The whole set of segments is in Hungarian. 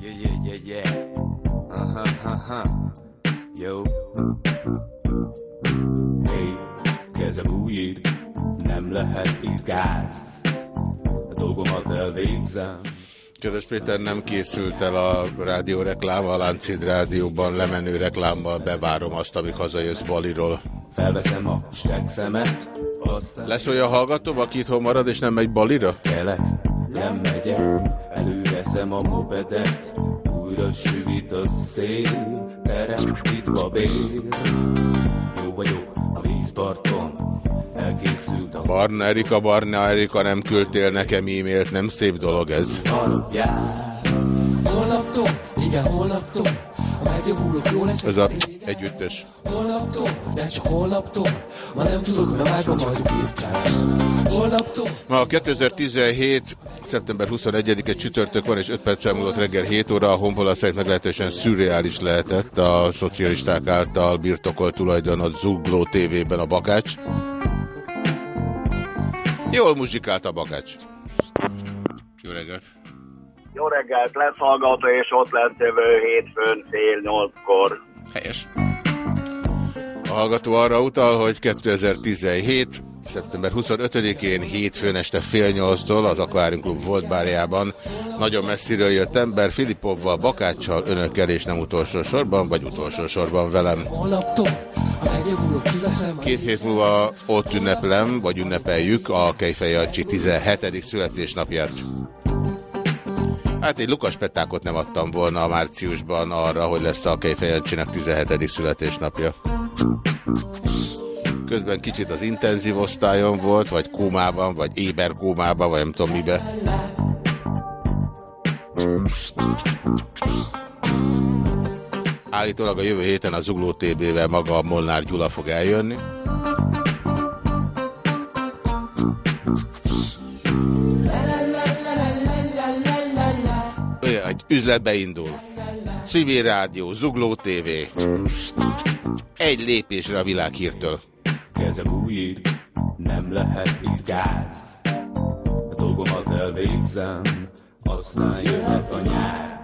Yeah, yeah, yeah, yeah. Uh-huh, uh-huh. Yo. Hey, kezem újít, nem lehet itt gáz. A dolgomat elvégzem. Kedves Péter, nem készült el a rádióreklám, a Láncid Rádióban lemenő reklámmal bevárom azt, amíg hazajössz Baliról. Felveszem a stekszemet, aztán Lesz olyan hallgató, aki itthon marad és nem megy Balira? kelek, nem megyek. Előveszem a mopedet, újra süvít a szél, terem itt a bér. Jó vagyok a vízparton, elkészült a Barna Erika, Barna Erika, nem küldtél nekem e-mailt, nem szép dolog ez. alapján. Holnaptól, igen holnaptól, Ez a együttes. Holnaptól, de csak holnaptól, ma nem tudok, mert másban vagyok itt Holnaptól, Ma a 2017. szeptember 21-e csütörtök van, és 5 perccel múlott reggel 7 óra. A Honpola szerint meglehetősen szürreális lehetett a szocialisták által birtokolt tulajdon a Zugló TV-ben a Bakács. Jól muzsikált a Bakács. Jó reggelt! Jó reggelt, lesz hallgató, és ott lesz jövő hétfőn fél nyolckor. Helyes. A hallgató arra utal, hogy 2017. szeptember 25-én hétfőn este fél nyolctól az Aquarium Club volt bárjában nagyon messziről jött ember Filipovval, Bakáccsal, önökkel és nem utolsó sorban, vagy utolsó sorban velem. Két hét múlva ott ünneplem, vagy ünnepeljük a Kejfej Jancsi 17. születésnapját. Hát egy Lukas Petákot nem adtam volna a márciusban arra, hogy lesz a Kejfej Jancsinak 17. születésnapja. Közben kicsit az intenzív osztályon volt, vagy kómában, vagy éber kómában, vagy nem tudom mibe. Állítólag a jövő héten a Zugló TB-vel maga a Molnár Gyula fog eljönni. Olyan, egy üzlet beindul. Civil Rádió, Zugló TV. Egy lépésre a világhírtől. Kezem újít, nem lehet itt gáz. A dolgomat elvégzem, aztán jöhet a nyár.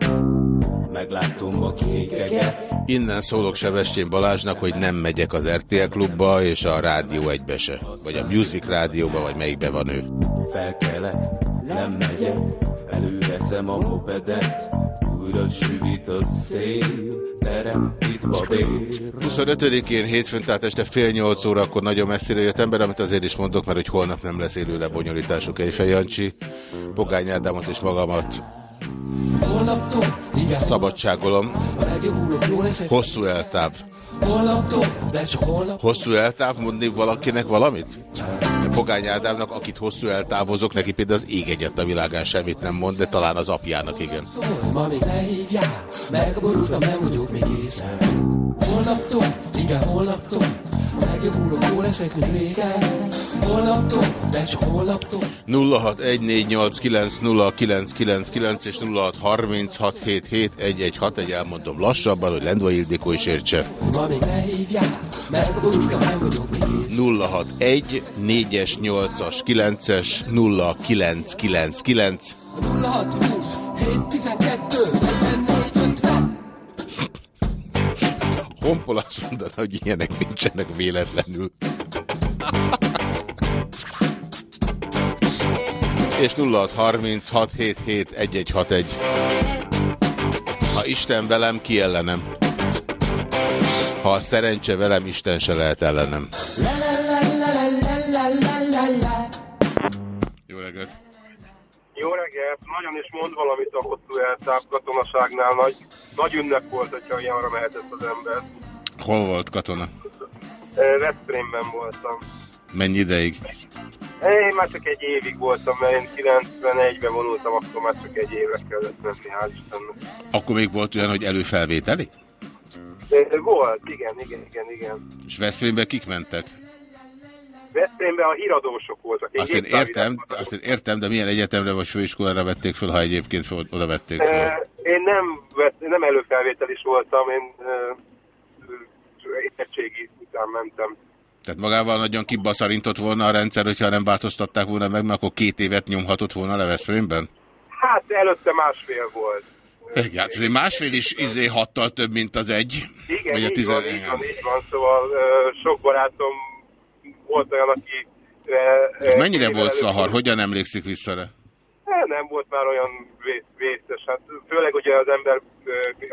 Meglátom a kékeket, Innen szólok Sebestyén Balázsnak, hogy nem megyek az RTL klubba és a Rádió egybe se. Vagy a Music Rádióba, vagy melyikbe van ő. felkelek, nem megyek. Előveszem a mopedet, újra süvít a szél. Terem itt a bér. 25-én hétfőn, tehát este fél nyolc órakor nagyon messzire jött ember, amit azért is mondok, mert hogy holnap nem lesz élő lebonyolításuk Ejfej Jancsi. Pogány Ádámot és magamat szabadságolom. Hosszú eltáv. Hosszú eltáv mondni valakinek valamit? Pogány Ádámnak, akit hosszú eltávozok, neki például az ég egyet a világán semmit nem mond, de talán az apjának igen. Ma még ne hívjál, megborultam, nem vagyok még készen. Holnaptól, igen holnaptól, megjavulok jó leszek, mint régen. Holnaptól, de csak holnaptól. 0614890999 és 0636771161, elmondom lassabban, hogy Lendva Ildikó is értse. Ma még ne hívjál, megborultam, nem vagyok még készen. 061 4-es, 8-as, 9-es, 0999 0620 712 44 Honpol azt mondaná, hogy ilyenek nincsenek véletlenül. És 0636771161. Ha Isten velem, ki ellenem? Ha a szerencse velem, Isten se lehet ellenem. Jó Nagyon is mond valamit a hosszú eltáv katonaságnál. Nagy, nagy ünnep volt, hogyha ilyenre mehetett az ember. Hol volt katona? Veszprémben voltam. Mennyi ideig? Én már csak egy évig voltam, mert én 91-ben vonultam, akkor már csak egy évre kellett menni, hál' Istennek. Akkor még volt olyan, hogy előfelvételi? Volt, igen, igen, igen, igen. És Veszprémbe kik mentek? Veszprémben a híradósok voltak. Én Azt én értem, azt én értem, de milyen egyetemre vagy főiskolára vették föl, ha egyébként oda vették föl? Én nem, nem előfelvétel is voltam, én ö, ö, érettségi után mentem. Tehát magával nagyon kibaszarintott volna a rendszer, hogyha nem változtatták volna meg, mert akkor két évet nyomhatott volna le Veszprémben? Hát előtte másfél volt. Igen, hát azért másfél is izé hattal több, mint az egy. Igen, Vagy a így, tizen- van, így van, így van, szóval ö, sok barátom volt olyan, aki... ö, És ö, mennyire volt előbb- szahar? Hogyan emlékszik vissza rá? Hát Nem volt már olyan vé- vészes, hát főleg ugye az ember,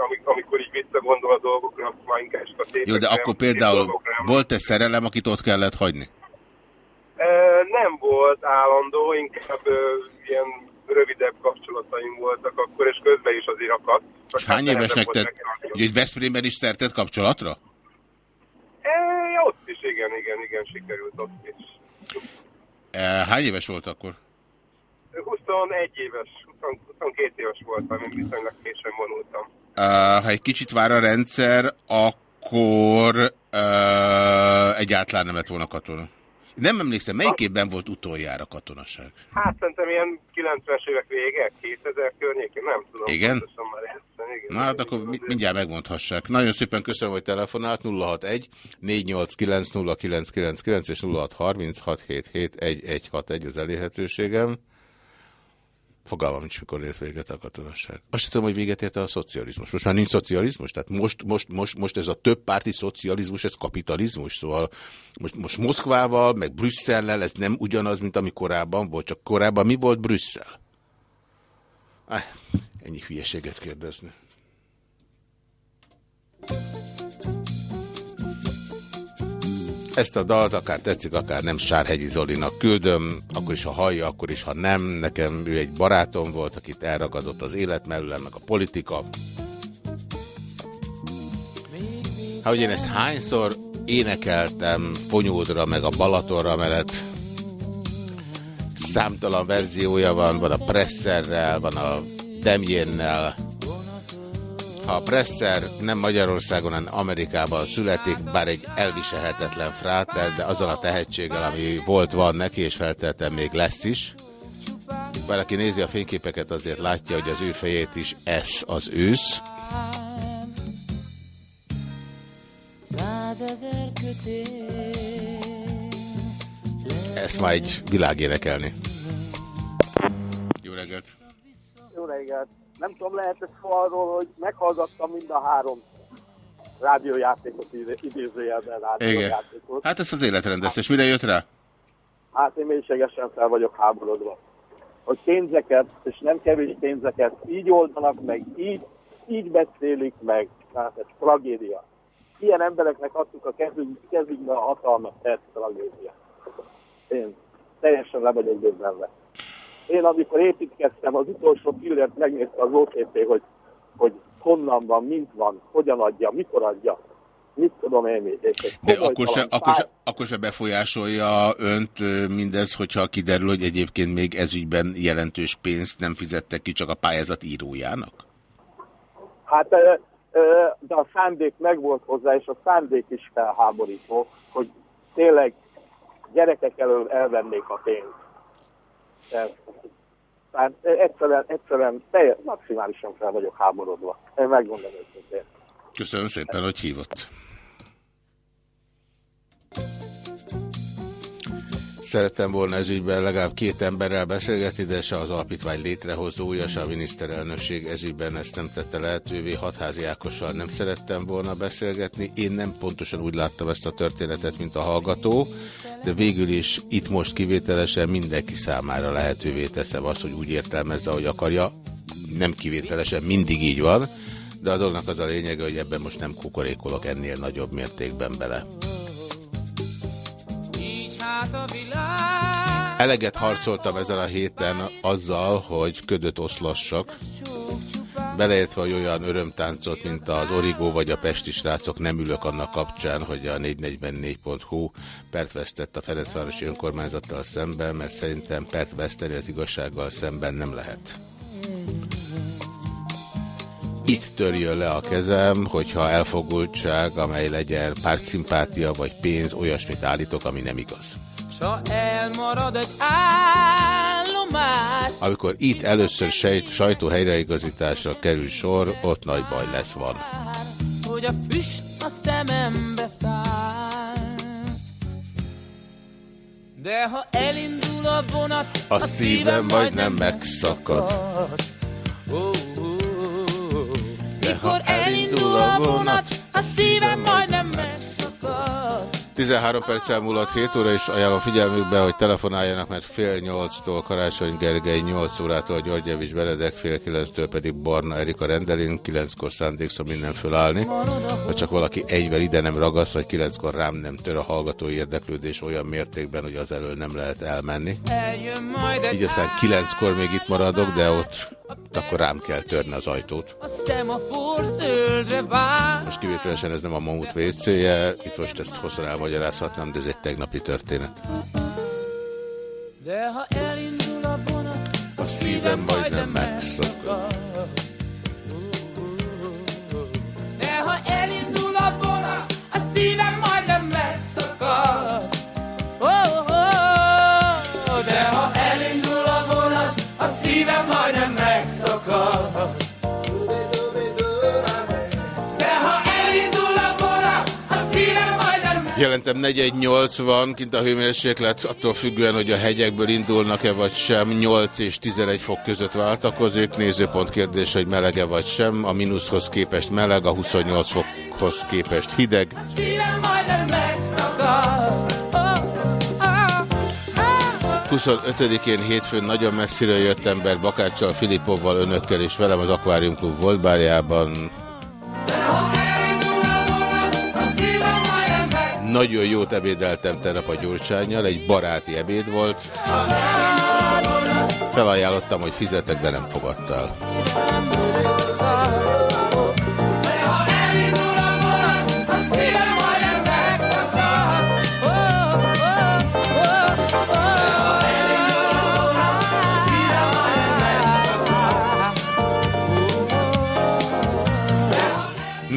amik- amikor így visszagondol a dolgokra, már inkább a szépekre, Jó, de akkor például volt-e szerelem, akit ott kellett hagyni? Ö, Nem volt állandó, inkább ilyen rövidebb kapcsolataim voltak akkor, és közben is azért akadt. És hány évesnek te, hogy egy Veszprémben is szertett kapcsolatra? E, ott is, igen, igen, igen, sikerült ott is. E, Hány éves volt akkor? 21 éves, 20, 22 éves voltam, én viszonylag későn vonultam. E, Ha egy kicsit vár a rendszer, akkor e, egyáltalán nem lett volna katona. Nem emlékszem, melyik évben volt utoljára katonaság? Hát szerintem ilyen 90-es évek vége, 2000 környékén, nem tudom. Igen? Már igen, Na hát akkor mi- mindjárt megmondhassák. Nagyon szépen köszönöm, hogy telefonált 061 489 0999 és 0636771161 az elérhetőségem. Fogalmam nincs, mikor ért véget a katonasság. Azt tudom, hogy véget ért a szocializmus. Most már nincs szocializmus, tehát most, most, most, most ez a több párti szocializmus, ez kapitalizmus, szóval most, most Moszkvával, meg Brüsszellel ez nem ugyanaz, mint ami korábban volt, csak korábban mi volt Brüsszel? Ah, ennyi hülyeséget kérdezni. Ezt a dalt akár tetszik, akár nem Sárhegyi Zolinak küldöm, akkor is, ha hallja, akkor is, ha nem. Nekem ő egy barátom volt, akit elragadott az élet mellőle, meg a politika. Hát, hogy én ezt hányszor énekeltem Fonyódra, meg a Balatonra mellett, számtalan verziója van, van a Presserrel, van a Demjénnel. Ha a Presser nem Magyarországon, hanem Amerikában születik, bár egy elviselhetetlen fráter, de azzal a tehetséggel, ami volt, van neki, és felteltem még lesz is. Bár aki nézi a fényképeket, azért látja, hogy az ő fejét is ez az ősz. Ezt már egy világénekelni. Jó reggelt! Jó reggelt! Nem tudom, lehet ez szó arról, hogy meghallgattam mind a három rádiójátékot, idé- idézőjelben rádiójátékot. Hát ezt az életrendeztés. Mire jött rá? Hát én mélységesen fel vagyok háborodva. Hogy pénzeket, és nem kevés pénzeket így oldanak meg, így, így beszélik meg. Hát ez tragédia. Ilyen embereknek adtuk a kezünk, kezünkbe a hatalmat, ez tragédia. Én teljesen le vagyok döbbenve. Én amikor építkeztem, az utolsó pillért megnézte az OTP, hogy, hogy honnan van, mint van, hogyan adja, mikor adja. Mit tudom én, és De akkor se, akkor, se, akkor se befolyásolja önt mindez, hogyha kiderül, hogy egyébként még ezügyben jelentős pénzt nem fizettek ki csak a pályázat írójának? Hát, de a szándék megvolt hozzá, és a szándék is felháborító, hogy tényleg gyerekek elől elvennék a pénzt. Tehát egyszerűen, egyszerűen teljes, maximálisan fel vagyok háborodva. Én megmondom őszintén. Köszönöm szépen, hogy hívott. Szerettem volna ez ügyben legalább két emberrel beszélgetni, de se az alapítvány létrehozója, se a miniszterelnökség ezügyben ezt nem tette lehetővé. Hatházi Ákossal nem szerettem volna beszélgetni. Én nem pontosan úgy láttam ezt a történetet, mint a hallgató, de végül is itt most kivételesen mindenki számára lehetővé teszem azt, hogy úgy értelmezze, hogy akarja. Nem kivételesen, mindig így van, de a dolognak az a lényege, hogy ebben most nem kukorékolok ennél nagyobb mértékben bele. Eleget harcoltam ezen a héten azzal, hogy ködöt oszlassak, beleértve hogy olyan örömtáncot, mint az Origó vagy a Pesti srácok, nem ülök annak kapcsán, hogy a 444.hu pert vesztett a Ferencvárosi önkormányzattal szemben, mert szerintem pert veszteni az igazsággal szemben nem lehet. Itt törjön le a kezem, hogyha elfogultság, amely legyen pártszimpátia vagy pénz, olyasmit állítok, ami nem igaz. Amikor itt először sej- sajtó helyreigazításra kerül sor, ott nagy baj lesz van. Hogy a füst a szemembe száll De ha elindul a vonat A szívem majdnem megszakad. Ó, ó, ó. Mikor elindul a vonat A szívem majdnem megszakad 13 perccel múlott 7 óra, és ajánlom figyelmükbe, hogy telefonáljanak, mert fél nyolctól Karácsony Gergely, 8 órától György Javis Benedek, fél kilenctől pedig Barna Erika rendelin, 9-kor szándékszom minden fölállni. Ha csak valaki egyvel ide nem ragaszt, vagy 9-kor rám nem tör a hallgatói érdeklődés olyan mértékben, hogy az elől nem lehet elmenni. Így aztán 9-kor még itt maradok, de ott akkor rám kell törni az ajtót. A szemafor zöldre vár Most kivételesen ez nem a Mamut WC-je, itt most ezt hosszan elmagyarázhatnám, de ez egy tegnapi történet. De ha elindul a vonat A szívem majdnem megszakad. De ha elindul a vonat A szívem megszakad Jelentem 4180, kint a hőmérséklet attól függően, hogy a hegyekből indulnak-e vagy sem, 8 és 11 fok között váltakozik. Nézőpont kérdés, hogy melege vagy sem. A mínuszhoz képest meleg, a 28 fokhoz képest hideg. szívem majdnem megszakad oh, oh, oh. 25-én hétfőn nagyon messziről jött ember Bakáccsal, Filipovval, önökkel és velem az Aquarium Club volt bárjában. Nagyon jót ebédeltem tegnap a Gyurcsányjal, egy baráti ebéd volt. Felajánlottam, hogy fizetek, de nem fogadtál.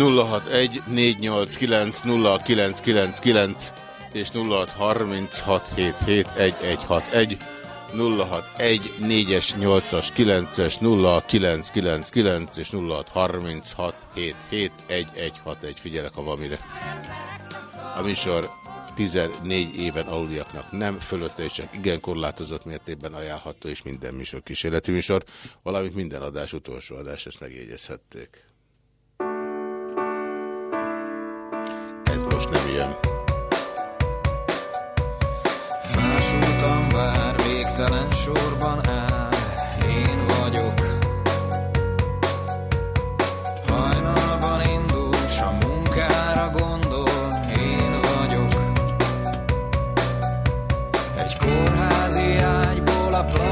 061-489-0999 és 0636771161 061 4-es, 8-as, 9-es, 0999 és 0636771161 figyelek, ha van mire. A műsor 14 éven aluliaknak nem, fölötte és csak igen korlátozott mértékben ajánlható, és minden műsor kísérleti műsor, valamint minden adás utolsó adás, ezt megjegyezhették. Most nem ilyen. Fásultam, bár végtelen sorban áll, én vagyok. Hajnalban indul, s a munkára gondol, én vagyok. Egy kórházi ágyból a plafonra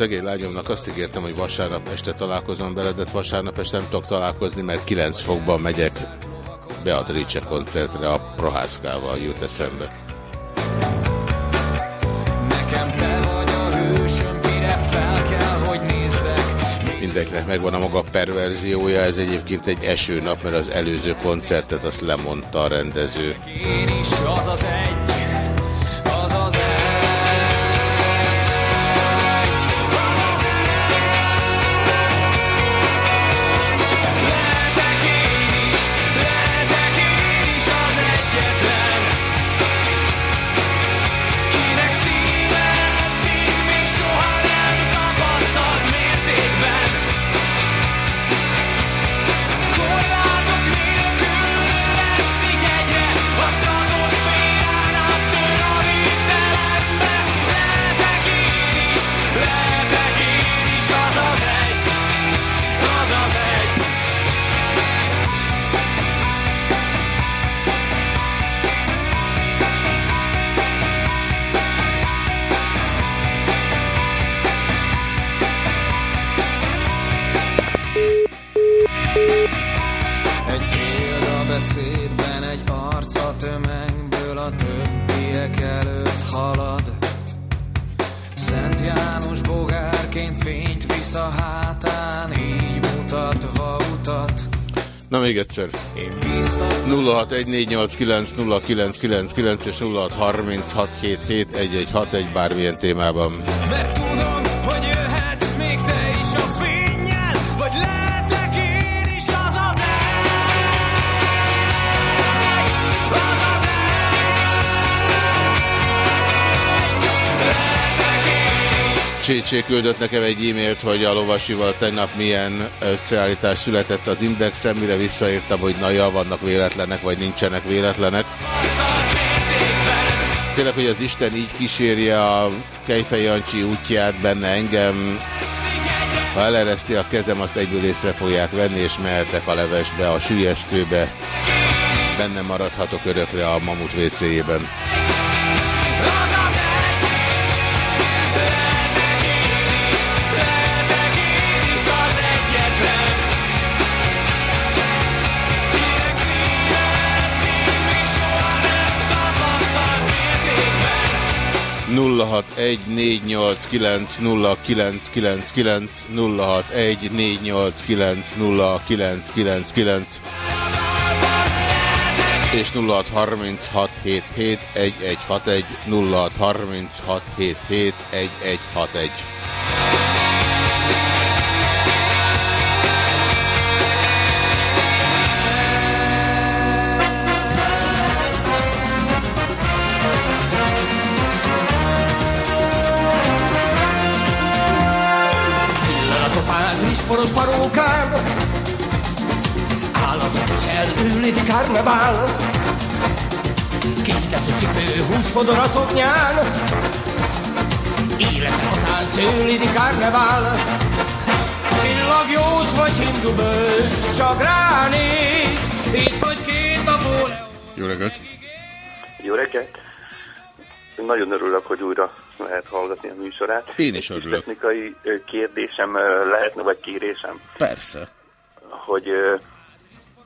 Szegény lányomnak azt ígértem, hogy vasárnap este találkozom veled, de vasárnap este nem tudok találkozni, mert 9 fokban megyek Beatrice koncertre a Prohászkával jut eszembe. Nekem te vagy a hősöm, kire fel kell, hogy nézzek. Mindenkinek megvan a maga perverziója, ez egyébként egy esőnap, mert az előző koncertet azt lemondta a rendező. Én is az az egy, és 0636771161 bármilyen témában. Csécsé küldött nekem egy e-mailt, hogy a lovasival tegnap milyen összeállítás született az Indexen, mire visszaírtam, hogy na ja, vannak véletlenek, vagy nincsenek véletlenek. Tényleg, hogy az Isten így kísérje a Kejfej Jancsi útját benne engem. Ha elereszti a kezem, azt egyből észre fogják venni, és mehetek a levesbe, a sülyeztőbe. Benne maradhatok örökre a Mamut WC-jében. 0614890999 0614890999 és 0636771161 0636771161 poros parókán. Állatok elülidi karnevál Kétetű cipő, húsz fodor a szoknyán. Életem a tánc, ülidi karnevál Csillag jós vagy hindu bős, csak ránéz. És vagy két napóleon Jó reggelt! Jó reggelt! Nagyon örülök, hogy újra lehet hallgatni a műsorát. Én is Egy örülök. technikai ö, kérdésem lehetne, vagy kérésem, Persze. hogy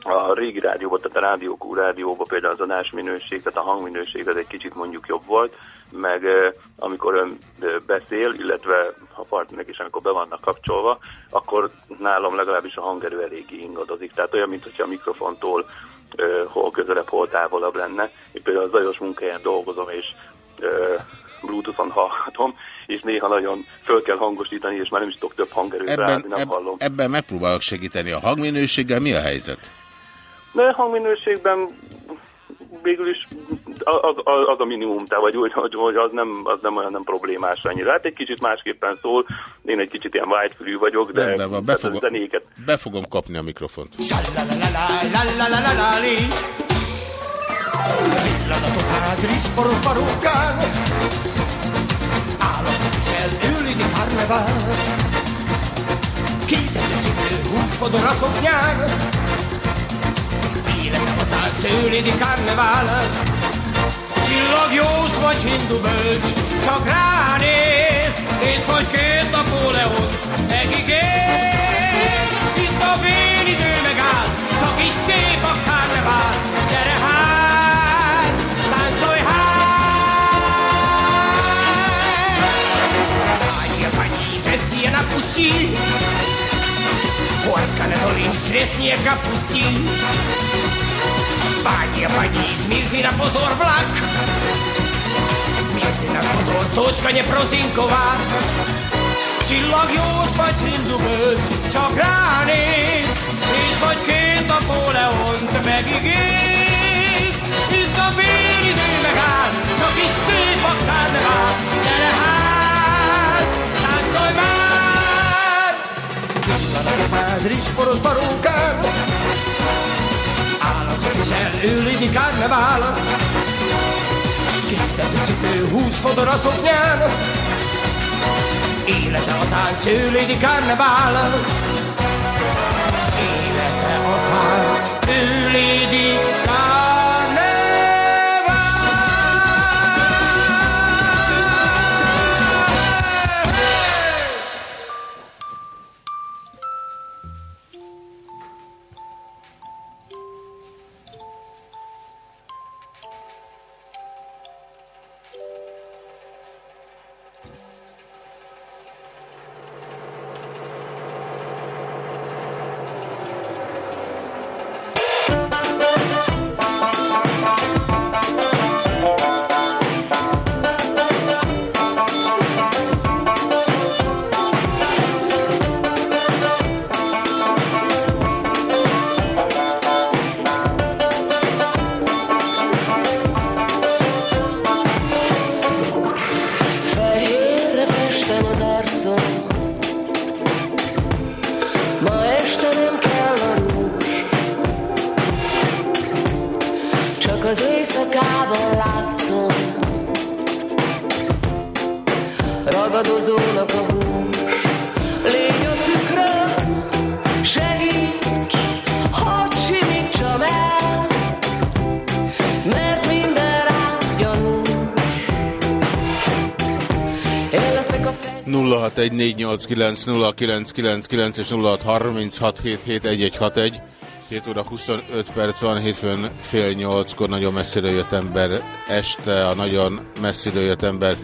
a régi rádióban, tehát a rádiókú rádióban például az adásminőség, tehát a hangminőség az egy kicsit mondjuk jobb volt, meg amikor ön beszél, illetve a partnerek is, amikor be vannak kapcsolva, akkor nálam legalábbis a hangerő eléggé ingadozik. Tehát olyan, mintha a mikrofontól hol közelebb, hol távolabb lenne. Én például a zajos munkahelyen dolgozom, és Bluetooth-on hallgatom, és néha nagyon föl kell hangosítani, és már nem is tudok több hangerőre Ebben, állni, nem eb, hallom. ebben megpróbálok segíteni. A hangminőséggel mi a helyzet? De hangminőségben végül is az, az, az a minimum, tehát vagy úgy, hogy, hogy az, nem, az nem olyan nem problémás annyira. Hát egy kicsit másképpen szól, én egy kicsit ilyen vágyfülű vagyok, de van, tehát a befogom, zenéket be fogom kapni a mikrofont. La-la-la-la-la-li Pillanatopázis poros parókán Állatok elülidi karnevál Kétetű cipő, húsz fodor a szoknyán. Életem a tánc, ülidi karnevál Csillag jós vagy hindu bölcs, csak ránéz És vagy két Napóleon, zestie napuści Polska na dolin śmiesznie kapuści Panie, pani, zmierzli na pozor vlak. Miezli na pozor točka neprozinková Csillag jós vagy hindu bős, csak ránéz. És vagy két Napóleont megígér Itt a félidő megáll, csak itt szép a karnevál Gyere hát, táncolj már! Pillanatopázris poros parókán Állatok is elülidi karnevál Kétetű cipő, húsz fodor a szoknyán. Élete a tánc, ülidi karnevál Élete a tánc, ülidi éjszakában 0614890999 és 0636771161. 7 óra 25 perc van, hétfőn fél nyolckor nagyon messziről jött ember, este a nagyon messziről jött ember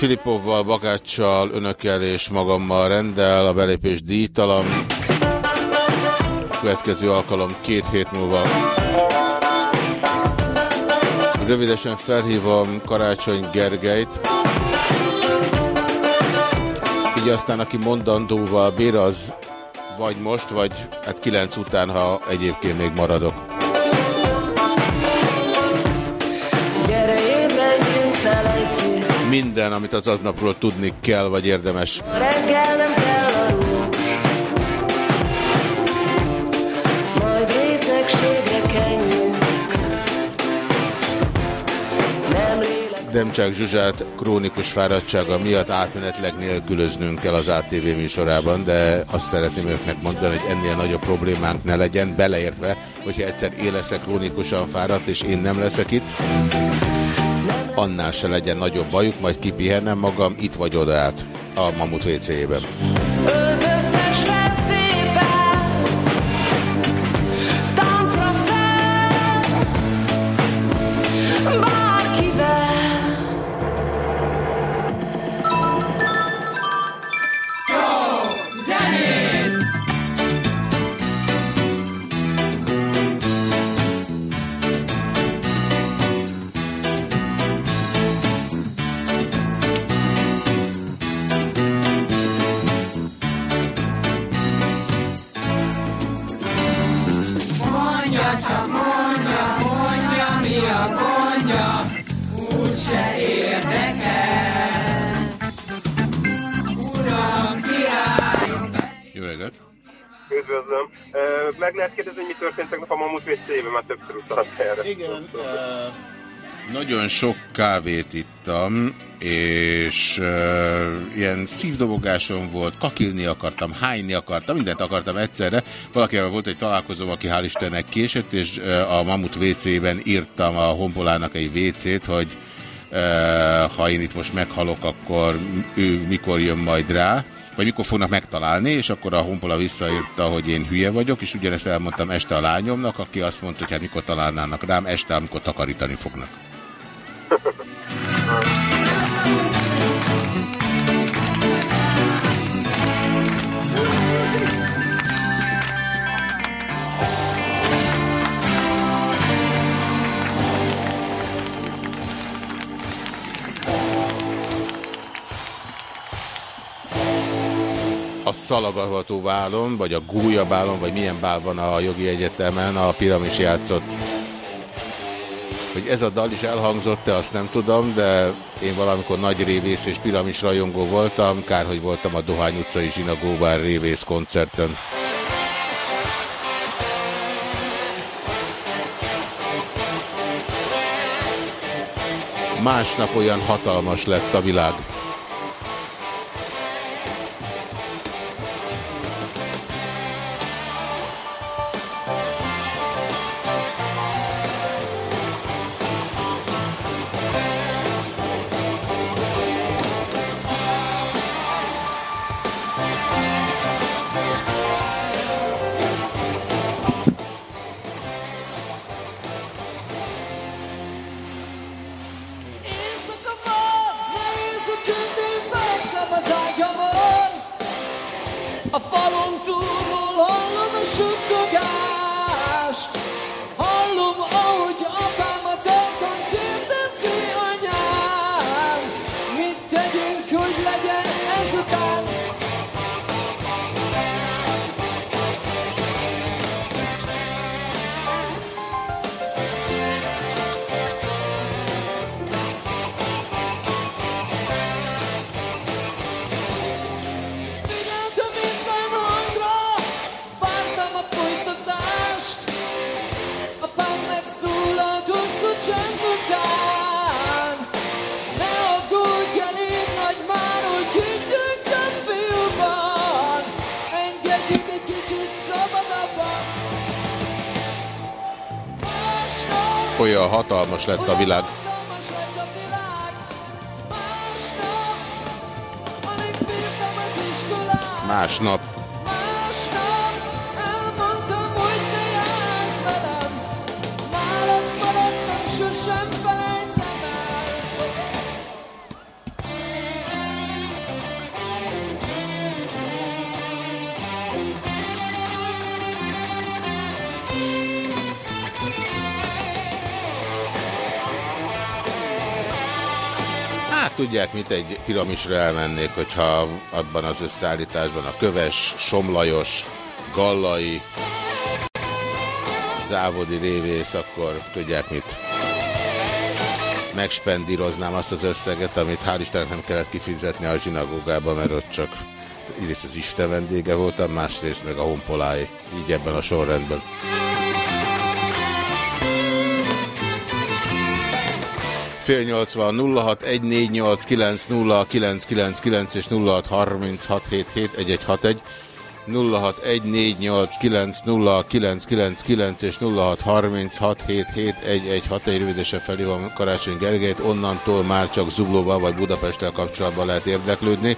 Filipovval, Bakáccsal, önökkel és magammal rendel, a belépés díjtalan. Következő alkalom két hét múlva. Rövidesen felhívom Karácsony Gergelyt. Így aztán, aki mondandóval bír, az vagy most, vagy hát kilenc után, ha egyébként még maradok. Minden, amit az aznapról tudni kell, vagy érdemes. Reggel Demcsák Zsuzsát krónikus fáradtsága miatt átmenetleg nélkülöznünk kell az ATV műsorában, de azt szeretném őknek mondani, hogy ennél nagyobb problémánk ne legyen, beleértve, hogyha egyszer én krónikusan fáradt, és én nem leszek itt, annál se legyen nagyobb bajuk, majd kipihennem magam itt vagy oda át a Mamut WC-ében. Utalt erre. Igen, Nagyon sok kávét ittam, és uh, ilyen szívdobogásom volt, kakilni akartam, hányni akartam, mindent akartam egyszerre. Valakivel volt egy találkozóm, aki hál' Istennek késett, és uh, a Mamut WC-ben írtam a Honpolának egy WC-t, hogy uh, ha én itt most meghalok, akkor ő mikor jön majd rá vagy mikor fognak megtalálni, és akkor a honpola visszaírta, hogy én hülye vagyok, és ugyanezt elmondtam este a lányomnak, aki azt mondta, hogy hát mikor találnának rám, este, amikor takarítani fognak. a szalagavató bálon, vagy a gúja bálon, vagy milyen bál van a jogi egyetemen, a piramis játszott. Hogy ez a dal is elhangzott-e, azt nem tudom, de én valamikor nagy révész és piramis rajongó voltam, kár, hogy voltam a Dohány utcai zsinagóbár révész koncerten. Másnap olyan hatalmas lett a világ. Lett a világ. Mit egy piramisra elmennék, hogyha abban az összeállításban a köves, somlajos, gallai, závodi révész, akkor tudják mit. Megspendíroznám azt az összeget, amit hál' Istennek nem kellett kifizetni a zsinagógába, mert ott csak egyrészt az Isten vendége voltam, másrészt meg a honpolái, így ebben a sorrendben. Fél 80 06 148 90 999 és 06 36 77 1161 06 148 90 999 és 06 36 77 1161 rövidesen felhívom Karácsony Gergelyt, onnantól már csak Zuglóval vagy Budapesttel kapcsolatban lehet érdeklődni.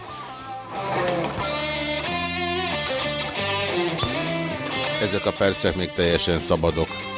Ezek a percek még teljesen szabadok.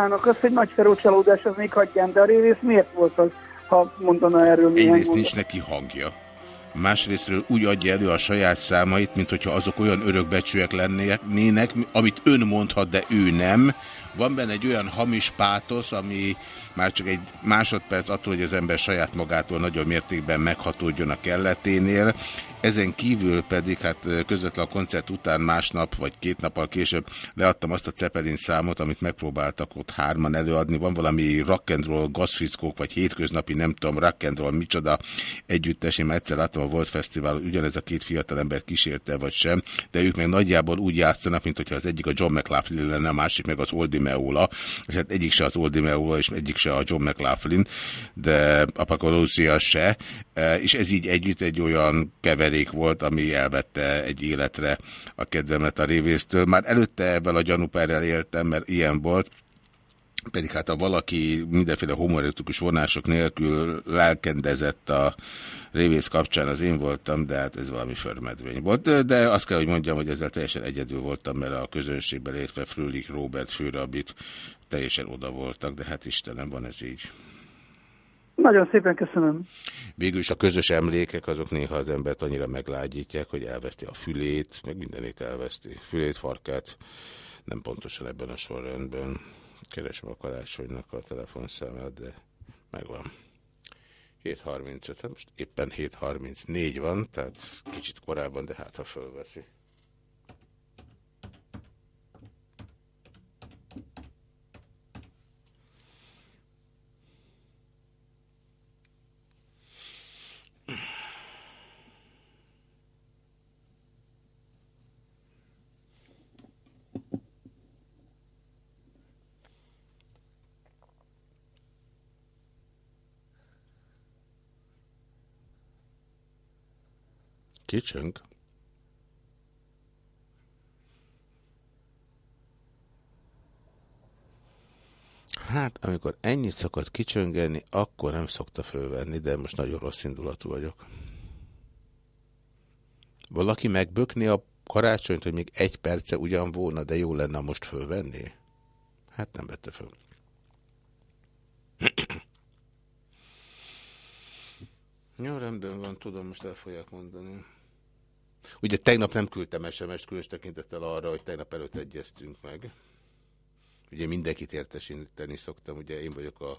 Reggelt kívánok! Az, hogy nagy ferócsalódás, az még hagyján, de a révész miért volt az, ha mondana erről Egyrészt mondat? nincs neki hangja. Másrésztről úgy adja elő a saját számait, mint hogyha azok olyan örökbecsűek lennének, amit ön mondhat, de ő nem. Van benne egy olyan hamis pátosz, ami már csak egy másodperc attól, hogy az ember saját magától nagyobb mértékben meghatódjon a kelleténél. Ezen kívül pedig hát közvetlen a koncert után másnap vagy két nappal később leadtam azt a Zeppelin számot, amit megpróbáltak ott hárman előadni. Van valami rock and roll, gazfickók, vagy hétköznapi, nem tudom, rock and roll, micsoda együttes. Én már egyszer láttam a Volt Fesztiválon, ugyanez a két fiatalember kísérte, vagy sem, de ők meg nagyjából úgy játszanak, mint hogyha az egyik a John McLaughlin lenne, a másik meg az Oldie Meola. És hát egyik se az Oldie Meola, és egyik se a John McLaughlin, de Apocalypse se. E, És ez így együtt egy olyan keverék volt, ami elvette egy életre a kedvemet a révésztől. Már előtte ebben a gyanúperrel éltem, mert ilyen volt, pedig hát ha valaki mindenféle homoretikus vonások nélkül lelkendezett a révész kapcsán, az én voltam, de hát ez valami förmedvény volt. De, azt kell, hogy mondjam, hogy ezzel teljesen egyedül voltam, mert a közönségben létve Frölich Robert Főrabit teljesen oda voltak, de hát Istenem, van ez így. Nagyon szépen köszönöm. Végül is a közös emlékek azok néha az embert annyira meglágyítják, hogy elveszti a fülét, meg mindenét elveszti. Fülét, farkát, nem pontosan ebben a sorrendben. Keresem a karácsonynak a telefonszámát, de megvan. 7.35, hát most éppen 7.34 van, tehát kicsit korábban, de hát ha fölveszi. Kicsönk? Hát, amikor ennyit szokott kicsöngeni, akkor nem szokta fölvenni, de most nagyon rossz indulatú vagyok. Valaki megbökni a karácsonyt, hogy még egy perce ugyan volna, de jó lenne most fölvenni? Hát nem vette föl. Jó, rendben van, tudom, most el fogják mondani. Ugye tegnap nem küldtem SMS-t, különös tekintettel arra, hogy tegnap előtt egyeztünk meg. Ugye mindenkit értesíteni szoktam, ugye én vagyok a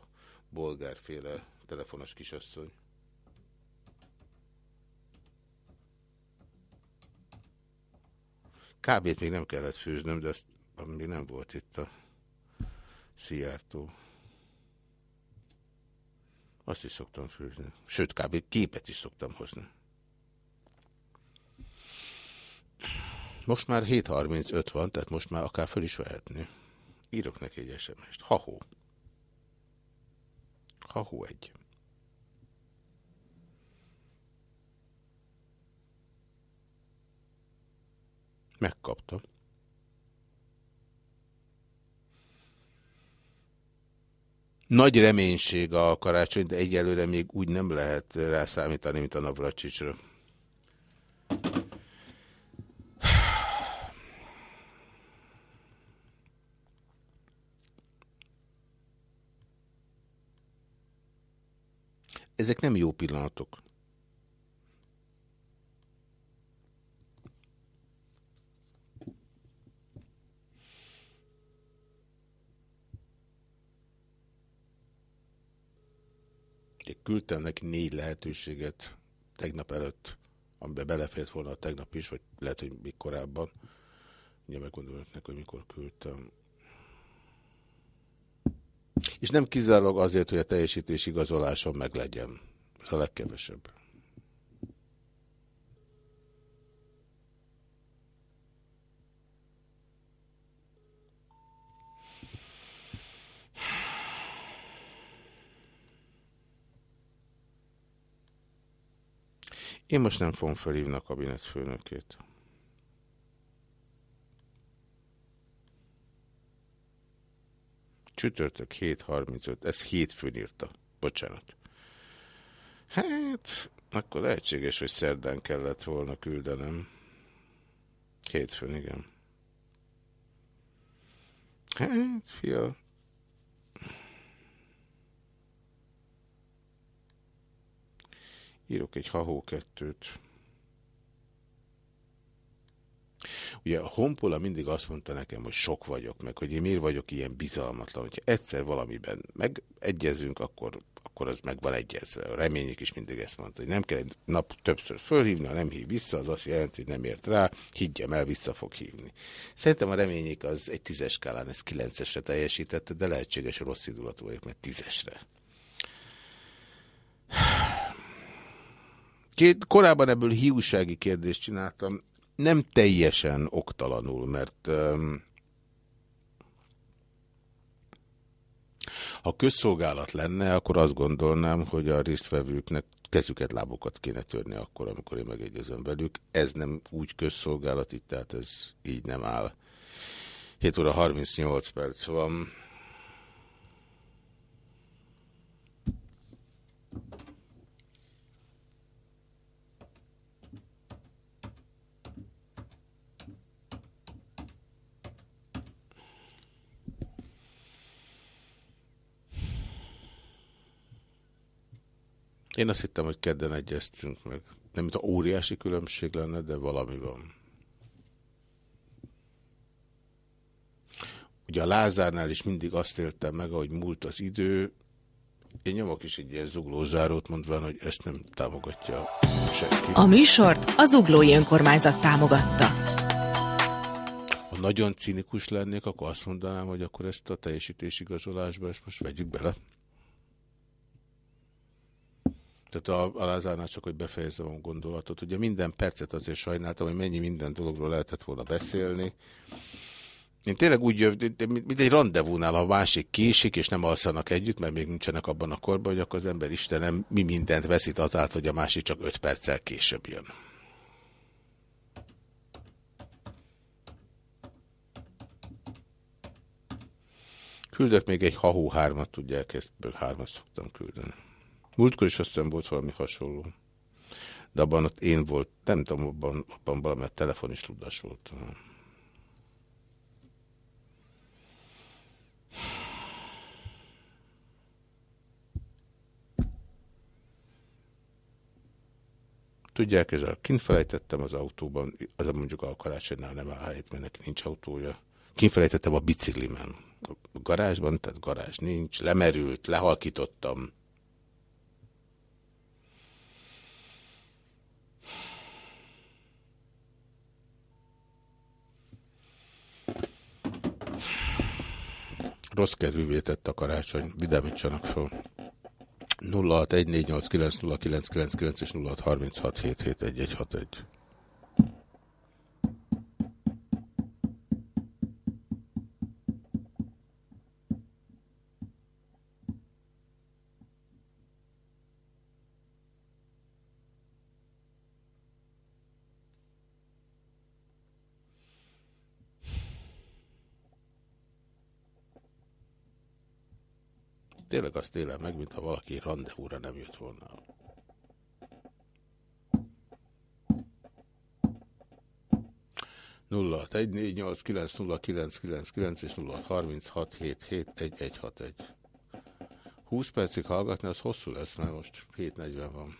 bolgárféle telefonos kisasszony. Kábét még nem kellett főznöm, de azt még nem volt itt a Szijjártó. Azt is szoktam főzni. Sőt, kb. képet is szoktam hozni. Most már 7.35 van, tehát most már akár föl is vehetni. Írok neki egy SMS-t. Hahó. Hahó egy. Megkapta. Nagy reménység a karácsony, de egyelőre még úgy nem lehet rá számítani, mint a Navracsicsra. Ezek nem jó pillanatok. Küldtem neki négy lehetőséget tegnap előtt, amiben belefért volna a tegnap is, vagy lehet, hogy még korábban. Ugye megmondom önöknek, hogy mikor küldtem. És nem kizárólag azért, hogy a teljesítés igazolásom meg legyen. Ez a legkevesebb. Én most nem fogom felhívni a kabinet Csütörtök 7.35, ez hétfőn írta. Bocsánat. Hát, akkor lehetséges, hogy szerdán kellett volna küldenem. Hétfőn, igen. Hát, fia. Írok egy hahó kettőt. Ugye a Honpola mindig azt mondta nekem, hogy sok vagyok, meg hogy én miért vagyok ilyen bizalmatlan. Hogyha egyszer valamiben megegyezünk, akkor, akkor az meg van egyezve. A remények is mindig ezt mondta, hogy nem kell egy nap többször fölhívni, ha nem hív vissza, az azt jelenti, hogy nem ért rá, higgyem el, vissza fog hívni. Szerintem a remények az egy tízes skálán, ez kilencesre teljesítette, de lehetséges, hogy rossz indulatú vagyok, mert tízesre. Két, korábban ebből hiúsági kérdést csináltam, nem teljesen oktalanul, mert um, ha közszolgálat lenne, akkor azt gondolnám, hogy a résztvevőknek kezüket, lábokat kéne törni akkor, amikor én megegyezem velük. Ez nem úgy közszolgálat, itt, tehát ez így nem áll. 7 óra 38 perc van. Én azt hittem, hogy kedden egyeztünk meg. Nem, mint a óriási különbség lenne, de valami van. Ugye a Lázárnál is mindig azt éltem meg, ahogy múlt az idő. Én nyomok is egy ilyen zuglózárót mondván, hogy ezt nem támogatja senki. A műsort az Zuglói Önkormányzat támogatta. Ha nagyon cinikus lennék, akkor azt mondanám, hogy akkor ezt a teljesítésigazolásba ezt most vegyük bele. Tehát a, a Lázárnál csak, hogy befejezzem a gondolatot. Ugye minden percet azért sajnáltam, hogy mennyi minden dologról lehetett volna beszélni. Én tényleg úgy jövök, mint egy rendezvúnál, a másik késik, és nem alszanak együtt, mert még nincsenek abban a korban, hogy akkor az ember Istenem mi mindent veszít azáltal, hogy a másik csak öt perccel később jön. Küldök még egy hahó hármat, tudják, ebből hármat szoktam küldeni. Múltkor is azt hiszem volt valami hasonló. De abban ott én volt, nem tudom, abban, abban valami telefon is ludas volt. Tudják, ezzel kint felejtettem az autóban, az mondjuk a karácsonynál nem áll helyet, mert neki nincs autója. Kint felejtettem a biciklimen. A garázsban, tehát garázs nincs, lemerült, lehalkítottam. Rossz kedvűvé tett a karácsony, vidámítsanak föl. 0614890999 és 0636771161. Tényleg azt élem meg, mintha valaki rendezvúra nem jött volna. nulla és egy. 20 percig hallgatni, az hosszú lesz, mert most 7.40 van.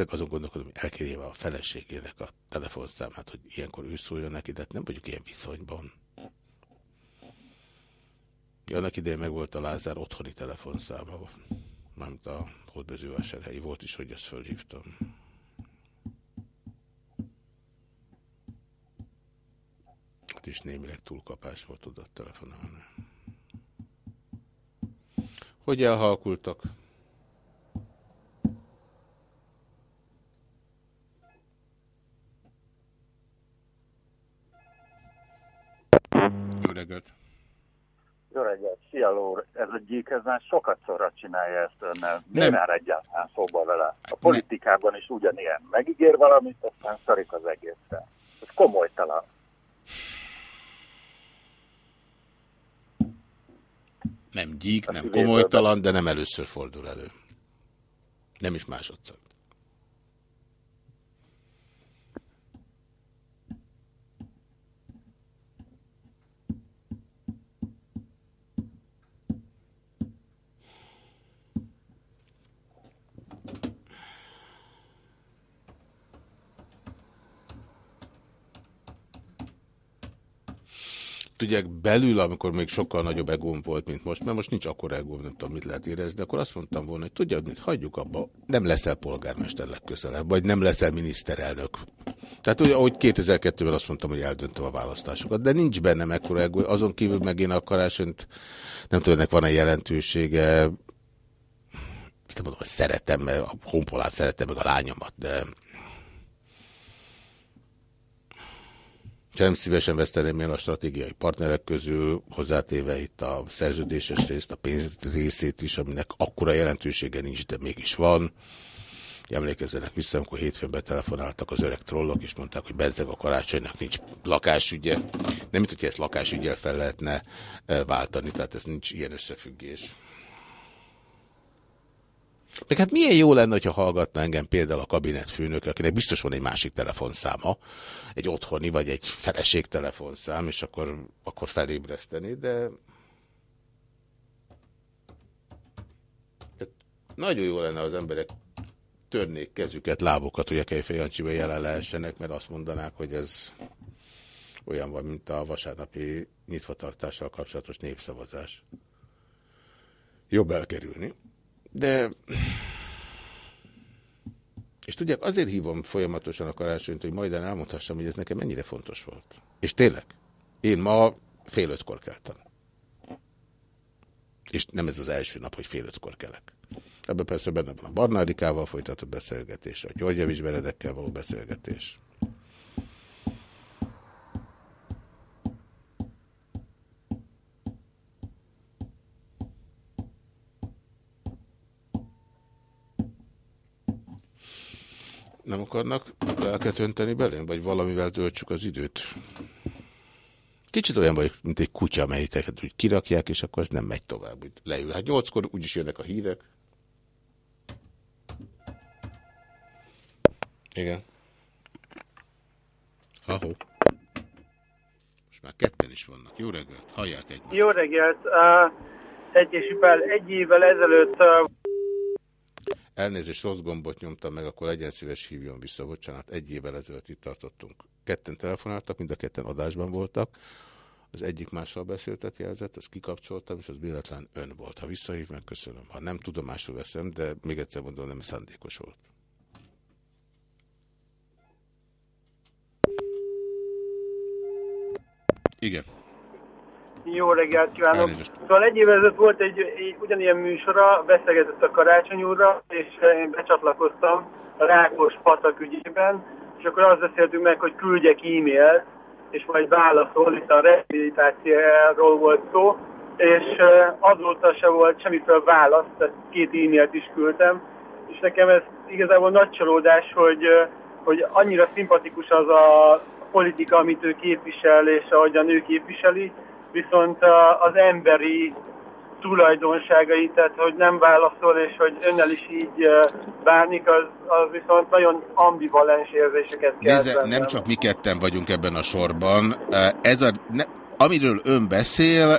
Tényleg azon gondolkodom, hogy elkérjem a feleségének a telefonszámát, hogy ilyenkor ő szóljon neki, de hát nem vagyok ilyen viszonyban. Ja, annak idején meg volt a Lázár otthoni telefonszáma, mármint a hódmezővásárhelyi volt is, hogy ezt fölhívtam. Hát is némileg túlkapás volt oda telefonálni. Hogy elhalkultak? Jó reggelt! Jó reggelt, szia Lór, ez a gyík, ez már sokat szorra csinálja ezt önnel. Miért már egyáltalán szóba vele? A politikában is ugyanilyen. Megígér valamit, aztán szarik az egészre. Ez komolytalan. Nem gyík, nem komolytalan, de nem először fordul elő. Nem is másodszor. Tudják, belül, amikor még sokkal nagyobb egóm volt, mint most, mert most nincs akkor egóm, nem tudom, mit lehet érezni, akkor azt mondtam volna, hogy tudja, mit hagyjuk abba, nem leszel polgármester legközelebb, vagy nem leszel miniszterelnök. Tehát ugye, ahogy 2002-ben azt mondtam, hogy eldöntöm a választásokat, de nincs bennem ekkora egó, azon kívül meg én a karácsonyt, nem tudom, ennek van-e jelentősége, nem mondom, hogy szeretem, mert a honpolát szeretem, meg a lányomat, de nem szívesen veszteném én a stratégiai partnerek közül, hozzátéve itt a szerződéses részt, a pénz részét is, aminek akkora jelentősége nincs, de mégis van. Emlékezzenek vissza, amikor hétfőn betelefonáltak az öreg trollok, és mondták, hogy bezzeg a karácsonynak nincs lakásügye. Nem, mint hogyha ezt lakásügyel fel lehetne eh, váltani, tehát ez nincs ilyen összefüggés. Meg hát milyen jó lenne, ha hallgatna engem például a kabinetfőnök, akinek biztos van egy másik telefonszáma, egy otthoni vagy egy feleség telefonszám, és akkor, akkor felébreszteni, de nagyon jó lenne az emberek törnék kezüket, lábokat, hogy a Kejfej Jancsiba jelen lehessenek, mert azt mondanák, hogy ez olyan van, mint a vasárnapi nyitvatartással kapcsolatos népszavazás. Jobb elkerülni. De... És tudják, azért hívom folyamatosan a karácsonyt, hogy majd elmondhassam, hogy ez nekem mennyire fontos volt. És tényleg, én ma fél ötkor keltem. És nem ez az első nap, hogy fél ötkor kelek. Ebben persze benne van a Barnárikával folytatott beszélgetés, a Györgyevics Benedekkel való beszélgetés. Nem akarnak lelket önteni belém? Vagy valamivel töltsük az időt? Kicsit olyan vagyok, mint egy kutya, amelyeket úgy kirakják, és akkor ez nem megy tovább. Úgy leül. Hát nyolckor úgyis jönnek a hírek. Igen. Ahó. Most már ketten is vannak. Jó reggelt, hallják egy. Jó reggelt! Uh, Egyesi Pál, egy évvel ezelőtt uh, Elnézést, rossz gombot nyomtam meg, akkor legyen szíves hívjon vissza, bocsánat. Egy évvel ezelőtt itt tartottunk. Ketten telefonáltak, mind a ketten adásban voltak. Az egyik mással beszéltet jelzett, azt kikapcsoltam, és az véletlen ön volt. Ha visszahív, meg köszönöm. Ha nem tudomásul veszem, de még egyszer mondom, nem szándékos volt. Igen. Jó reggelt kívánok! Szóval egy évvel ezelőtt volt egy, egy ugyanilyen műsora, beszélgetett a Karácsony úrra, és én becsatlakoztam a Rákos patak ügyében, és akkor azt beszéltünk meg, hogy küldjek e-mailt, és majd válaszol, itt a rehabilitációról volt szó, és azóta se volt semmiféle válasz, tehát két e-mailt is küldtem, és nekem ez igazából nagy csalódás, hogy, hogy annyira szimpatikus az a politika, amit ő képvisel, és ahogyan ő képviseli, viszont az emberi tulajdonságai, tehát hogy nem válaszol, és hogy önnel is így bánik, az, az viszont nagyon ambivalens érzéseket kelt Nézze, nem csak mi ketten vagyunk ebben a sorban. Ez a, ne, amiről ön beszél,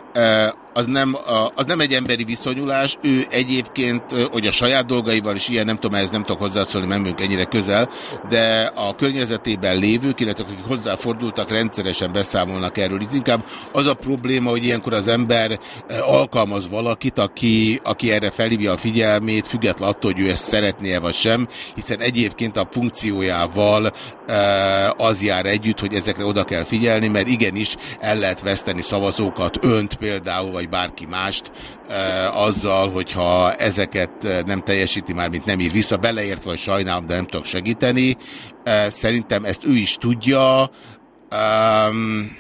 az nem, az nem egy emberi viszonyulás. Ő egyébként, hogy a saját dolgaival is ilyen, nem tudom, ehhez nem tudok hozzászólni, nem vagyunk ennyire közel, de a környezetében lévők, illetve akik hozzáfordultak, rendszeresen beszámolnak erről. Itt inkább az a probléma, hogy ilyenkor az ember alkalmaz valakit, aki, aki erre felhívja a figyelmét, független attól, hogy ő ezt szeretné-e vagy sem, hiszen egyébként a funkciójával az jár együtt, hogy ezekre oda kell figyelni, mert igenis el lehet veszteni szavazókat, önt például, vagy bárki mást, eh, azzal, hogyha ezeket nem teljesíti már, mint nem ír vissza, beleértve, hogy sajnálom, de nem tudok segíteni. Szerintem ezt ő is tudja. Um,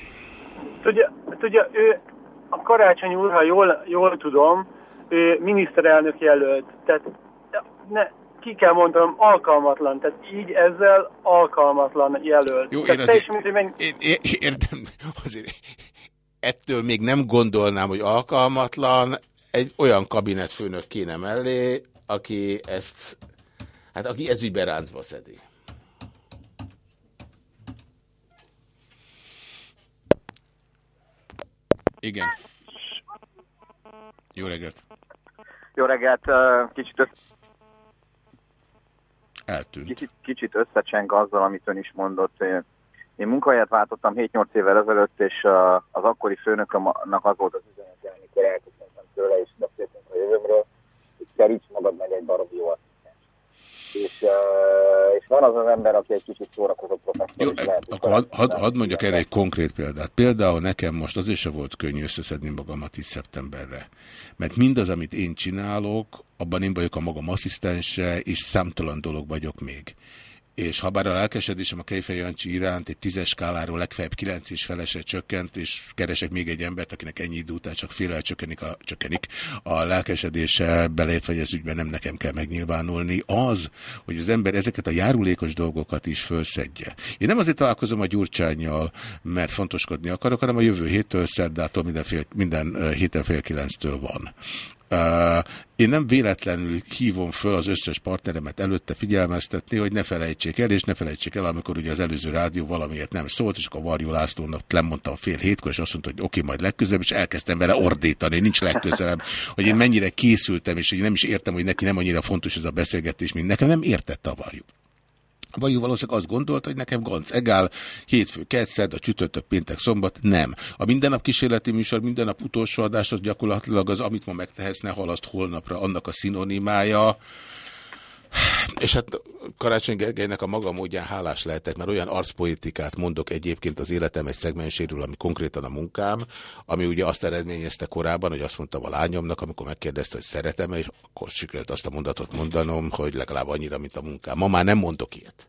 Tudja, tudja, ő a Karácsony úr, ha jól, jól tudom, ő miniszterelnök jelölt. Tehát ne, ki kell mondanom, alkalmatlan. Tehát így ezzel alkalmatlan jelölt. Jó, Tehát én azért, mindegy, hogy én, én, értem, azért ettől még nem gondolnám, hogy alkalmatlan, egy olyan kabinetfőnök kéne mellé, aki ezt, hát aki ezügyben ráncba szedi. Igen. Jó reggelt. Jó reggelt, kicsit, össz, Eltűnt. kicsit, kicsit összecseng azzal, amit ön is mondott. Én- munkahelyet váltottam 7-8 évvel ezelőtt, és az akkori főnökömnek az volt az üzenete, amikor elköszöntem tőle, és beszéltünk a jövőmről, hogy keríts magad meg egy baromi jó. És, és van az az ember, aki egy kicsit szórakozó professzor, és lehet, Akkor hadd had, had mondjak erre egy konkrét példát. Például nekem most azért se volt könnyű összeszedni magamat is szeptemberre. Mert mindaz, amit én csinálok, abban én vagyok a magam asszisztense, és számtalan dolog vagyok még. És ha bár a lelkesedésem a Kejfej Jancsi iránt egy tízes skáláról legfeljebb kilenc és felesre csökkent, és keresek még egy embert, akinek ennyi idő után csak félel csökkenik a, csökkenik a lelkesedése, beleértve, hogy ez ügyben nem nekem kell megnyilvánulni, az, hogy az ember ezeket a járulékos dolgokat is fölszedje. Én nem azért találkozom a Gyurcsányjal, mert fontoskodni akarok, hanem a jövő héttől, szerdától minden, fél, minden héten fél kilenctől van. Én nem véletlenül hívom föl az összes partneremet előtte figyelmeztetni, hogy ne felejtsék el, és ne felejtsék el, amikor ugye az előző rádió valamiért nem szólt, és akkor Varjú Lászlónak lemondtam fél hétkor, és azt mondta, hogy oké, majd legközelebb, és elkezdtem vele ordítani, nincs legközelebb, hogy én mennyire készültem, és hogy nem is értem, hogy neki nem annyira fontos ez a beszélgetés, mint nekem, nem értette a Varjú. Varjú valószínűleg azt gondolta, hogy nekem Ganc egál, hétfő, kedszed, a csütörtök, péntek, szombat, nem. A mindennap kísérleti műsor, mindennap utolsó adás, az gyakorlatilag az, amit ma megtehetsz, ne halaszt holnapra, annak a szinonimája. És hát Karácsony Gergelynek a maga módján hálás lehetek, mert olyan arcpolitikát mondok egyébként az életem egy szegmenséről, ami konkrétan a munkám, ami ugye azt eredményezte korábban, hogy azt mondtam a lányomnak, amikor megkérdezte, hogy szeretem és akkor sikerült azt a mondatot mondanom, hogy legalább annyira, mint a munkám. Ma már nem mondok ilyet.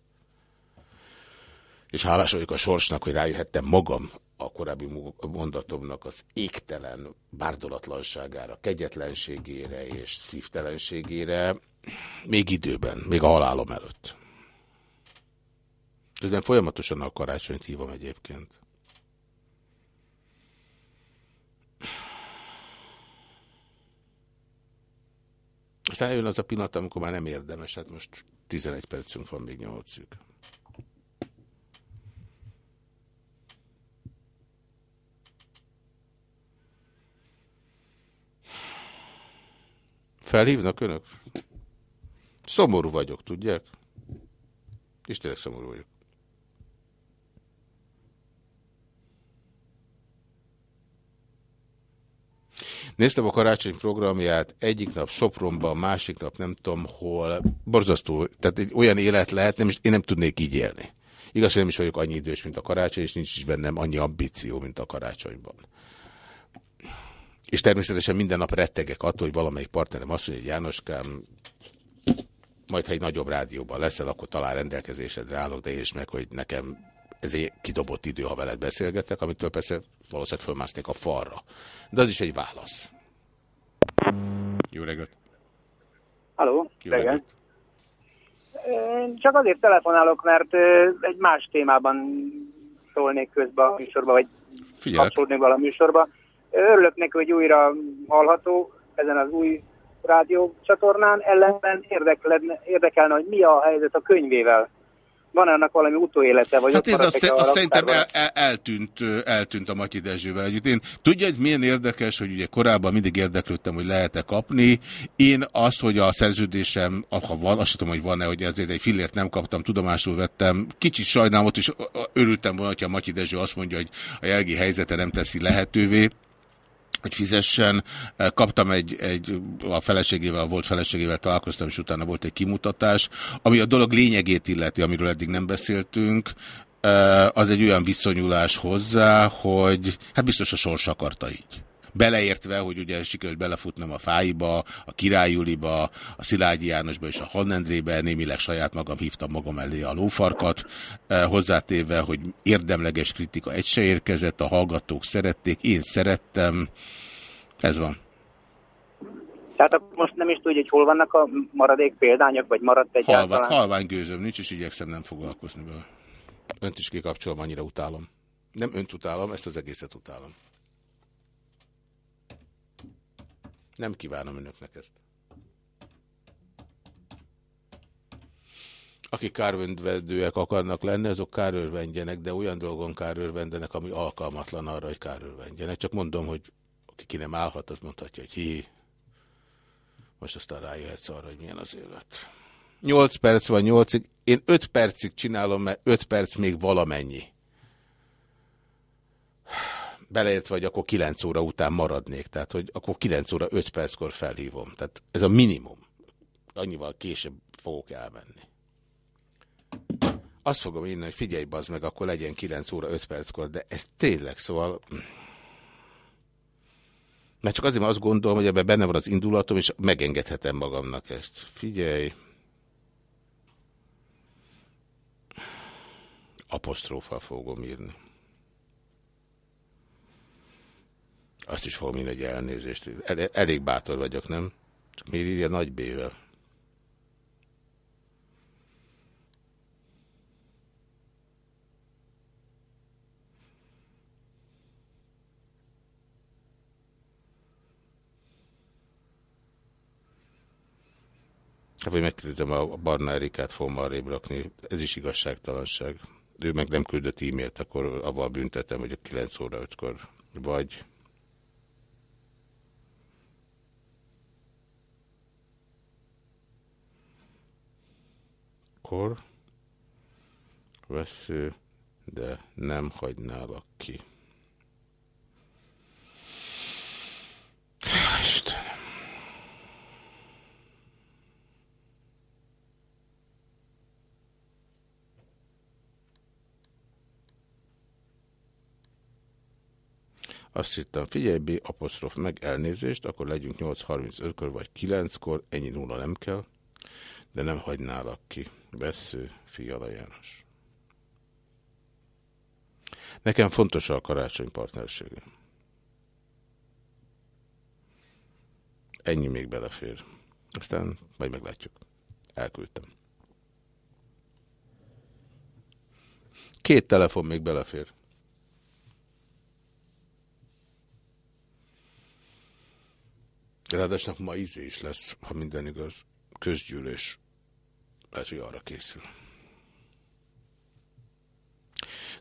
És hálás vagyok a sorsnak, hogy rájöhettem magam a korábbi mondatomnak az égtelen bárdolatlanságára, kegyetlenségére és szívtelenségére, még időben, még a halálom előtt. Közben folyamatosan a karácsonyt hívom egyébként. Aztán eljön az a pillanat, amikor már nem érdemes, hát most 11 percünk van, még 8-ig. Felhívnak önök? Szomorú vagyok, tudják? És tényleg szomorú vagyok. Néztem a karácsony programját, egyik nap Sopronban, másik nap nem tudom hol, borzasztó, tehát egy olyan élet lehet, nem, én nem tudnék így élni. Igaz, hogy nem is vagyok annyi idős, mint a karácsony, és nincs is bennem annyi ambíció, mint a karácsonyban. És természetesen minden nap rettegek attól, hogy valamelyik partnerem azt mondja, hogy Jánoskám, majd ha egy nagyobb rádióban leszel, akkor talán rendelkezésedre állok, de és meg, hogy nekem ez egy kidobott idő, ha veled beszélgetek, amitől persze valószínűleg fölmásznék a falra. De az is egy válasz. Jó reggelt! Halló, Jó reggelt. reggelt! Én Csak azért telefonálok, mert egy más témában szólnék közbe a műsorba, vagy Figyelek. kapcsolódnék vala a műsorba. Örülök neki, hogy újra hallható ezen az új rádió csatornán, ellenben érdekelne, hogy mi a helyzet a könyvével. Van annak valami utóélete, vagy Hát ott ez azt, azt szerintem el, el, eltűnt, eltűnt a Matyi Dezsővel együtt. Én tudja, hogy milyen érdekes, hogy ugye korábban mindig érdeklődtem, hogy lehet-e kapni. Én azt, hogy a szerződésem, ha van, azt tudom, hogy van-e, hogy ezért egy fillért nem kaptam, tudomásul vettem. Kicsit sajnálom, ott is örültem volna, hogyha a Matyi Dezső azt mondja, hogy a jelgi helyzete nem teszi lehetővé hogy fizessen. Kaptam egy, egy, a feleségével, a volt feleségével találkoztam, és utána volt egy kimutatás, ami a dolog lényegét illeti, amiről eddig nem beszéltünk, az egy olyan viszonyulás hozzá, hogy hát biztos a sors akarta így. Beleértve, hogy ugye sikerült belefutnom a Fáiba, a Királyuliba, a Szilágyi Jánosba és a Hannendrébe, némileg saját magam hívtam magam elé a lófarkat, eh, hozzátéve, hogy érdemleges kritika egy se érkezett, a hallgatók szerették, én szerettem, ez van. Tehát akkor most nem is tudja, hogy hol vannak a maradék példányok, vagy maradt egyáltalán? Halvány, halvány gőzöm nincs, és igyekszem nem foglalkozni vele. Önt is kikapcsolom, annyira utálom. Nem önt utálom, ezt az egészet utálom. Nem kívánom önöknek ezt. Akik kárvendvedőek akarnak lenni, azok kárőrvendjenek, de olyan dolgon kárőrvendenek, ami alkalmatlan arra, hogy kárőrvendjenek. Csak mondom, hogy aki ki nem állhat, az mondhatja, hogy hi, most aztán rájöhetsz arra, hogy milyen az élet. 8 perc van 8-ig. Én 5 percig csinálom, mert 5 perc még valamennyi. Beleértve, hogy akkor 9 óra után maradnék. Tehát, hogy akkor 9 óra 5 perckor felhívom. Tehát ez a minimum. Annyival később fogok elmenni. Azt fogom írni, hogy figyelj, bazd meg, akkor legyen 9 óra 5 perckor, de ez tényleg, szóval... Mert csak azért, mert azt gondolom, hogy ebben benne van az indulatom, és megengedhetem magamnak ezt. Figyelj! Apostrófal fogom írni. Azt is fogom írni, hogy elnézést. El, elég bátor vagyok, nem? Csak miért írja nagy B-vel? Hát, vagy megkérdezem a Barna Erikát, fogom arrébb rakni. Ez is igazságtalanság. Ő meg nem küldött e-mailt, akkor avval büntetem, hogy a 9 óra 5-kor vagy. Kor vesző, de nem hagynálak ki. Istenem. Azt hittem, figyelj B, apostrof meg elnézést, akkor legyünk 8.35-kor vagy 9-kor, ennyi nulla nem kell, de nem hagynálak ki. Vesző, Fiala János. Nekem fontos a karácsony partnersége. Ennyi még belefér. Aztán majd meglátjuk. Elküldtem. Két telefon még belefér. Ráadásul ma izé is lesz, ha minden igaz, közgyűlés. Lehet, hogy arra készül.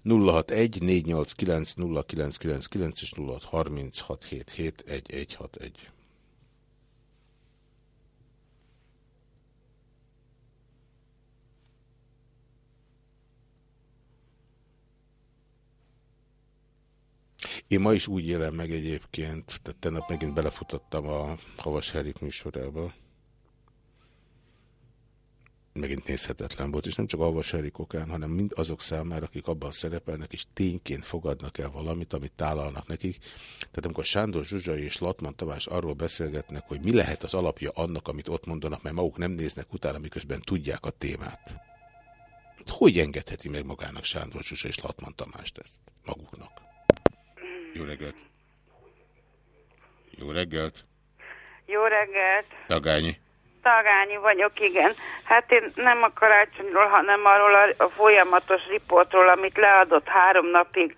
061-489-0999 és 0636771161. Én ma is úgy élem meg egyébként, tehát tegnap megint belefutottam a Havas Herik műsorába, Megint nézhetetlen volt, és nem csak a Havas Herik okán, hanem mind azok számára, akik abban szerepelnek, és tényként fogadnak el valamit, amit tálalnak nekik. Tehát amikor Sándor Zsuzsa és Latman Tamás arról beszélgetnek, hogy mi lehet az alapja annak, amit ott mondanak, mert maguk nem néznek utána, miközben tudják a témát. Hogy engedheti meg magának Sándor Zsuzsa és Latman Tamást ezt maguknak? Jó reggelt! Jó reggelt! Jó reggelt! Tagányi. Tagányi vagyok, igen. Hát én nem a karácsonyról, hanem arról a, folyamatos riportról, amit leadott három napig,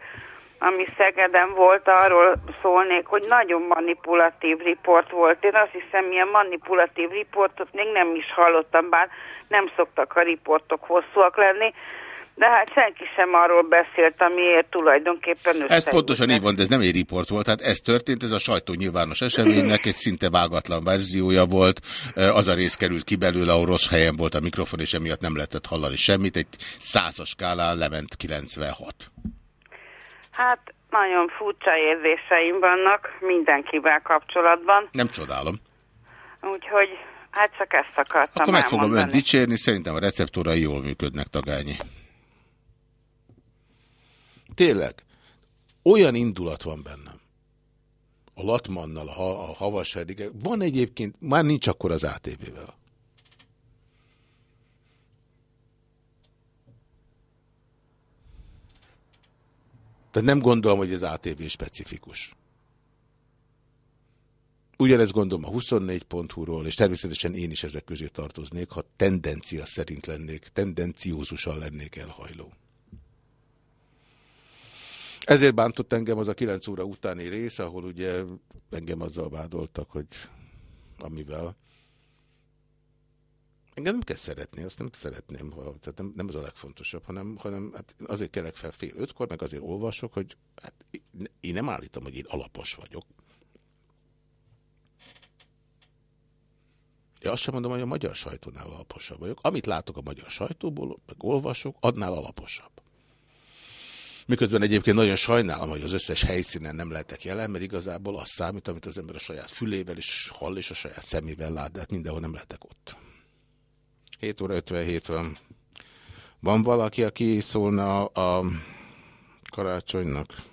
ami Szegeden volt, arról szólnék, hogy nagyon manipulatív riport volt. Én azt hiszem, ilyen manipulatív riportot még nem is hallottam, bár nem szoktak a riportok hosszúak lenni, de hát senki sem arról beszélt, amiért tulajdonképpen össze. Ez pontosan így van, de ez nem egy riport volt. Hát ez történt, ez a sajtó nyilvános eseménynek egy szinte vágatlan verziója volt. Az a rész került ki belőle, ahol rossz helyen volt a mikrofon, és emiatt nem lehetett hallani semmit. Egy százas skálán lement 96. Hát nagyon furcsa érzéseim vannak mindenkivel kapcsolatban. Nem csodálom. Úgyhogy hát csak ezt akartam Akkor meg fogom elmondani. önt dicsérni, szerintem a receptorai jól működnek, Tagányi. Tényleg, olyan indulat van bennem. A Latmannal, a, a Havas Herige. Van egyébként, már nincs akkor az ATV-vel. Tehát nem gondolom, hogy ez ATV specifikus. Ugyanezt gondolom a 24.hu-ról, és természetesen én is ezek közé tartoznék, ha tendencia szerint lennék, tendenciózusan lennék elhajló. Ezért bántott engem az a 9 óra utáni rész, ahol ugye engem azzal vádoltak, hogy amivel. Engem nem kell szeretni, azt nem szeretném, ha, tehát nem, nem ez a legfontosabb, hanem, hanem hát azért kelek fel fél ötkor, meg azért olvasok, hogy hát én nem állítom, hogy én alapos vagyok. Én azt sem mondom, hogy a magyar sajtónál alaposabb vagyok. Amit látok a magyar sajtóból, meg olvasok, annál alaposabb. Miközben egyébként nagyon sajnálom, hogy az összes helyszínen nem lehetek jelen, mert igazából az számít, amit az ember a saját fülével is hall, és a saját szemével lát, de hát mindenhol nem lehetek ott. 7 óra 57 van. Van valaki, aki szólna a, karácsonynak?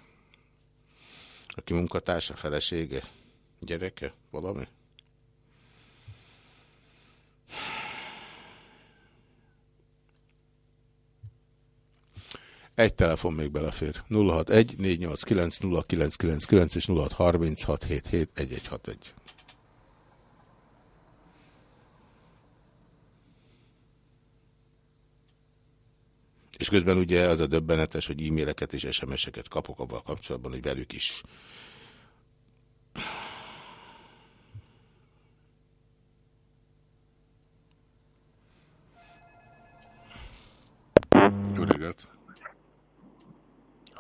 Aki munkatársa, felesége, gyereke, valami? Egy telefon még belefér. 061 489 0999 és 0636 77 1161. És közben ugye az a döbbenetes, hogy e-maileket és SMS-eket kapok abban kapcsolatban, hogy velük is.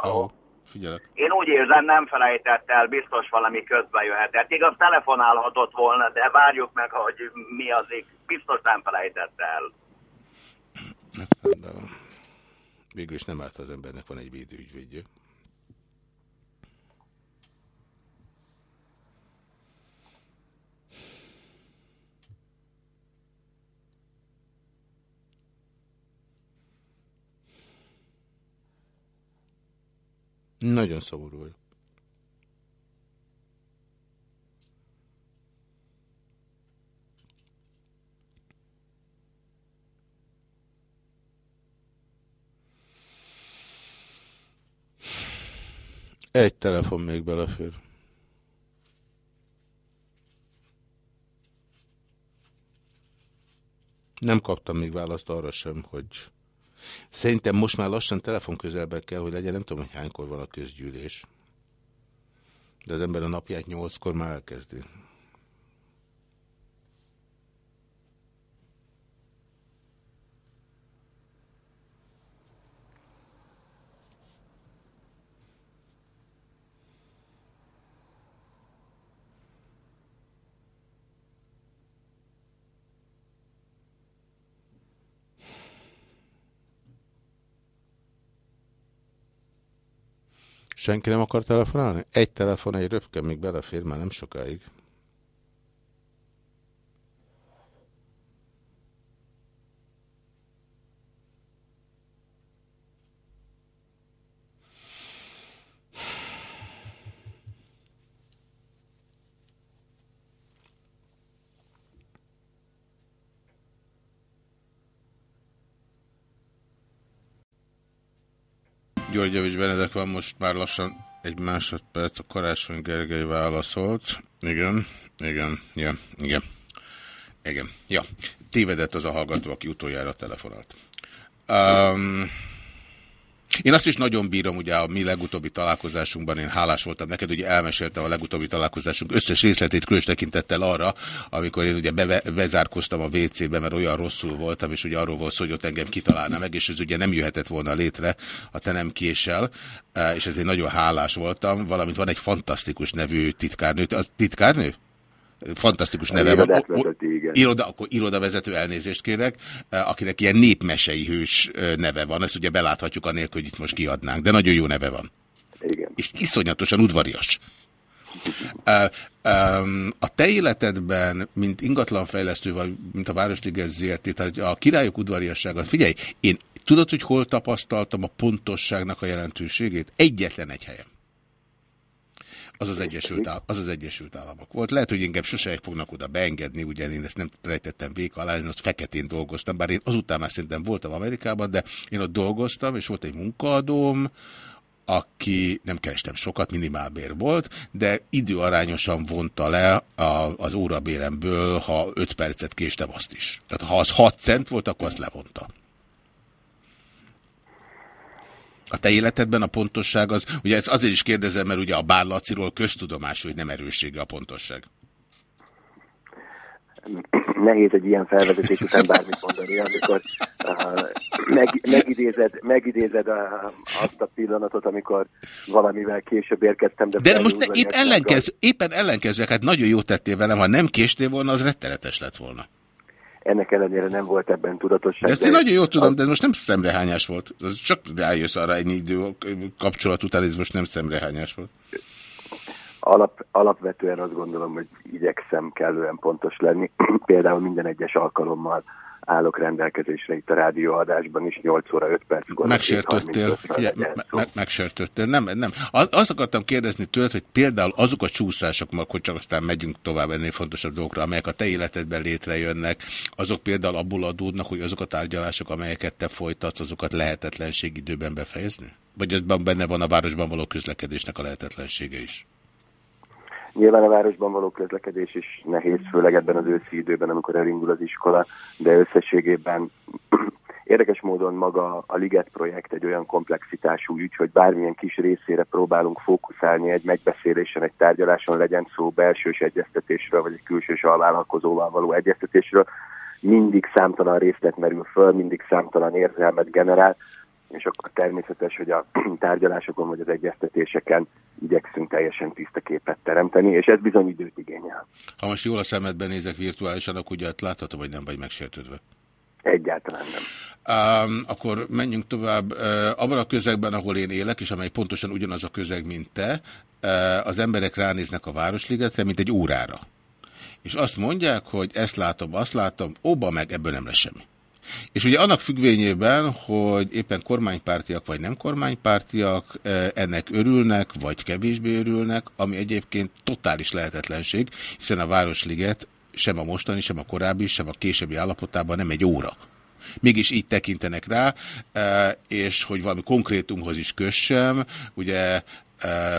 Ahó, figyelek. Én úgy érzem, nem felejtett el, biztos valami közbe jöhetett. Igaz, telefonálhatott volna, de várjuk meg, hogy mi az, biztos nem felejtett el. Rendben van. Végül is nem árt az embernek, van egy védőügyvédje. Nagyon szomorú vagyok. Egy telefon még belefér. Nem kaptam még választ arra sem, hogy szerintem most már lassan telefon közelben kell, hogy legyen, nem tudom, hogy hánykor van a közgyűlés. De az ember a napját nyolckor már elkezdi. Senki nem akar telefonálni? Egy telefon, egy röpke, még belefér, már nem sokáig. György Javis Benedek van most már lassan egy másodperc, a Karácsony Gergely válaszolt. Igen, igen, igen, igen. Igen, ja. Tévedett az a hallgató, aki utoljára telefonált. Um, én azt is nagyon bírom, ugye a mi legutóbbi találkozásunkban, én hálás voltam neked, hogy elmeséltem a legutóbbi találkozásunk összes részletét, különös tekintettel arra, amikor én ugye be, bezárkoztam a WC-be, mert olyan rosszul voltam, és ugye arról volt szó, hogy ott engem kitalálna meg, és ez ugye nem jöhetett volna létre a te nem késsel, és ezért nagyon hálás voltam, valamint van egy fantasztikus nevű titkárnő. Az titkárnő? Fantasztikus neve van. Iroda, akkor irodavezető elnézést kérek, akinek ilyen népmesei hős neve van. Ezt ugye beláthatjuk anélkül, hogy itt most kiadnánk, de nagyon jó neve van. Igen. És iszonyatosan udvarias. A te életedben, mint ingatlanfejlesztő, vagy mint a Városliges ZRT, tehát a királyok udvariassága, figyelj, én tudod, hogy hol tapasztaltam a pontosságnak a jelentőségét? Egyetlen egy helyen az az, Egyesült az az Egyesült Államok volt. Lehet, hogy engem sose fognak oda beengedni, ugye én ezt nem rejtettem vék alá, én ott feketén dolgoztam, bár én azután már szerintem voltam Amerikában, de én ott dolgoztam, és volt egy munkaadóm, aki nem kerestem sokat, minimálbér volt, de időarányosan vonta le a, az órabéremből, ha 5 percet késtem azt is. Tehát ha az 6 cent volt, akkor azt levonta. A te életedben a pontosság az, ugye ezt azért is kérdezem, mert ugye a bárlaciról köztudomás, hogy nem erőssége a pontosság. Nehéz egy ilyen felvezetés után bármit mondani, amikor uh, meg, megidézed, megidézed a, azt a pillanatot, amikor valamivel később érkeztem. De, de most ne, épp ellenkez, éppen ellenkezőek, hát nagyon jó tettél velem, ha nem késtél volna, az rettenetes lett volna ennek ellenére nem volt ebben tudatosság. De ezt én nagyon jól tudom, de ez most nem szemrehányás volt. Ez csak rájössz arra ennyi idő kapcsolat után, ez most nem szemrehányás volt. Alap, alapvetően azt gondolom, hogy igyekszem kellően pontos lenni. Például minden egyes alkalommal állok rendelkezésre itt a rádióadásban is, 8 óra 5 perc. Megsértődtél, figyelj, me me megsértődtél. Nem, nem. Azt akartam kérdezni tőled, hogy például azok a csúszások, akkor csak aztán megyünk tovább ennél fontosabb dolgokra, amelyek a te életedben létrejönnek, azok például abból adódnak, hogy azok a tárgyalások, amelyeket te folytatsz, azokat lehetetlenség időben befejezni? Vagy ezben benne van a városban való közlekedésnek a lehetetlensége is? Nyilván a városban való közlekedés is nehéz, főleg ebben az őszi időben, amikor elindul az iskola, de összességében érdekes módon maga a Liget projekt egy olyan komplexitású ügy, hogy bármilyen kis részére próbálunk fókuszálni egy megbeszélésen, egy tárgyaláson, legyen szó belsős egyeztetésről, vagy egy külsős alvállalkozóval való egyeztetésről, mindig számtalan részlet merül föl, mindig számtalan érzelmet generál, és akkor természetes, hogy a tárgyalásokon vagy az egyeztetéseken igyekszünk teljesen tiszta képet teremteni, és ez bizony időt igényel. Ha most jól a szemedben nézek virtuálisan, akkor ugye láthatom, hogy nem vagy megsértődve. Egyáltalán nem. Um, akkor menjünk tovább. Uh, abban a közegben, ahol én élek, és amely pontosan ugyanaz a közeg, mint te, uh, az emberek ránéznek a Városligetre, mint egy órára. És azt mondják, hogy ezt látom, azt látom, óba meg ebből nem lesz semmi. És ugye annak függvényében, hogy éppen kormánypártiak vagy nem kormánypártiak e, ennek örülnek, vagy kevésbé örülnek, ami egyébként totális lehetetlenség, hiszen a Városliget sem a mostani, sem a korábbi, sem a későbbi állapotában nem egy óra. Mégis így tekintenek rá, e, és hogy valami konkrétumhoz is kössem, ugye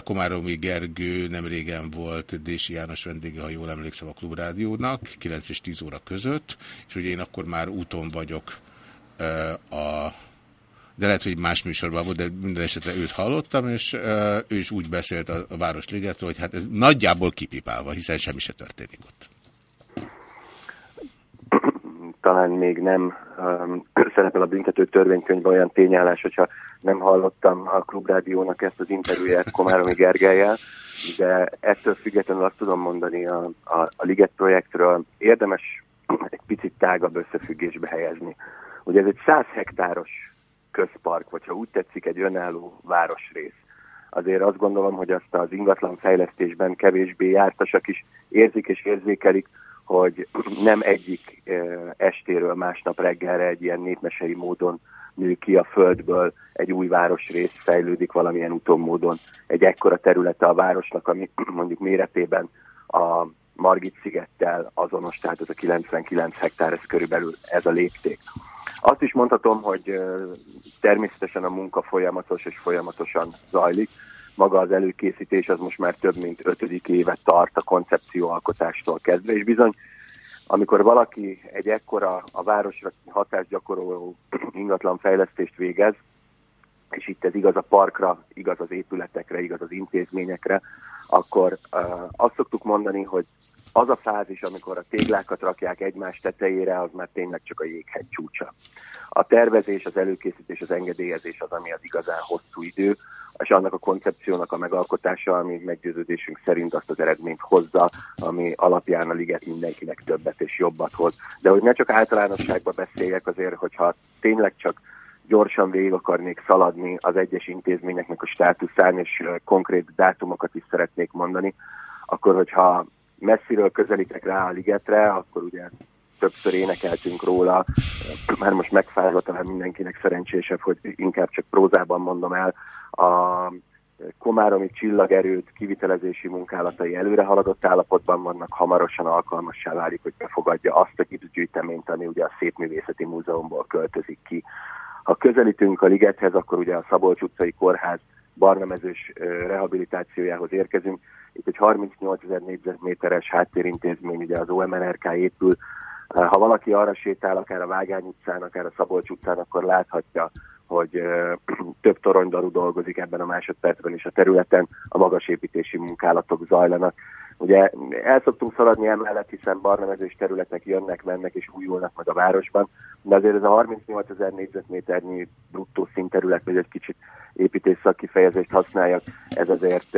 Komáromi Gergő nem régen volt Dési János vendége, ha jól emlékszem a Klubrádiónak, 9 és 10 óra között, és ugye én akkor már úton vagyok a de lehet, hogy más műsorban volt, de minden esetre őt hallottam, és ő is úgy beszélt a, a Városligetről, hogy hát ez nagyjából kipipálva, hiszen semmi se történik ott. Talán még nem szerepel a büntető törvénykönyvben olyan tényállás, hogyha nem hallottam a Klubrádiónak ezt az interjúját Komáromi Gergelyel, de ettől függetlenül azt tudom mondani a, a, a Liget projektről, érdemes egy picit tágabb összefüggésbe helyezni. Ugye ez egy 100 hektáros közpark, vagy ha úgy tetszik, egy önálló városrész, azért azt gondolom, hogy azt az ingatlan fejlesztésben kevésbé jártasak is érzik és érzékelik, hogy nem egyik eh, estéről másnap reggelre egy ilyen népmesei módon nő ki a földből, egy új városrész fejlődik valamilyen úton módon. Egy ekkora területe a városnak, ami mondjuk méretében a Margit szigettel azonos, tehát ez a 99 hektár, ez körülbelül ez a lépték. Azt is mondhatom, hogy természetesen a munka folyamatos és folyamatosan zajlik. Maga az előkészítés az most már több mint ötödik évet tart a koncepcióalkotástól kezdve, és bizony amikor valaki egy ekkora a városra hatást gyakoroló ingatlan fejlesztést végez, és itt ez igaz a parkra, igaz az épületekre, igaz az intézményekre, akkor uh, azt szoktuk mondani, hogy az a fázis, amikor a téglákat rakják egymás tetejére, az már tényleg csak a jéghegy csúcsa. A tervezés, az előkészítés, az engedélyezés az, ami az igazán hosszú idő, és annak a koncepciónak a megalkotása, ami meggyőződésünk szerint azt az eredményt hozza, ami alapján a liget mindenkinek többet és jobbat hoz. De hogy ne csak általánosságban beszéljek azért, hogyha tényleg csak gyorsan végig akarnék szaladni az egyes intézményeknek a státuszán, és konkrét dátumokat is szeretnék mondani, akkor hogyha messziről közelítek rá a ligetre, akkor ugye többször énekeltünk róla, már most megfázva talán mindenkinek szerencsésebb, hogy inkább csak prózában mondom el, a Komáromi csillagerőt kivitelezési munkálatai előre haladott állapotban vannak, hamarosan alkalmassá válik, hogy befogadja azt a gipszgyűjteményt, ami ugye a Szépművészeti Múzeumból költözik ki. Ha közelítünk a ligethez, akkor ugye a Szabolcs utcai kórház barnamezős rehabilitációjához érkezünk. Itt egy 38 ezer négyzetméteres háttérintézmény, ugye az OMNRK épül. Ha valaki arra sétál, akár a Vágány utcán, akár a Szabolcs utcán, akkor láthatja, hogy több toronydarú dolgozik ebben a másodpercben is a területen, a magas építési munkálatok zajlanak. Ugye el szoktunk szaladni emellett, hiszen barnamezős területek jönnek, mennek és újulnak meg a városban, de azért ez a 38 ezer négyzetméternyi bruttó színterület, vagy egy kicsit építés kifejezést használjak, ez azért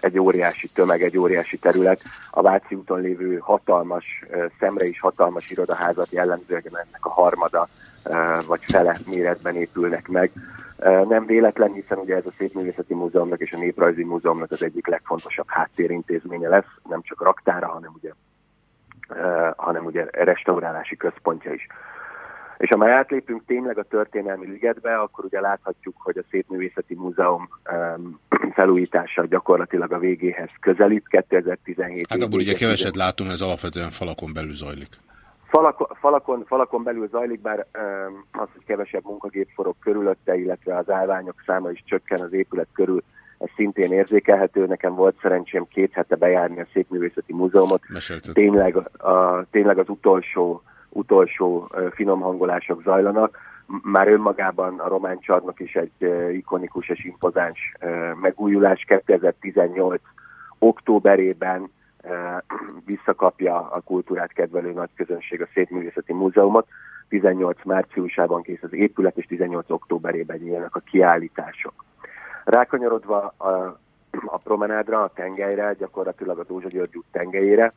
egy óriási tömeg, egy óriási terület. A Váci úton lévő hatalmas, szemre is hatalmas irodaházat jellemzően ennek a harmada vagy fele méretben épülnek meg. Nem véletlen, hiszen ugye ez a Szépművészeti Múzeumnak és a Néprajzi Múzeumnak az egyik legfontosabb háttérintézménye lesz, nem csak raktára, hanem ugye, hanem ugye restaurálási központja is. És ha már átlépünk tényleg a történelmi ligetbe, akkor ugye láthatjuk, hogy a Szépművészeti Múzeum um, felújítása gyakorlatilag a végéhez közelít. 2017 Hát abból ugye keveset látunk, ez alapvetően falakon belül zajlik. Falakon, falakon, falakon belül zajlik, bár az, hogy kevesebb munkagép forog körülötte, illetve az állványok száma is csökken az épület körül, ez szintén érzékelhető. Nekem volt szerencsém két hete bejárni a Szépművészeti Múzeumot. Tényleg, a, tényleg az utolsó utolsó finom hangolások zajlanak. Már önmagában a román csarnok is egy ikonikus és impozáns megújulás. 2018 októberében visszakapja a kultúrát kedvelő nagy közönség a Szépművészeti Múzeumot. 18 márciusában kész az épület, és 18 októberében nyílnak a kiállítások. Rákanyarodva a, a promenádra, a tengelyre, gyakorlatilag a Dózsa György út tengelyére,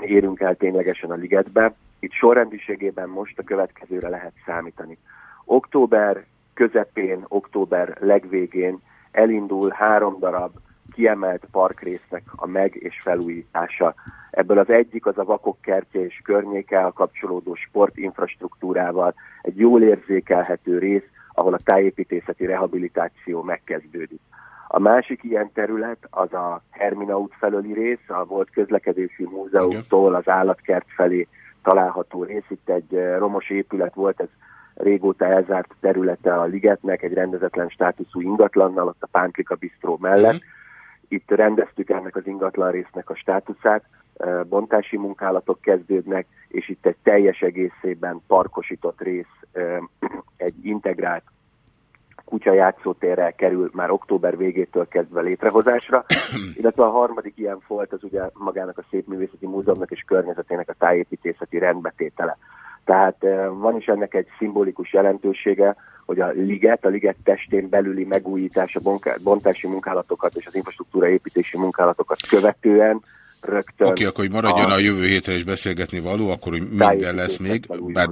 érünk el ténylegesen a ligetbe. Itt sorrendiségében most a következőre lehet számítani. Október közepén, október legvégén elindul három darab kiemelt parkrésznek a meg- és felújítása. Ebből az egyik az a Vakok kertje és környéke a kapcsolódó sportinfrastruktúrával, egy jól érzékelhető rész, ahol a tájépítészeti rehabilitáció megkezdődik. A másik ilyen terület az a Hermina út felőli rész, a volt közlekedési múzeumtól az állatkert felé található rész. Itt egy eh, romos épület volt, ez régóta elzárt területe a ligetnek, egy rendezetlen státuszú ingatlannal, ott a Pánklika Bistró mellett. Mm. Itt rendeztük ennek az ingatlan résznek a státuszát, bontási munkálatok kezdődnek, és itt egy teljes egészében parkosított rész, egy integrált kutya játszótérrel kerül már október végétől kezdve létrehozásra, illetve a harmadik ilyen volt az ugye magának a Szépművészeti Múzeumnak és környezetének a tájépítészeti rendbetétele. Tehát eh, van is ennek egy szimbolikus jelentősége, hogy a liget, a liget testén belüli megújítás, a bontási munkálatokat és az infrastruktúra építési munkálatokat követően rögtön. Oké, okay, akkor hogy maradjon a... a jövő hétre is beszélgetni való, akkor hogy minden lesz még, bár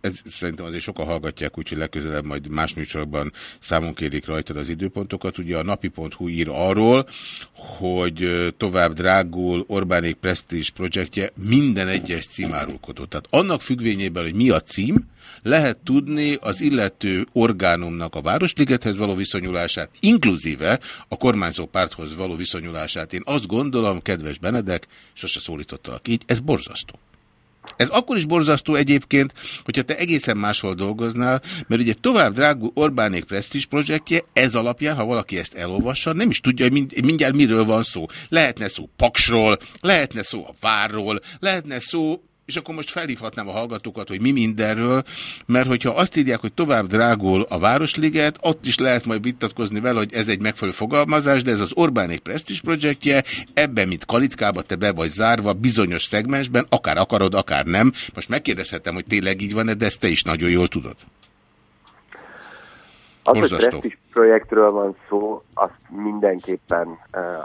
ez, szerintem azért sokan hallgatják, úgyhogy legközelebb majd más műsorokban számon kérik rajta az időpontokat. Ugye a napi.hu ír arról, hogy tovább drágul Orbánék Prestige projektje minden egyes címárulkodó. Tehát annak függvényében, hogy mi a cím, lehet tudni az illető orgánumnak a Városligethez való viszonyulását, inkluzíve a kormányzó párthoz való viszonyulását. Én azt gondolom, kedves Benedek, sose szólítottalak így, ez borzasztó. Ez akkor is borzasztó egyébként, hogyha te egészen máshol dolgoznál, mert ugye tovább drágú Orbánék Prestige projektje, ez alapján, ha valaki ezt elolvassa, nem is tudja, hogy mind, mindjárt miről van szó. Lehetne szó Paksról, lehetne szó a Várról, lehetne szó és akkor most felhívhatnám a hallgatókat, hogy mi mindenről, mert hogyha azt írják, hogy tovább drágul a Városliget, ott is lehet majd vitatkozni vele, hogy ez egy megfelelő fogalmazás, de ez az Orbánék Prestige projektje, ebben, mint kalitkába te be vagy zárva bizonyos szegmensben, akár akarod, akár nem. Most megkérdezhetem, hogy tényleg így van-e, de ezt te is nagyon jól tudod. Az, hogy Prestige projektről van szó, azt mindenképpen uh,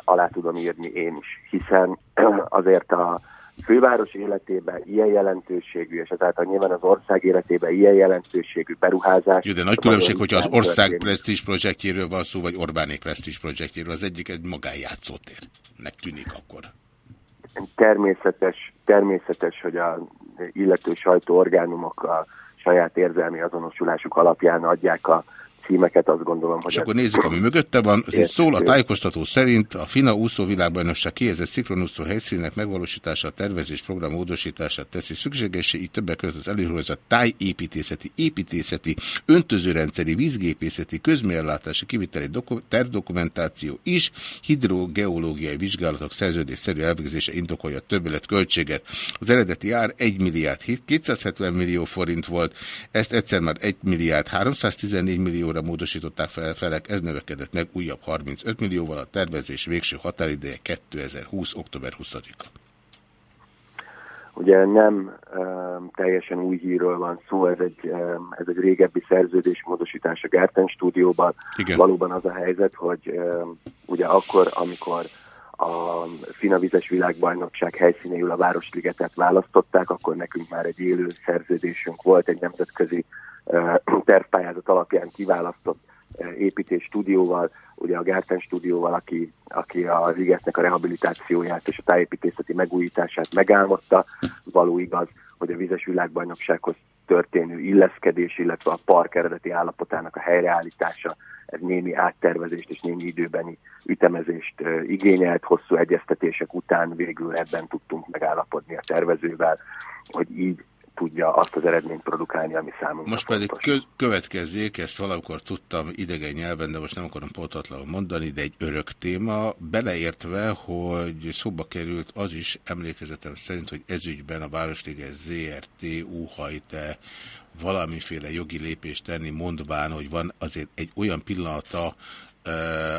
alá tudom írni én is, hiszen azért a főváros életében ilyen jelentőségű, és ezáltal nyilván az ország életében ilyen jelentőségű beruházás. Jó, de nagy különbség, hogyha az ország Prestige projektjéről van szó, vagy Orbánék Prestige projektjéről, az egyik egy magánjátszótérnek tűnik akkor. Természetes, természetes, hogy a illető sajtóorgánumok a saját érzelmi azonosulásuk alapján adják a címeket, azt gondolom, hogy... És akkor nézzük, ami mögötte van. Ez itt szól a tájékoztató szerint a FINA úszóvilágbajnokság kihelyezett szinkronúszó helyszínek megvalósítása, a tervezés program módosítását teszi szükségesé, így többek között az előhozott tájépítészeti, építészeti, öntözőrendszeri, vízgépészeti, közmérlátási kiviteli tervdokumentáció is, hidrogeológiai vizsgálatok szerződésszerű elvégzése indokolja többlet költséget. Az eredeti ár 1 milliárd 270 millió forint volt, ezt egyszer már 1 milliárd 314 millió millióra módosították fel felek, ez növekedett meg újabb 35 millióval, a tervezés végső határideje 2020. október 20-a. Ugye nem um, teljesen új hírről van szó, ez egy, um, ez egy régebbi szerződésmódosítás a Gárten stúdióban. Igen. Valóban az a helyzet, hogy um, ugye akkor, amikor a Finavizes világbajnokság helyszínéül a Városligetet választották, akkor nekünk már egy élő szerződésünk volt, egy nemzetközi tervpályázat alapján kiválasztott építés stúdióval, ugye a Gárten stúdióval, aki, aki a ligetnek a rehabilitációját és a tájépítészeti megújítását megálmodta. Való igaz, hogy a vizes világbajnoksághoz történő illeszkedés, illetve a park eredeti állapotának a helyreállítása, ez némi áttervezést és némi időbeni ütemezést igényelt. Hosszú egyeztetések után végül ebben tudtunk megállapodni a tervezővel, hogy így tudja azt az eredményt produkálni, ami számunkra Most pedig kö következzék, ezt valamikor tudtam idegen nyelven, de most nem akarom pontatlanul mondani, de egy örök téma, beleértve, hogy szóba került az is emlékezetem szerint, hogy ezügyben a Városliges ZRT. úhajte valamiféle jogi lépést tenni, mondván, hogy van azért egy olyan pillanata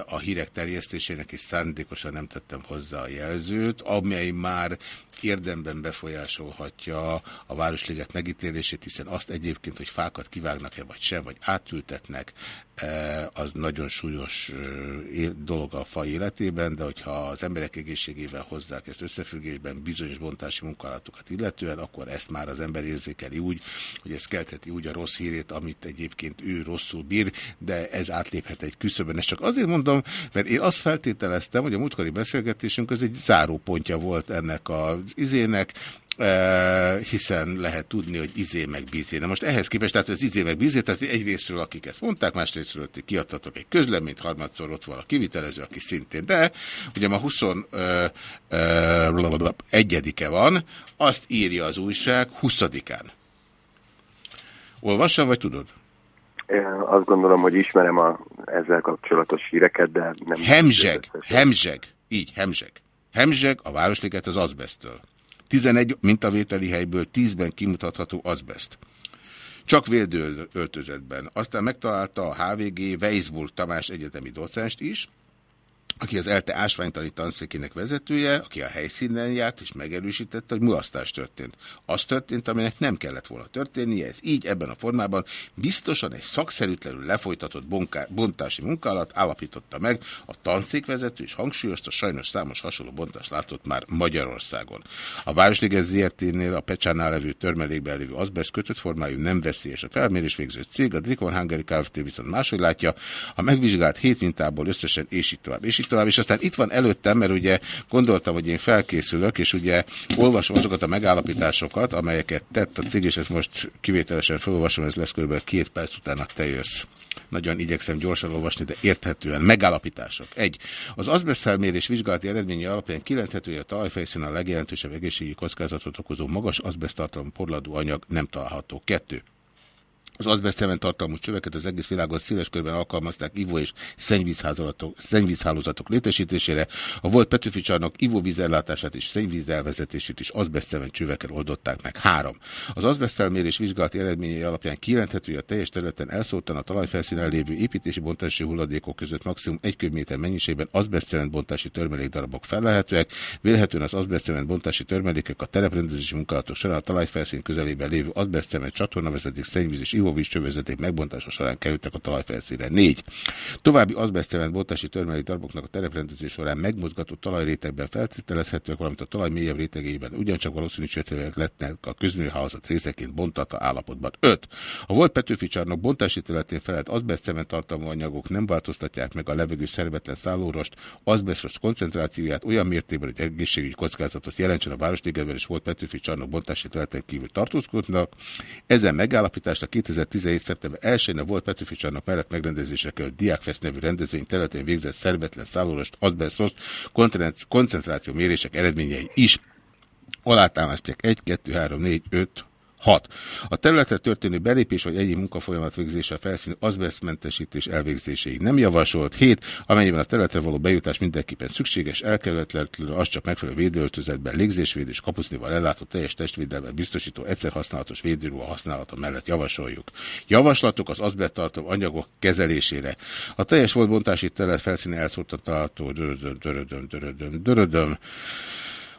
a hírek terjesztésének, és szándékosan nem tettem hozzá a jelzőt, amely már érdemben befolyásolhatja a Városliget megítélését, hiszen azt egyébként, hogy fákat kivágnak-e vagy sem, vagy átültetnek, e, az nagyon súlyos e, dolog a fa életében, de hogyha az emberek egészségével hozzák ezt összefüggésben bizonyos bontási munkálatokat illetően, akkor ezt már az ember érzékeli úgy, hogy ez keltheti úgy a rossz hírét, amit egyébként ő rosszul bír, de ez átléphet egy küszöbön. Ezt csak azért mondom, mert én azt feltételeztem, hogy a múltkori beszélgetésünk az egy zárópontja volt ennek a izének, Uh, hiszen lehet tudni, hogy izé meg bizé. Na most ehhez képest, tehát az izé meg bizé, tehát egyrésztről akik ezt mondták, másrésztről ti kiadtatok egy közleményt, harmadszor ott van a kivitelező, aki szintén, de ugye ma 21-e van, azt írja az újság 20-án. Olvassam, vagy tudod? Azt gondolom, hogy ismerem a ezzel kapcsolatos híreket, de nem... Hemzseg, hemzseg, így, hemzseg. Hemzseg a Városliget az azbesztől. 11 mintavételi helyből 10-ben kimutatható azbest. Csak védőöltözetben. Aztán megtalálta a HVG Weisburg Tamás egyetemi docenst is, aki az ELTE ásványtani tanszékének vezetője, aki a helyszínen járt és megerősítette, hogy mulasztás történt. Az történt, aminek nem kellett volna történnie, ez így ebben a formában biztosan egy szakszerűtlenül lefolytatott bonká, bontási munka alatt állapította meg a tanszékvezető, és hangsúlyozta, sajnos számos hasonló bontást látott már Magyarországon. A Városliges ZRT-nél a Pecsánál levő törmelékben lévő azbest kötött formájú nem veszélyes a felmérés végző cég, a Drikon Hungary Kft. viszont máshogy látja, a megvizsgált hét mintából összesen és így tovább, és tovább, és aztán itt van előttem, mert ugye gondoltam, hogy én felkészülök, és ugye olvasom azokat a megállapításokat, amelyeket tett a cég, és ezt most kivételesen felolvasom, ez lesz kb. két perc utána te jössz. Nagyon igyekszem gyorsan olvasni, de érthetően. Megállapítások. Egy. Az azbest felmérés vizsgálati eredményi alapján kijelenthető, hogy a talajfelszínen a legjelentősebb egészségi kockázatot okozó magas azbesttartalmú porladó anyag nem található. Kettő. Az azbesztemen tartalmú csöveket az egész világon széles körben alkalmazták ivó- és szennyvízhálózatok létesítésére. A volt Petőfi csarnok ivóvízellátását és szennyvízelvezetését is azbesztemen csövekkel oldották meg. Három. Az azbesztfelmérés vizsgálati eredményei alapján kijelenthető, hogy a teljes területen elszóltan a talajfelszínen lévő építési bontási hulladékok között maximum egy köbméter mennyiségben azbesztcement bontási törmelékdarabok fellehetőek. Vélhetően az azbesztcement bontási törmelékek a tereprendezési munkálatok során a talajfelszín közelében lévő azbesztcement csatornavezeték szennyvíz és ivóvíz csövezeték megbontása során kerültek a talajfelszínre. 4. További azbeszcement bontási törmelék daraboknak a tereprendezés során megmozgatott talajrétegben feltételezhetőek, valamint a talaj mélyebb rétegeiben ugyancsak valószínűsítőek lettnek a közműhálózat részeként bontata állapotban. 5. A volt Petőfi csarnok bontási területén felett azbeszcement tartalmú anyagok nem változtatják meg a levegő szervetlen szállórost, azbesztos koncentrációját olyan mértékben, hogy egészségügyi kockázatot jelentsen a Városligetben és volt Petőfi csarnok bontási területen kívül tartózkodnak. Ezen megállapítást a 2017. szeptember 1-én a volt Petőfi csarnok mellett megrendezésre került Diákfest nevű rendezvény területén végzett szervetlen szállórost, azbesztos koncentráció mérések eredményei is alátámasztják 1, 2, 3, 4, 5, 6. A területre történő belépés vagy egyéb munkafolyamat végzése a felszíni azbesztmentesítés elvégzéséig nem javasolt. 7. Amennyiben a területre való bejutás mindenképpen szükséges, elkerülhetetlenül az csak megfelelő védőöltözetben, légzésvédés, kapusznival ellátott teljes testvédelmet biztosító egyszer használatos védőruha használata mellett javasoljuk. Javaslatok az azbesztartó anyagok kezelésére. A teljes volt bontási terület felszíni elszórtatható dörödöm, dörödöm, dörödöm, dörödöm.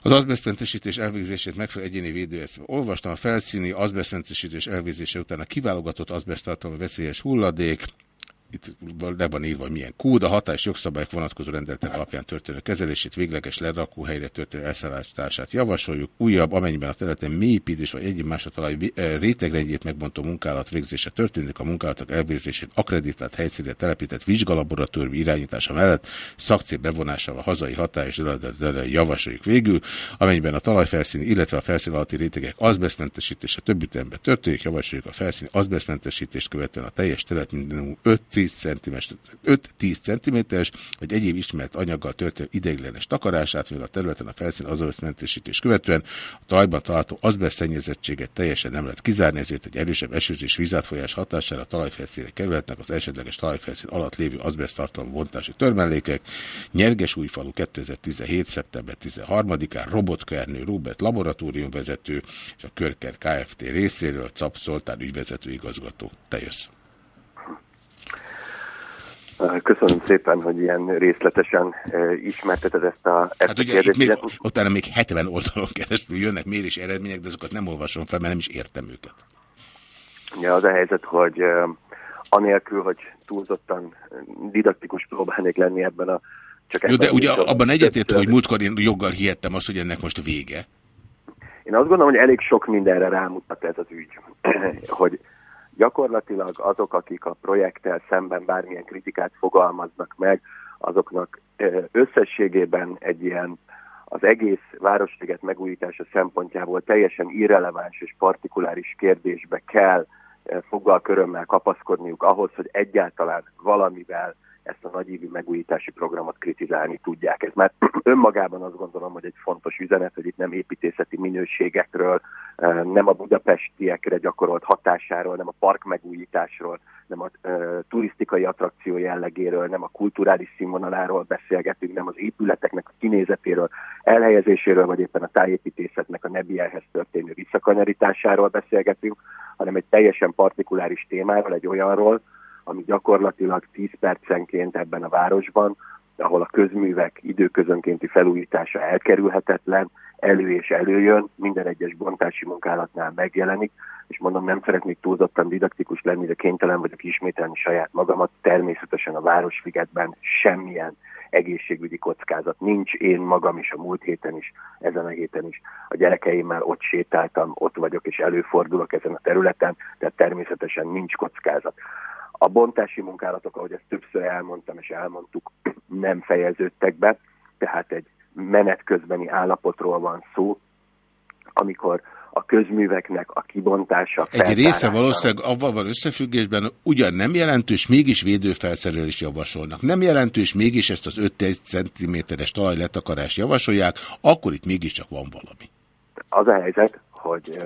Az azbesztmentesítés elvégzését megfelelő egyéni védőeszbe. Olvastam a felszíni azbesztmentesítés elvégzése után a kiválogatott azbesztartalmú veszélyes hulladék, itt le van írva, hogy milyen kód, a hatás jogszabályok vonatkozó rendeletek alapján történő kezelését, végleges lerakóhelyre történő elszállítását javasoljuk. Újabb, amennyiben a területen mélyépítés vagy egyéb más a talaj rétegrendjét megbontó munkálat végzése történik, a munkálatok elvégzését akreditált helyszínre telepített vizsgalaboratórium irányítása mellett szakcél bevonásával a hazai hatás javasoljuk végül, amennyiben a talajfelszíni, illetve a felszín alatti rétegek azbesztmentesítése több ütemben történik, javasoljuk a felszíni azbesztmentesítést követően a teljes terület minden 5 5-10 cm-es, vagy egyéb ismert anyaggal történő ideiglenes takarását, mivel a területen a felszín azonmentesítés követően a talajban található azbeszennyezettséget teljesen nem lehet kizárni, ezért egy erősebb esőzés vízátfolyás hatására a talajfelszínre kerülhetnek az esetleges talajfelszín alatt lévő azbesztartalmú bontási törmelékek. Nyergesújfalu 2017. szeptember 13-án Robotkernő Robert laboratóriumvezető és a Körker Kft. részéről Cap Szoltán ügyvezető igazgató. Te jössz. Köszönöm szépen, hogy ilyen részletesen ismerteted ezt a, ezt hát ugye itt még, utána még 70 oldalon keresztül jönnek mérés eredmények, de azokat nem olvasom fel, mert nem is értem őket. Ja, az a helyzet, hogy anélkül, hogy túlzottan didaktikus próbálnék lenni ebben a csak Jó, de ugye abban egyetért, hogy múltkor én joggal hihettem azt, hogy ennek most vége. Én azt gondolom, hogy elég sok mindenre rámutat ez az ügy. hogy gyakorlatilag azok, akik a projekttel szemben bármilyen kritikát fogalmaznak meg, azoknak összességében egy ilyen az egész városliget megújítása szempontjából teljesen irreleváns és partikuláris kérdésbe kell foggal körömmel kapaszkodniuk ahhoz, hogy egyáltalán valamivel ezt a nagyívű megújítási programot kritizálni tudják. Ez már önmagában azt gondolom, hogy egy fontos üzenet, hogy itt nem építészeti minőségekről, eh, nem a budapestiekre gyakorolt hatásáról, nem a park megújításról, nem a uh, turisztikai attrakció jellegéről, nem a kulturális színvonaláról beszélgetünk, nem az épületeknek a kinézetéről, elhelyezéséről, vagy éppen a tájépítészetnek a Nebielhez történő visszakanyarításáról beszélgetünk, hanem egy teljesen partikuláris témáról, egy olyanról, ami gyakorlatilag 10 percenként ebben a városban ahol a közművek időközönkénti felújítása elkerülhetetlen, elő és előjön, minden egyes bontási munkálatnál megjelenik, és mondom, nem szeretnék túlzottan didaktikus lenni, de kénytelen vagyok ismételni saját magamat. Természetesen a Városligetben semmilyen egészségügyi kockázat nincs. Én magam is a múlt héten is, ezen a héten is a gyerekeimmel ott sétáltam, ott vagyok és előfordulok ezen a területen, tehát természetesen nincs kockázat. A bontási munkálatok, ahogy ezt többször elmondtam és elmondtuk, nem fejeződtek be, tehát egy menet közbeni állapotról van szó, amikor a közműveknek a kibontása, Egy része valószínűleg avval van összefüggésben, ugyan nem jelentős, mégis védőfelszerelést javasolnak. Nem jelentős, mégis ezt az 5 cm-es talajletakarás javasolják, akkor itt mégiscsak van valami. Az a helyzet, hogy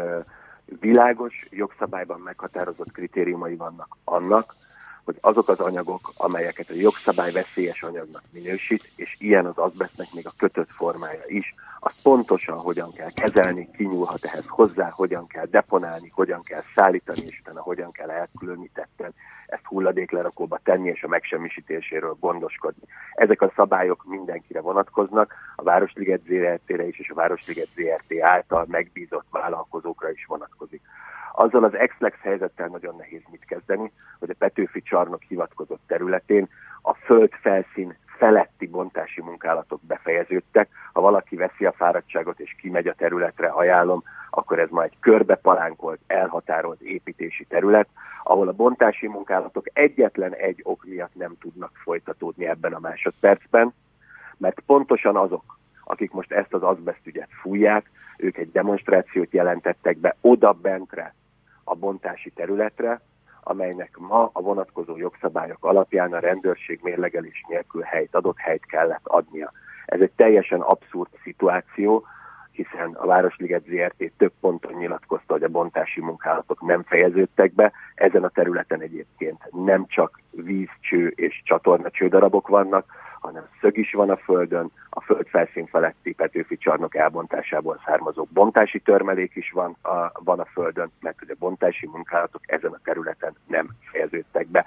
világos jogszabályban meghatározott kritériumai vannak annak, hogy azok az anyagok, amelyeket a jogszabály veszélyes anyagnak minősít, és ilyen az azbesznek még a kötött formája is, azt pontosan hogyan kell kezelni, kinyúlhat ehhez hozzá, hogyan kell deponálni, hogyan kell szállítani, és utána hogyan kell elkülönítetten ezt hulladéklerakóba tenni, és a megsemmisítéséről gondoskodni. Ezek a szabályok mindenkire vonatkoznak, a Városliget ZRT-re is, és a Városliget ZRT által megbízott vállalkozókra is vonatkozik. Azzal az Exlex helyzettel nagyon nehéz mit kezdeni, hogy a Petőfi csarnok hivatkozott területén a föld felszín feletti bontási munkálatok befejeződtek. Ha valaki veszi a fáradtságot és kimegy a területre, ajánlom, akkor ez majd körbe palánkolt, elhatárolt építési terület, ahol a bontási munkálatok egyetlen egy ok miatt nem tudnak folytatódni ebben a másodpercben, mert pontosan azok, akik most ezt az azbesztügyet fújják, ők egy demonstrációt jelentettek be oda bentre a bontási területre, amelynek ma a vonatkozó jogszabályok alapján a rendőrség mérlegelés nélkül helyt adott, helyt kellett adnia. Ez egy teljesen abszurd szituáció, hiszen a Városliget ZRT több ponton nyilatkozta, hogy a bontási munkálatok nem fejeződtek be. Ezen a területen egyébként nem csak víz, cső és csatorna csődarabok vannak, hanem szög is van a földön, a föld felszín feletti Petőfi csarnok elbontásából származó bontási törmelék is van a, van a földön, mert hogy a bontási munkálatok ezen a területen nem fejeződtek be.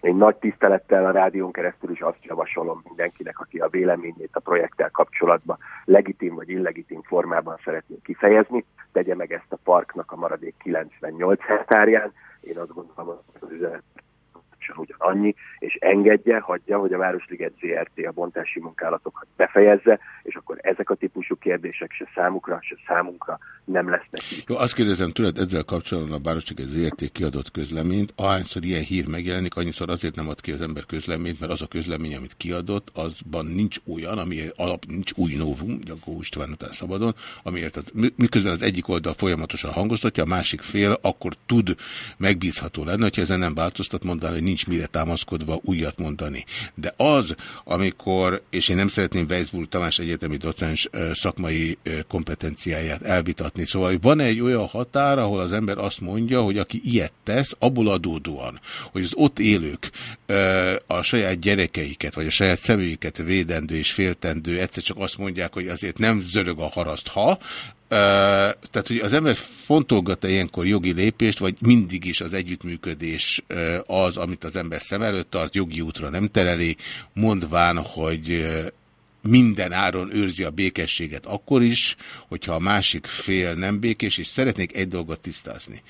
Én nagy tisztelettel a rádión keresztül is azt javasolom mindenkinek, aki a véleményét a projekttel kapcsolatban legitim vagy illegitim formában szeretné kifejezni, tegye meg ezt a parknak a maradék 98 hektárján. Én azt gondolom, hogy az üzenet pontosan ugyanannyi, és engedje, hagyja, hogy a Városliget ZRT a bontási munkálatokat befejezze, és akkor ezek a típusú kérdések se számukra, se számunkra nem lesznek. Jó, azt kérdezem tőled ezzel kapcsolatban a Városliget ZRT kiadott közleményt. Ahányszor ilyen hír megjelenik, annyiszor azért nem ad ki az ember közleményt, mert az a közlemény, amit kiadott, azban nincs olyan, ami alap, nincs új novum, Gyakó István után szabadon, amiért az, miközben az egyik oldal folyamatosan hangoztatja, a másik fél akkor tud megbízható lenni, hogyha ezen nem változtat, mondván, hogy nincs mire támaszkodva újat mondani. De az, amikor, és én nem szeretném Weisburg Tamás egyetemi docens szakmai kompetenciáját elvitatni, szóval van egy olyan határ, ahol az ember azt mondja, hogy aki ilyet tesz, abból adódóan, hogy az ott élők a saját gyerekeiket, vagy a saját személyüket védendő és féltendő, egyszer csak azt mondják, hogy azért nem zörög a haraszt, ha, tehát, hogy az ember fontolgat-e ilyenkor jogi lépést, vagy mindig is az együttműködés az, amit az ember szem előtt tart, jogi útra nem tereli, mondván, hogy minden áron őrzi a békességet akkor is, hogyha a másik fél nem békés, és szeretnék egy dolgot tisztázni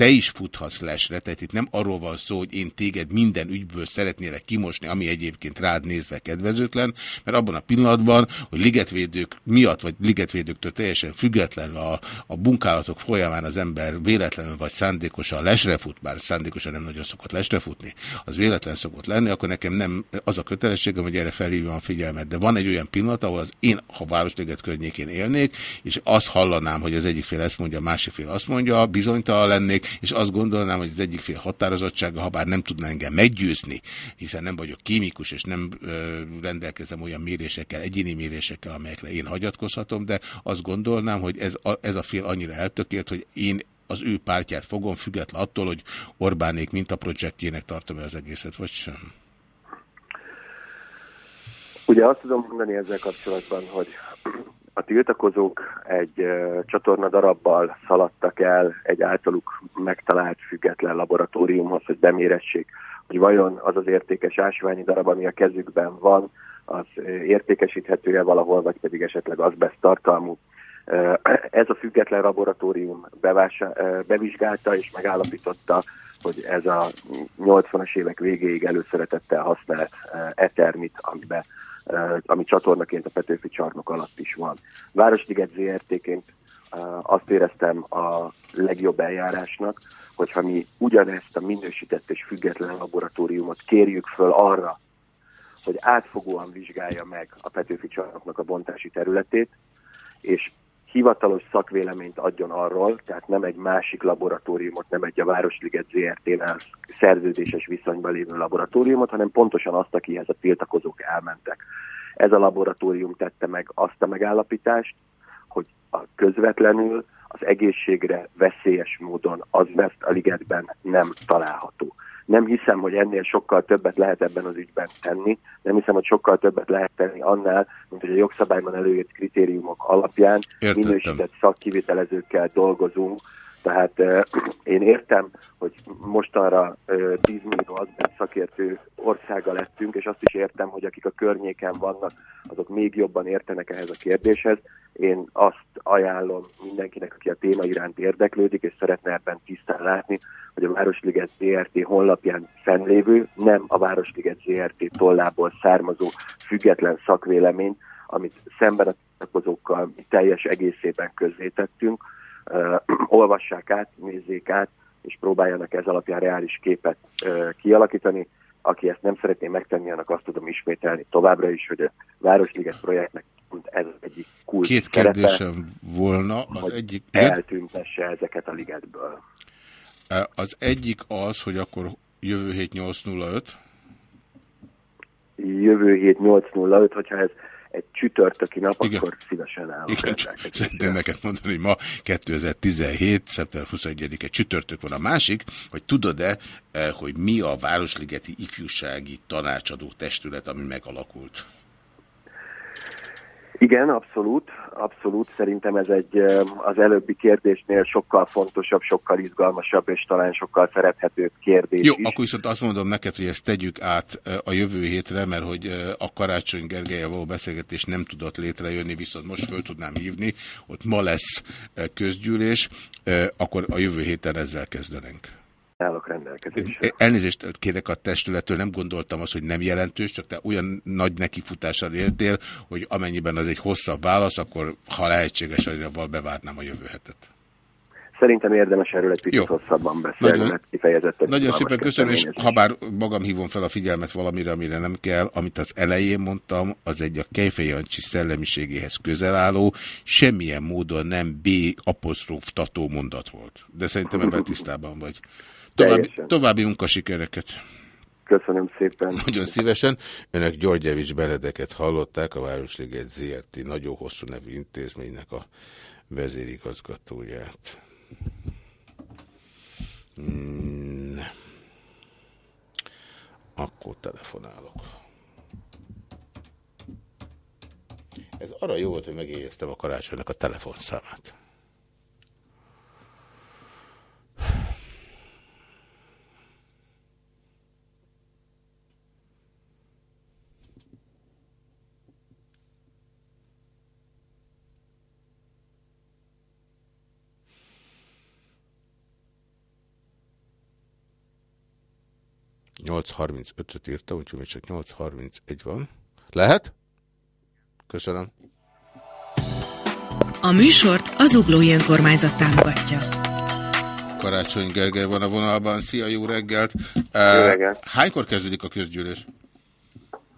te is futhatsz lesre, tehát itt nem arról van szó, hogy én téged minden ügyből szeretnélek kimosni, ami egyébként rád nézve kedvezőtlen, mert abban a pillanatban, hogy ligetvédők miatt, vagy ligetvédőktől teljesen független a, a bunkálatok folyamán az ember véletlenül vagy szándékosan lesre fut, bár szándékosan nem nagyon szokott lesre futni, az véletlen szokott lenni, akkor nekem nem az a kötelességem, hogy erre felhívjam a figyelmet. De van egy olyan pillanat, ahol az én, ha Városliget környékén élnék, és azt hallanám, hogy az egyik fél ezt mondja, a másik fél azt mondja, bizonytalan lennék, és azt gondolnám, hogy az egyik fél határozottsága, ha bár nem tudna engem meggyőzni, hiszen nem vagyok kémikus, és nem rendelkezem olyan mérésekkel, egyéni mérésekkel, amelyekre én hagyatkozhatom, de azt gondolnám, hogy ez a, ez a fél annyira eltökélt, hogy én az ő pártját fogom, független attól, hogy Orbánék mintaprojektjének tartom-e az egészet, vagy sem. Ugye azt tudom mondani ezzel kapcsolatban, hogy a tiltakozók egy csatorna darabbal szaladtak el egy általuk megtalált független laboratóriumhoz, hogy beméressék, hogy vajon az az értékes ásványi darab, ami a kezükben van, az értékesíthető-e valahol, vagy pedig esetleg azbest tartalmú. Ez a független laboratórium bevizsgálta és megállapította, hogy ez a 80-as évek végéig előszeretettel használt eternit, amiben, ami csatornaként a Petőfi csarnok alatt is van. Városliget ZRT-ként azt éreztem a legjobb eljárásnak, hogyha mi ugyanezt a minősített és független laboratóriumot kérjük föl arra, hogy átfogóan vizsgálja meg a Petőfi csarnoknak a bontási területét, és hivatalos szakvéleményt adjon arról, tehát nem egy másik laboratóriumot, nem egy a Városliget ZRT-nál szerződéses viszonyban lévő laboratóriumot, hanem pontosan azt, akihez a tiltakozók elmentek. Ez a laboratórium tette meg azt a megállapítást, hogy a közvetlenül az egészségre veszélyes módon azbest a ligetben nem található. Nem hiszem, hogy ennél sokkal többet lehet ebben az ügyben tenni, nem hiszem, hogy sokkal többet lehet tenni annál, mint hogy a jogszabályban előírt kritériumok alapján Értettem. minősített szakkivitelezőkkel dolgozunk, tehát én értem, hogy mostanra uh, 10 millió azbest szakértő országa lettünk, és azt is értem, hogy akik a környéken vannak, azok még jobban értenek ehhez a kérdéshez. Én azt ajánlom mindenkinek, aki a téma iránt érdeklődik, és szeretne ebben tisztán látni, hogy a Városliget ZRT honlapján fennlévő, nem a Városliget ZRT tollából származó független szakvélemény, amit szemben a találkozókkal mi teljes egészében közzétettünk, olvassák át, nézzék át, és próbáljanak ez alapján reális képet kialakítani. Aki ezt nem szeretné megtenni, annak azt tudom ismételni továbbra is, hogy a Városliget projektnek ez az egyik kulcs Két kérdésem volna. Az egyik, eltüntesse ezeket a ligetből. az egyik az, hogy akkor jövő hét 805. Jövő hét 8.05, hogyha ez egy csütörtöki nap, Igen. akkor szívesen állok. Igen, szeretném neked mondani, hogy ma 2017. szeptember 21-e csütörtök van a másik, hogy tudod-e, eh, hogy mi a Városligeti Ifjúsági Tanácsadó Testület, ami megalakult? Igen, abszolút, abszolút. Szerintem ez egy az előbbi kérdésnél sokkal fontosabb, sokkal izgalmasabb és talán sokkal szerethetőbb kérdés Jó, is. akkor viszont azt mondom neked, hogy ezt tegyük át a jövő hétre, mert hogy a Karácsony Gergelyel való beszélgetés nem tudott létrejönni, viszont most föl tudnám hívni, ott ma lesz közgyűlés, akkor a jövő héten ezzel kezdenénk. Állok rendelkezésre. Elnézést kérek a testülettől, nem gondoltam azt, hogy nem jelentős, csak te olyan nagy nekifutással éltél, hogy amennyiben az egy hosszabb válasz, akkor ha lehetséges, hogy bevárnám a jövő hetet. Szerintem érdemes erről egy picit hosszabban beszélni, Nagyon- mert kifejezetten Nagyon szépen köszönöm, és ha bár magam hívom fel a figyelmet valamire, amire nem kell, amit az elején mondtam, az egy a Kejfej Jancsi szellemiségéhez közel álló, semmilyen módon nem B apostrof tató mondat volt. De szerintem ebben tisztában vagy. További, további munkasikereket. Köszönöm szépen. Nagyon szívesen. Önök Györgyevics Benedeket hallották, a Városliget ZRT nagyon hosszú nevű intézménynek a vezérigazgatóját. Mm. Akkor telefonálok. Ez arra jó volt, hogy megjegyeztem a karácsonynak a telefonszámát. Öt írta, úgyhogy még csak 8.31 van. Lehet? Köszönöm. A műsort az Uglói Önkormányzat támogatja. Karácsony Gergely van a vonalban. Szia, jó reggelt! Jó reggelt. hánykor kezdődik a közgyűlés?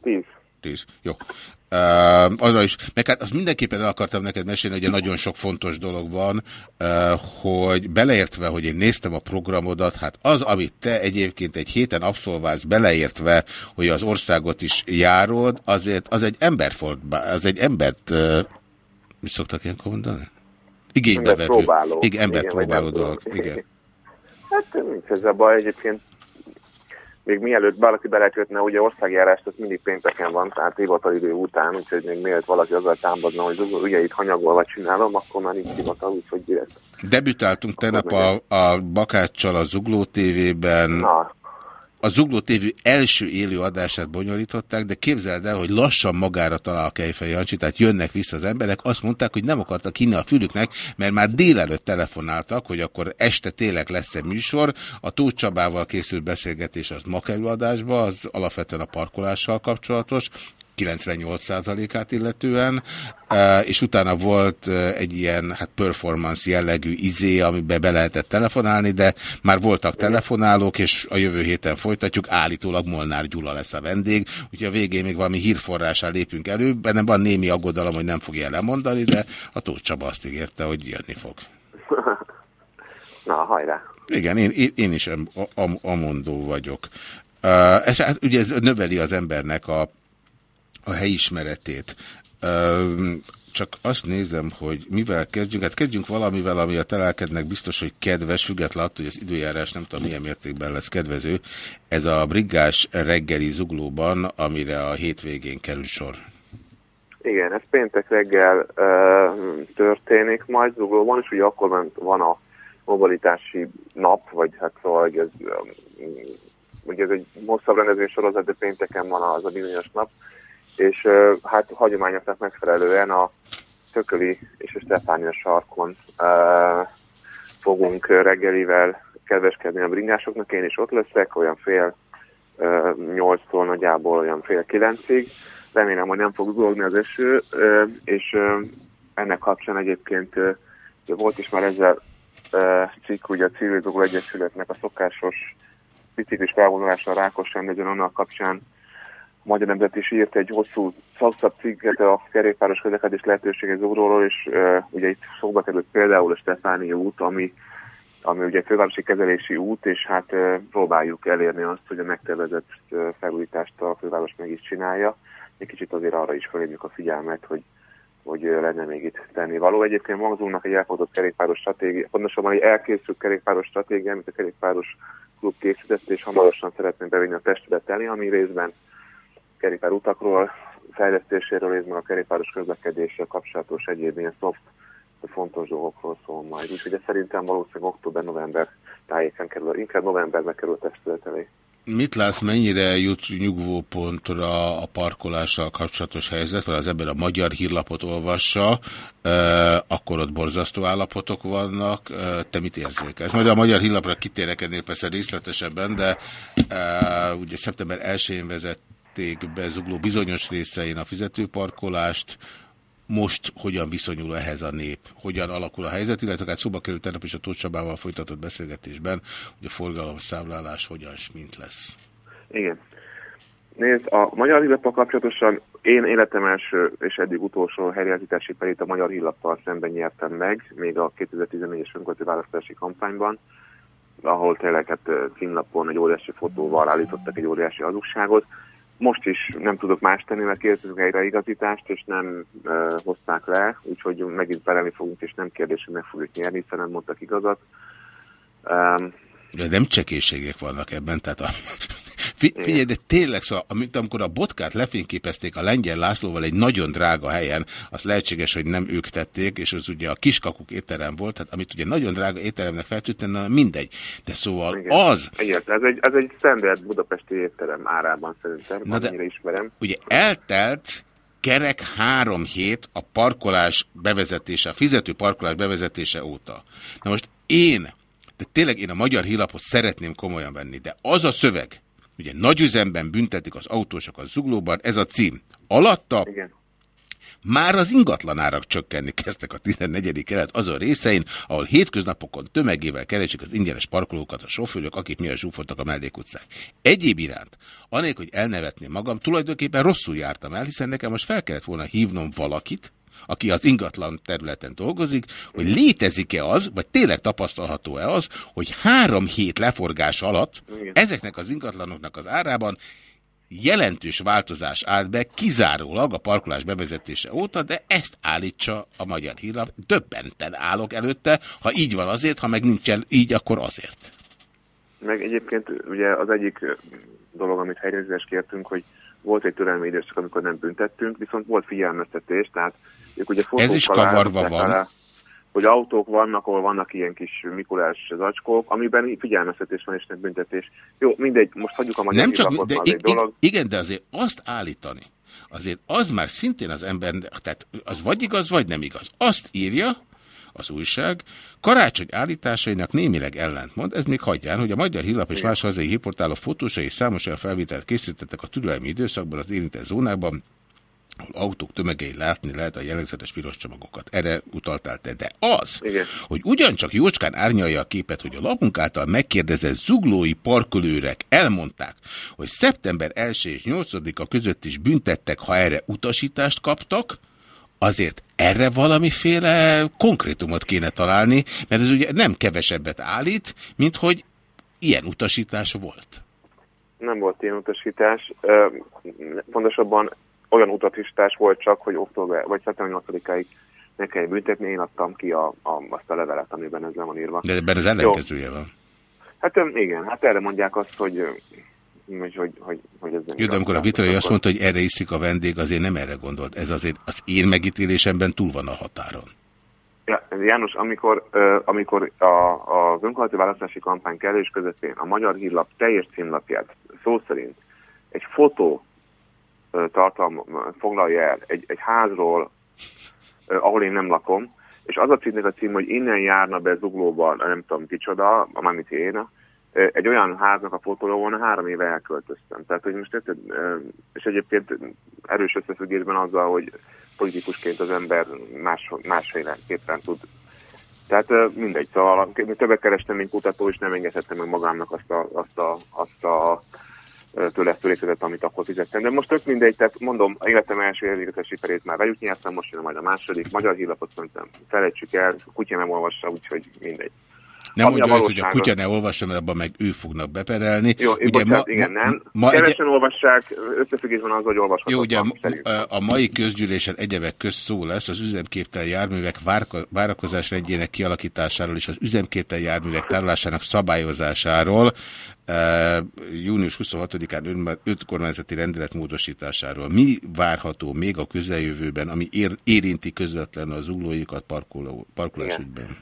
Tíz. Tíz. Jó. Uh, arra is, meg hát azt mindenképpen el akartam neked mesélni, hogy nagyon sok fontos dolog van, uh, hogy beleértve, hogy én néztem a programodat, hát az, amit te egyébként egy héten abszolválsz, beleértve, hogy az országot is járod, azért az egy emberfort, az egy embert, uh, mit szoktak ilyenkor mondani? Igénybe vevő. Igen, embert Igen, vagy próbáló nem dolog. Igen. Hát nincs ez a baj egyébként. Még mielőtt valaki belekötne, ugye országjárás, az mindig pénteken van, tehát hivatal idő után, úgyhogy még mielőtt valaki azzal támadna, hogy az ügyeit hanyagolva csinálom, akkor már nincs hivatal, úgyhogy direkt. Debütáltunk tegnap a, a Bakáccsal a Zugló TV-ben. Na. A Zugló TV első élő adását bonyolították, de képzeld el, hogy lassan magára talál a Kejfej Jancsi, tehát jönnek vissza az emberek, azt mondták, hogy nem akartak hinni a fülüknek, mert már délelőtt telefonáltak, hogy akkor este tényleg lesz-e műsor. A Tóth Csabával készült beszélgetés az ma adásba, az alapvetően a parkolással kapcsolatos. 98%-át illetően, eh, és utána volt eh, egy ilyen hát performance jellegű izé, amiben be lehetett telefonálni, de már voltak telefonálók, és a jövő héten folytatjuk, állítólag Molnár Gyula lesz a vendég, úgyhogy a végén még valami hírforrásá lépünk elő, bennem van némi aggodalom, hogy nem fogja lemondani, de a Tóth Csaba azt ígérte, hogy jönni fog. Na, hajrá! Igen, én, én, én is am- am- amondó vagyok. Uh, ez, hát, ugye ez növeli az embernek a a helyismeretét. Csak azt nézem, hogy mivel kezdjünk. Hát kezdjünk valamivel, ami a telelkednek biztos, hogy kedves, függetlenül attól, hogy az időjárás nem tudom milyen mértékben lesz kedvező. Ez a brigás reggeli zuglóban, amire a hétvégén kerül sor. Igen, ez péntek reggel uh, történik majd Zuglóban, és ugye akkor van, a mobilitási nap, vagy hát szóval, ez, um, ugye ez egy hosszabb rendezvény sorozat, de pénteken van az a bizonyos nap, és uh, hát hagyományoknak megfelelően a Tököli és a Stefánia sarkon uh, fogunk reggelivel kedveskedni a bringásoknak, én is ott leszek, olyan fél uh, nyolctól nagyjából olyan fél kilencig, remélem, hogy nem fog zúgni az eső, uh, és uh, ennek kapcsán egyébként uh, volt is már ezzel uh, cikk, ugye a Civil Zugló Egyesületnek a szokásos biciklis felvonulásra a Rákos rendezőn, annak kapcsán Magyar Nemzet is írt egy hosszú, hosszabb cikket a kerékpáros közlekedés lehetősége Zugróról, és uh, ugye itt szóba került például a Stefánia út, ami, ami ugye fővárosi kezelési út, és hát uh, próbáljuk elérni azt, hogy a megtervezett uh, felújítást a főváros meg is csinálja. Egy kicsit azért arra is felhívjuk a figyelmet, hogy hogy lenne még itt tenni való. Egyébként magzunknak egy elfogadott kerékpáros stratégia, pontosabban egy elkészült kerékpáros stratégia, amit a kerékpáros klub készített, és hamarosan szeretném bevinni a testület elé, ami részben kerékpárutakról, fejlesztéséről, részben a kerékpáros közlekedéssel kapcsolatos egyéb ilyen soft, fontos dolgokról szól majd. Úgyhogy ez szerintem valószínűleg október-november tájéken kerül, inkább novemberben kerül testület elé. Mit látsz, mennyire jut nyugvópontra a parkolással kapcsolatos helyzet, mert az ember a magyar hírlapot olvassa, eh, akkor ott borzasztó állapotok vannak. Eh, te mit érzékelsz? Majd a magyar hírlapra kitérek ennél persze részletesebben, de eh, ugye szeptember 1-én vezették be Zugló bizonyos részein a fizetőparkolást, most hogyan viszonyul ehhez a nép, hogyan alakul a helyzet, illetve hát szóba került tegnap is a Tóth folytatott beszélgetésben, hogy a forgalomszámlálás hogyan s mint lesz. Igen. Nézd, a magyar hírlappal kapcsolatosan én életem első és eddig utolsó helyreállítási perét a magyar hírlappal szemben nyertem meg, még a 2014-es önkormányzati választási kampányban, ahol tényleg hát címlapon egy óriási fotóval állítottak egy óriási hazugságot. Most is nem tudok más tenni, mert kértünk helyreigazítást, és nem uh, hozták le, úgyhogy megint perelni fogunk, és nem kérdés, hogy meg fogjuk nyerni, hiszen nem mondtak igazat. Um, De nem csekészségek vannak ebben, tehát a... Fi, figyelj, de tényleg, szóval, amit, amikor a botkát lefényképezték a Lengyel Lászlóval egy nagyon drága helyen, az lehetséges, hogy nem ők tették, és az ugye a kiskakuk étterem volt, tehát amit ugye nagyon drága étteremnek feltűnten, na mindegy. De szóval igen. az... Igen, ez egy, ez egy standard budapesti étterem árában szerintem, Na de- ismerem. Ugye eltelt kerek három hét a parkolás bevezetése, a fizető parkolás bevezetése óta. Na most én, de tényleg én a magyar hírlapot szeretném komolyan venni, de az a szöveg, ugye nagyüzemben büntetik az autósokat zuglóban, ez a cím. Alatta Igen. már az ingatlanárak csökkenni kezdtek a 14. kelet azon részein, ahol hétköznapokon tömegével keresik az ingyenes parkolókat a sofőrök, akik miatt zsúfoltak a mellékutcák. Egyéb iránt, anélkül, hogy elnevetném magam, tulajdonképpen rosszul jártam el, hiszen nekem most fel kellett volna hívnom valakit, aki az ingatlan területen dolgozik, hogy létezik-e az, vagy tényleg tapasztalható-e az, hogy három hét leforgás alatt ezeknek az ingatlanoknak az árában jelentős változás állt be kizárólag a parkolás bevezetése óta, de ezt állítsa a magyar hírlap. Döbbenten állok előtte, ha így van azért, ha meg nincsen így, akkor azért. Meg egyébként ugye az egyik dolog, amit helyreizést kértünk, hogy volt egy türelmi időszak, amikor nem büntettünk, viszont volt figyelmeztetés, tehát ők ugye Ez is kavarva van. alá, hogy autók vannak, ahol vannak ilyen kis Mikulás zacskók, amiben figyelmeztetés van és nem büntetés. Jó, mindegy, most hagyjuk a magyar Nem csak, de az egy i- i- dolog. igen, de azért azt állítani, azért az már szintén az ember, tehát az vagy igaz, vagy nem igaz. Azt írja az újság, karácsony állításainak némileg ellentmond, ez még hagyján, hogy a Magyar Hírlap és más hazai hírportálok fotósai számos olyan felvételt készítettek a türelmi időszakban az érintett zónákban, ahol autók tömegei látni lehet a jellegzetes piros csomagokat. Erre utaltál te. De az, Igen. hogy ugyancsak jócskán árnyalja a képet, hogy a lapunk által megkérdezett zuglói parkolőrek elmondták, hogy szeptember 1 és 8-a között is büntettek, ha erre utasítást kaptak, azért erre valamiféle konkrétumot kéne találni, mert ez ugye nem kevesebbet állít, mint hogy ilyen utasítás volt. Nem volt ilyen utasítás. Pontosabban olyan utasítás volt csak, hogy október, vagy szeptember 8-áig ne kell büntetni, én adtam ki a, a, azt a levelet, amiben ez le van írva. De ebben az ellenkezője van. Hát igen, hát erre mondják azt, hogy, hogy, hogy, hogy, hogy ez Jó, de amikor a Vitrai azt mondta, hogy erre iszik a vendég, azért nem erre gondolt. Ez azért az én megítélésemben túl van a határon. Ja, János, amikor, ö, amikor a, az önkormányzati választási kampány kellős közepén a Magyar Hírlap teljes címlapját szó szerint egy fotó ö, tartalma foglalja el egy, egy házról, ö, ahol én nem lakom, és az a címnek a cím, hogy innen járna be Zuglóba, nem tudom kicsoda, mármint én, egy olyan háznak a fotója volna, három éve elköltöztem. Tehát, hogy most érted, és egyébként erős összefüggésben azzal, hogy politikusként az ember más, másféleképpen tud. Tehát mindegy, szóval többet kerestem, mint kutató, és nem engedhettem meg magámnak azt a, azt a, azt a ö, tőle részletet, amit akkor fizettem. De most tök mindegy, tehát mondom, életem első elégített sikerét már velük nyertem, most jön majd a második. Magyar hírlapot szerintem felejtsük el, kutya nem olvassa, úgyhogy mindegy. Nem mondja, a hogy, a kutya ne olvassa, mert abban meg ő fognak beperelni. Jó, ugye bocsánat, ma, igen, nem. Ma, egy, Kevesen olvassák, összefüggésben az, hogy olvashatók. jó, ugye a, a mai közgyűlésen egyebek közt szó lesz az üzemképtelen járművek várka- várakozás rendjének kialakításáról és az üzemképtelen járművek tárolásának szabályozásáról, e, június 26-án ön- öt kormányzati rendelet módosításáról. Mi várható még a közeljövőben, ami ér, érinti közvetlenül az uglóikat parkoló, parkolás Igen. ügyben?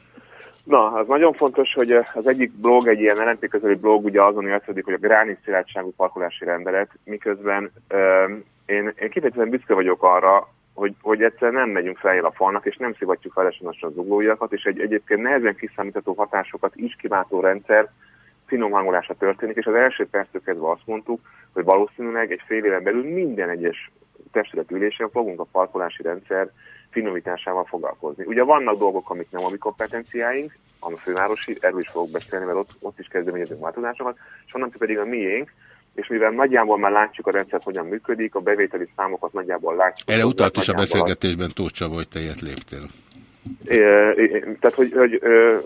Na, az nagyon fontos, hogy eh, az egyik blog, egy ilyen LNP közeli blog, ugye azon játszódik, hogy a gránit szilárdságú parkolási rendelet, miközben um, én, én kifejezetten büszke vagyok arra, hogy, hogy egyszer nem megyünk feljel a falnak, és nem szivatjuk feleslegesen az zuglóiakat, és egy egyébként nehezen kiszámítható hatásokat is kiváltó rendszer finom hangolása történik, és az első perctől kezdve azt mondtuk, hogy valószínűleg egy fél éven belül minden egyes testület ülésen fogunk a parkolási rendszer finomításával foglalkozni. Ugye vannak dolgok, amik nem a mi kompetenciáink, a fővárosi, erről is fogok beszélni, mert ott, ott is kezdeményezünk változásokat, és onnan pedig a miénk, és mivel nagyjából már látjuk a rendszer, hogyan működik, a bevételi számokat nagyjából látjuk. Erre utalt is a beszélgetésben Tóth Csaba, hogy te ilyet léptél. É, é, Tehát, hogy, hogy ö,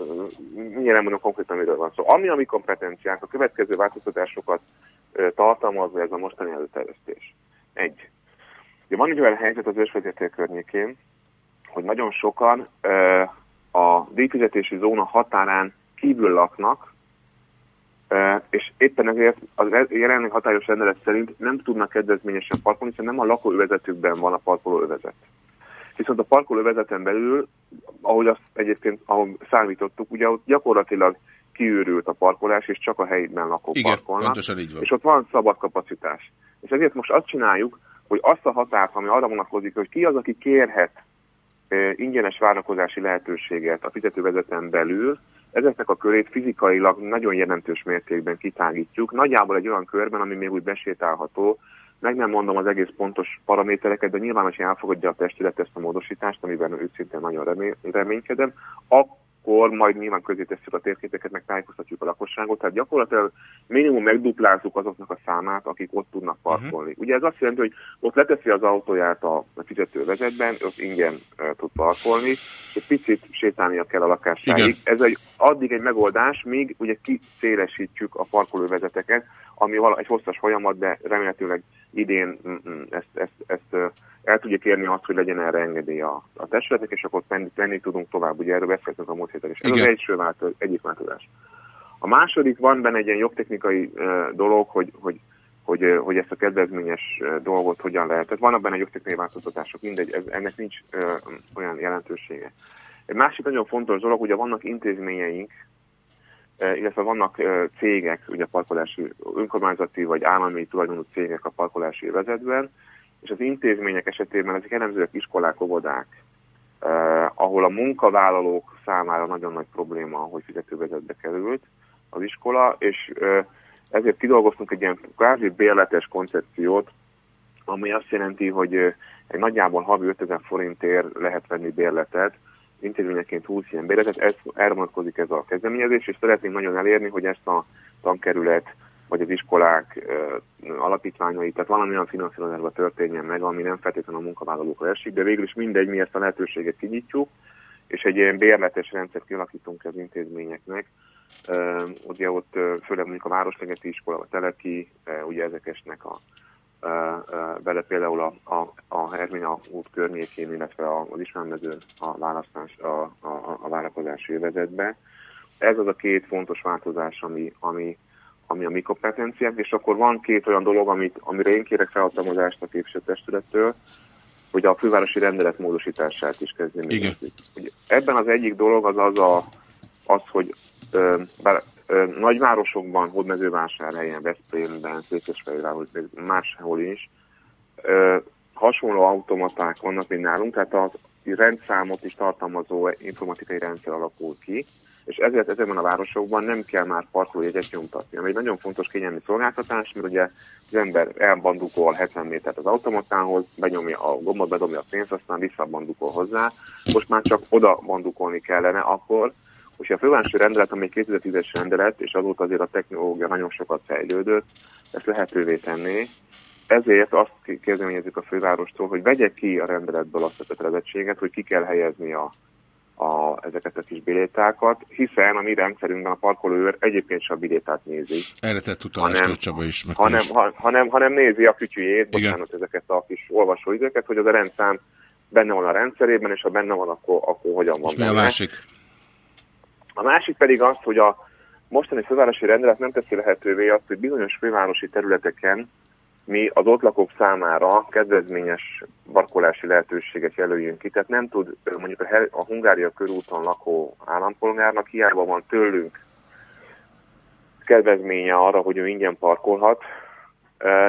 mindjárt mondom konkrétan, miről van szó. Ami a mi kompetenciánk, a következő változtatásokat ö, tartalmazva ez a mostani előterjesztés. Egy. Ugye van egy olyan helyzet az ősvezetél környékén, hogy nagyon sokan ö, a díjfizetési zóna határán kívül laknak, ö, és éppen ezért az e- jelenleg hatályos rendelet szerint nem tudnak kedvezményesen parkolni, hiszen nem a lakóövezetükben van a parkolóövezet. Viszont a parkolóvezeten belül, ahogy azt egyébként ahogy számítottuk, ugye ott gyakorlatilag kiürült a parkolás, és csak a helyben lakók Igen, parkolnak. van. És ott van szabad kapacitás. És ezért most azt csináljuk, hogy azt a határt, ami arra vonatkozik, hogy ki az, aki kérhet ingyenes várakozási lehetőséget a fizetővezeten belül, ezeknek a körét fizikailag nagyon jelentős mértékben kitágítjuk, nagyjából egy olyan körben, ami még úgy besétálható, meg nem mondom az egész pontos paramétereket, de nyilvánosan elfogadja a testület ezt a módosítást, amiben őszintén nagyon remé- reménykedem, akkor majd nyilván közé tesszük a térképeket, meg tájékoztatjuk a lakosságot, tehát gyakorlatilag minimum megduplázzuk azoknak a számát, akik ott tudnak parkolni. Uh-huh. Ugye ez azt jelenti, hogy ott leteszi az autóját a a fizetővezetben, ott ingyen uh, tud parkolni, és egy picit sétálnia kell a lakásáig. Igen. Ez egy, addig egy megoldás, míg ugye kiszélesítjük a parkolóvezeteket, ami vala, egy hosszas folyamat, de remélhetőleg idén mm, mm, ezt, ezt, ezt el tudja kérni azt, hogy legyen erre engedély a, a testületek, és akkor tenni, tenni tudunk tovább. Ugye erről beszéltünk a múlt héten is. Ez az Igen. első változás, egyik változás. A második van benne egy ilyen jogtechnikai dolog, hogy, hogy, hogy, ö, hogy ezt a kedvezményes dolgot hogyan lehet. Tehát vannak benne jogtechnikai változtatások, mindegy, ez, ennek nincs ö, olyan jelentősége. Egy másik nagyon fontos dolog, ugye vannak intézményeink, illetve vannak eh, cégek, ugye parkolási, önkormányzati vagy állami tulajdonú cégek a parkolási vezetben, és az intézmények esetében ezek jellemzőek iskolák, óvodák, eh, ahol a munkavállalók számára nagyon nagy probléma, hogy fizetővezetbe került az iskola, és eh, ezért kidolgoztunk egy ilyen kvázi bérletes koncepciót, ami azt jelenti, hogy eh, egy nagyjából havi 5000 forintért lehet venni bérletet, intézményeként 20 ilyen bérletet, ez, erre ez a kezdeményezés, és szeretnénk nagyon elérni, hogy ezt a tankerület vagy az iskolák ö, alapítványai, tehát valamilyen finanszírozásban történjen meg, ami nem feltétlenül a munkavállalókra esik, de végül is mindegy, mi ezt a lehetőséget kinyitjuk, és egy ilyen bérletes rendszert kialakítunk az intézményeknek. Ö, ugye ott főleg mondjuk a Városlegeti iskola, a Teleki, ugye ezek esnek a bele például a, a, a Hermina út környékén, illetve az Istvánmező a, választás, a, a, a várakozási övezetbe. Ez az a két fontos változás, ami, ami, ami a mi kompetenciánk, és akkor van két olyan dolog, amit, amire én kérek felhatalmazást a képviselőtestülettől, hogy a fővárosi rendelet módosítását is kezdeményezzük. Ugye Ebben az egyik dolog az az, a, az hogy bár, nagyvárosokban, Hódmezővásárhelyen, Veszprémben, Székesfehérváron, máshol is hasonló automaták vannak, mint nálunk, tehát a rendszámot is tartalmazó informatikai rendszer alakul ki, és ezért ezekben a városokban nem kell már parkolójegyet nyomtatni, ami egy nagyon fontos kényelmi szolgáltatás, mert ugye az ember elbandukol 70 métert az automatához, benyomja a gombot, bedobja a pénzt, aztán visszabandukol hozzá. Most már csak oda bandukolni kellene akkor, hogy a fővárosi rendelet, ami egy 2010-es rendelet, és azóta azért a technológia nagyon sokat fejlődött, ezt lehetővé tenné. Ezért azt kezdeményezzük a fővárostól, hogy vegye ki a rendeletből azt a kötelezettséget, hogy ki kell helyezni a, a, ezeket a kis bilétákat, hiszen a mi rendszerünkben a parkolóőr egyébként sem a bilétát nézi, Erre tett utalást Hanem- Csaba is. Meg hanem, is. ha, hanem, hanem nézi a kütyüjét, bocsánat, ezeket a kis olvasóidőket, hogy az a rendszám benne van a rendszerében, és ha benne van, akkor, akkor hogyan van És mi a benne. másik? A másik pedig az, hogy a mostani fővárosi rendelet nem teszi lehetővé azt, hogy bizonyos fővárosi területeken mi az ott lakók számára kedvezményes parkolási lehetőséget jelöljünk ki. Tehát nem tud mondjuk a, a Hungária körúton lakó állampolgárnak hiába van tőlünk kedvezménye arra, hogy ő ingyen parkolhat,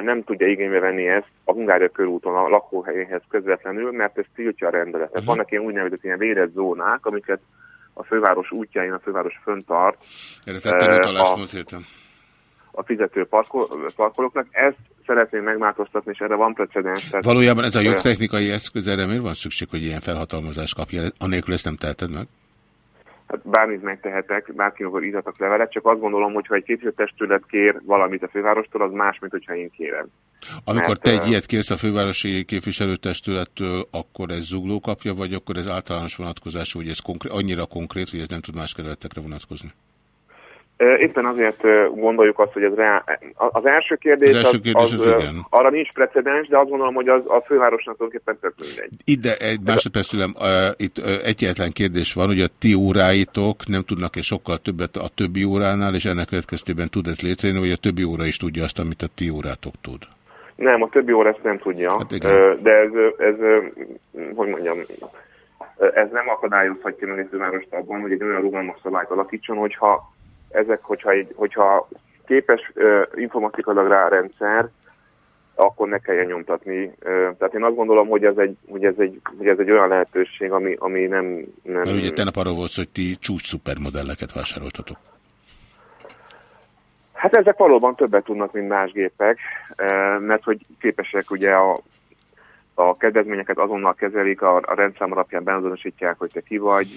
nem tudja igénybe venni ezt a Hungária körúton a lakóhelyéhez közvetlenül, mert ez tiltja a rendeletet. Uh-huh. Vannak ilyen úgynevezett ilyen védett zónák, amiket a főváros útjain a főváros föntart Erre tettem ö, utalást a, múlt héten. a fizető parkol, parkolóknak. Ezt szeretném megváltoztatni, és erre van precedens. tehát- Valójában ez a jogtechnikai eszköz, erre miért van szükség, hogy ilyen felhatalmazást kapja? Anélkül ezt nem teheted meg? Hát bármit megtehetek, bárkinek írhatok levelet, csak azt gondolom, hogy ha egy képviselőtestület kér valamit a fővárostól, az más, mint hogyha én kérem. Amikor Mert, te egy ilyet kérsz a fővárosi képviselőtestülettől, akkor ez zugló kapja, vagy akkor ez általános vonatkozású, hogy ez konkrét, annyira konkrét, hogy ez nem tud más kerületekre vonatkozni? Éppen azért gondoljuk azt, hogy ez reál... Az első kérdés, Az első kérdés az ö, igen. arra nincs precedens, de azt gondolom, hogy az a fővárosnak tulajdonképpen tök mindegy. Ide egy másodperc uh, itt uh, egyetlen kérdés van, hogy a ti óráitok nem tudnak-e sokkal többet a többi óránál, és ennek következtében tud ez létrejönni, vagy a többi óra is tudja azt, amit a ti órátok tud? Nem, a többi óra ezt nem tudja, Hát igen. De ez, ez, hogy mondjam, ez nem akadályozhatja meg egy fővárost abban, hogy egy olyan rugalmas szabályt alakítson, hogyha ezek, hogyha, egy, hogyha képes ö, informatikailag rá a rendszer, akkor ne kelljen nyomtatni. Ö, Tehát én azt gondolom, hogy ez egy, hogy ez egy, hogy ez egy olyan lehetőség, ami, ami nem... nem Mert ugye tegnap arról volt, hogy ti csúcs szupermodelleket vásároltatok. Hát ezek valóban többet tudnak, mint más gépek, mert hogy képesek ugye a, a kedvezményeket azonnal kezelik, a, a rendszám alapján beazonosítják, hogy te ki vagy,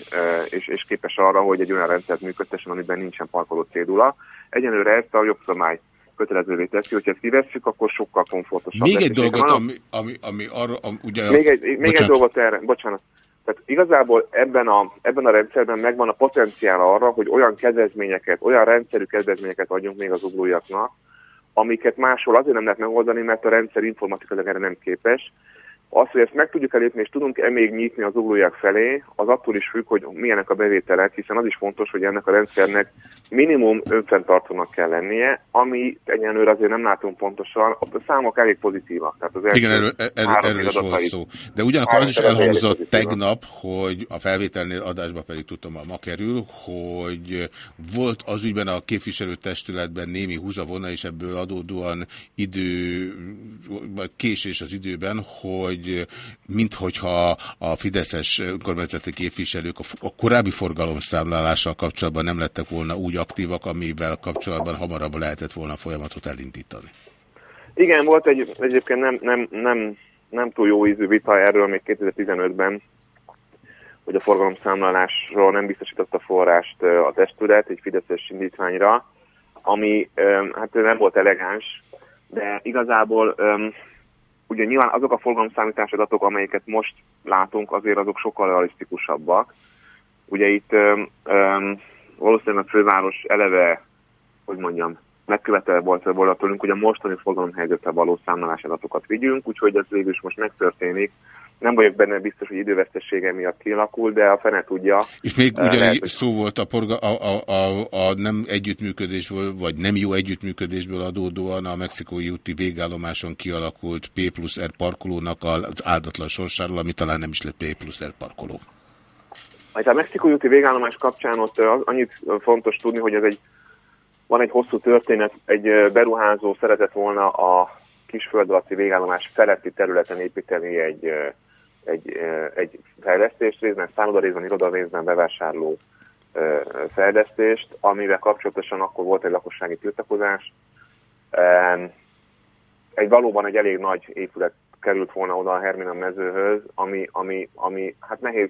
és, és képes arra, hogy egy olyan rendszert működtessen, amiben nincsen parkoló cédula. Egyenlőre ezt a jogszabály kötelezővé teszi, hogyha ezt kivesszük, akkor sokkal komfortosabb Még lesz. egy dolgot, ami, ami, ami arra, ami, ugye... még egy, még egy Bocsánat. dolgot erre, bocsánat. Tehát igazából ebben a, ebben a rendszerben megvan a potenciál arra, hogy olyan kedvezményeket, olyan rendszerű kedvezményeket adjunk még az uglójaknak, amiket máshol azért nem lehet megoldani, mert a rendszer informatikailag erre nem képes. Az, hogy ezt meg tudjuk elépni, és tudunk-e még nyitni az uglóják felé, az attól is függ, hogy milyenek a bevételek, hiszen az is fontos, hogy ennek a rendszernek minimum önfenntartónak kell lennie, ami egyenlőre azért nem látunk pontosan, a számok elég pozitívak. Tehát az Igen, erről, erről, erről is volt szó. De ugyanakkor az is elhangzott tegnap, hogy a felvételnél adásba pedig tudtam, a ma kerül, hogy volt az ügyben a képviselőtestületben némi húzavona, és ebből adódóan idő, vagy késés az időben, hogy minthogyha a Fideszes önkormányzati képviselők a korábbi forgalomszámlálással kapcsolatban nem lettek volna úgy aktívak, amivel kapcsolatban hamarabb lehetett volna a folyamatot elindítani. Igen, volt egy, egyébként nem, nem, nem, nem túl jó ízű vita erről még 2015-ben, hogy a forgalomszámlálásról nem biztosította forrást a testület egy fideszes indítványra, ami hát nem volt elegáns, de igazából ugye nyilván azok a forgalomszámítási adatok, amelyeket most látunk, azért azok sokkal realisztikusabbak. Ugye itt um, valószínűleg a főváros eleve, hogy mondjam, megkövetelve volt volna tőlünk, hogy a mostani forgalomhelyzetre való számolási adatokat vigyünk, úgyhogy ez végül is most megtörténik. Nem vagyok benne biztos, hogy idővesztessége miatt kialakul, de a fene tudja. És még ugyanígy lehet, hogy... szó volt a, porga, a, a, a, a nem együttműködésből, vagy nem jó együttműködésből adódóan a mexikói úti végállomáson kialakult P plusz R parkolónak az áldatlan sorsáról, ami talán nem is lett P plusz R parkoló. Hát a mexikói úti végállomás kapcsán ott annyit fontos tudni, hogy ez egy van egy hosszú történet, egy beruházó szeretett volna a kisföld alatti végállomás feletti területen építeni egy, egy, egy fejlesztést, részben szálloda, részben iroda, részben bevásárló fejlesztést, amivel kapcsolatosan akkor volt egy lakossági tiltakozás. Egy valóban egy elég nagy épület került volna oda a Hermina mezőhöz, ami, ami, ami hát nehéz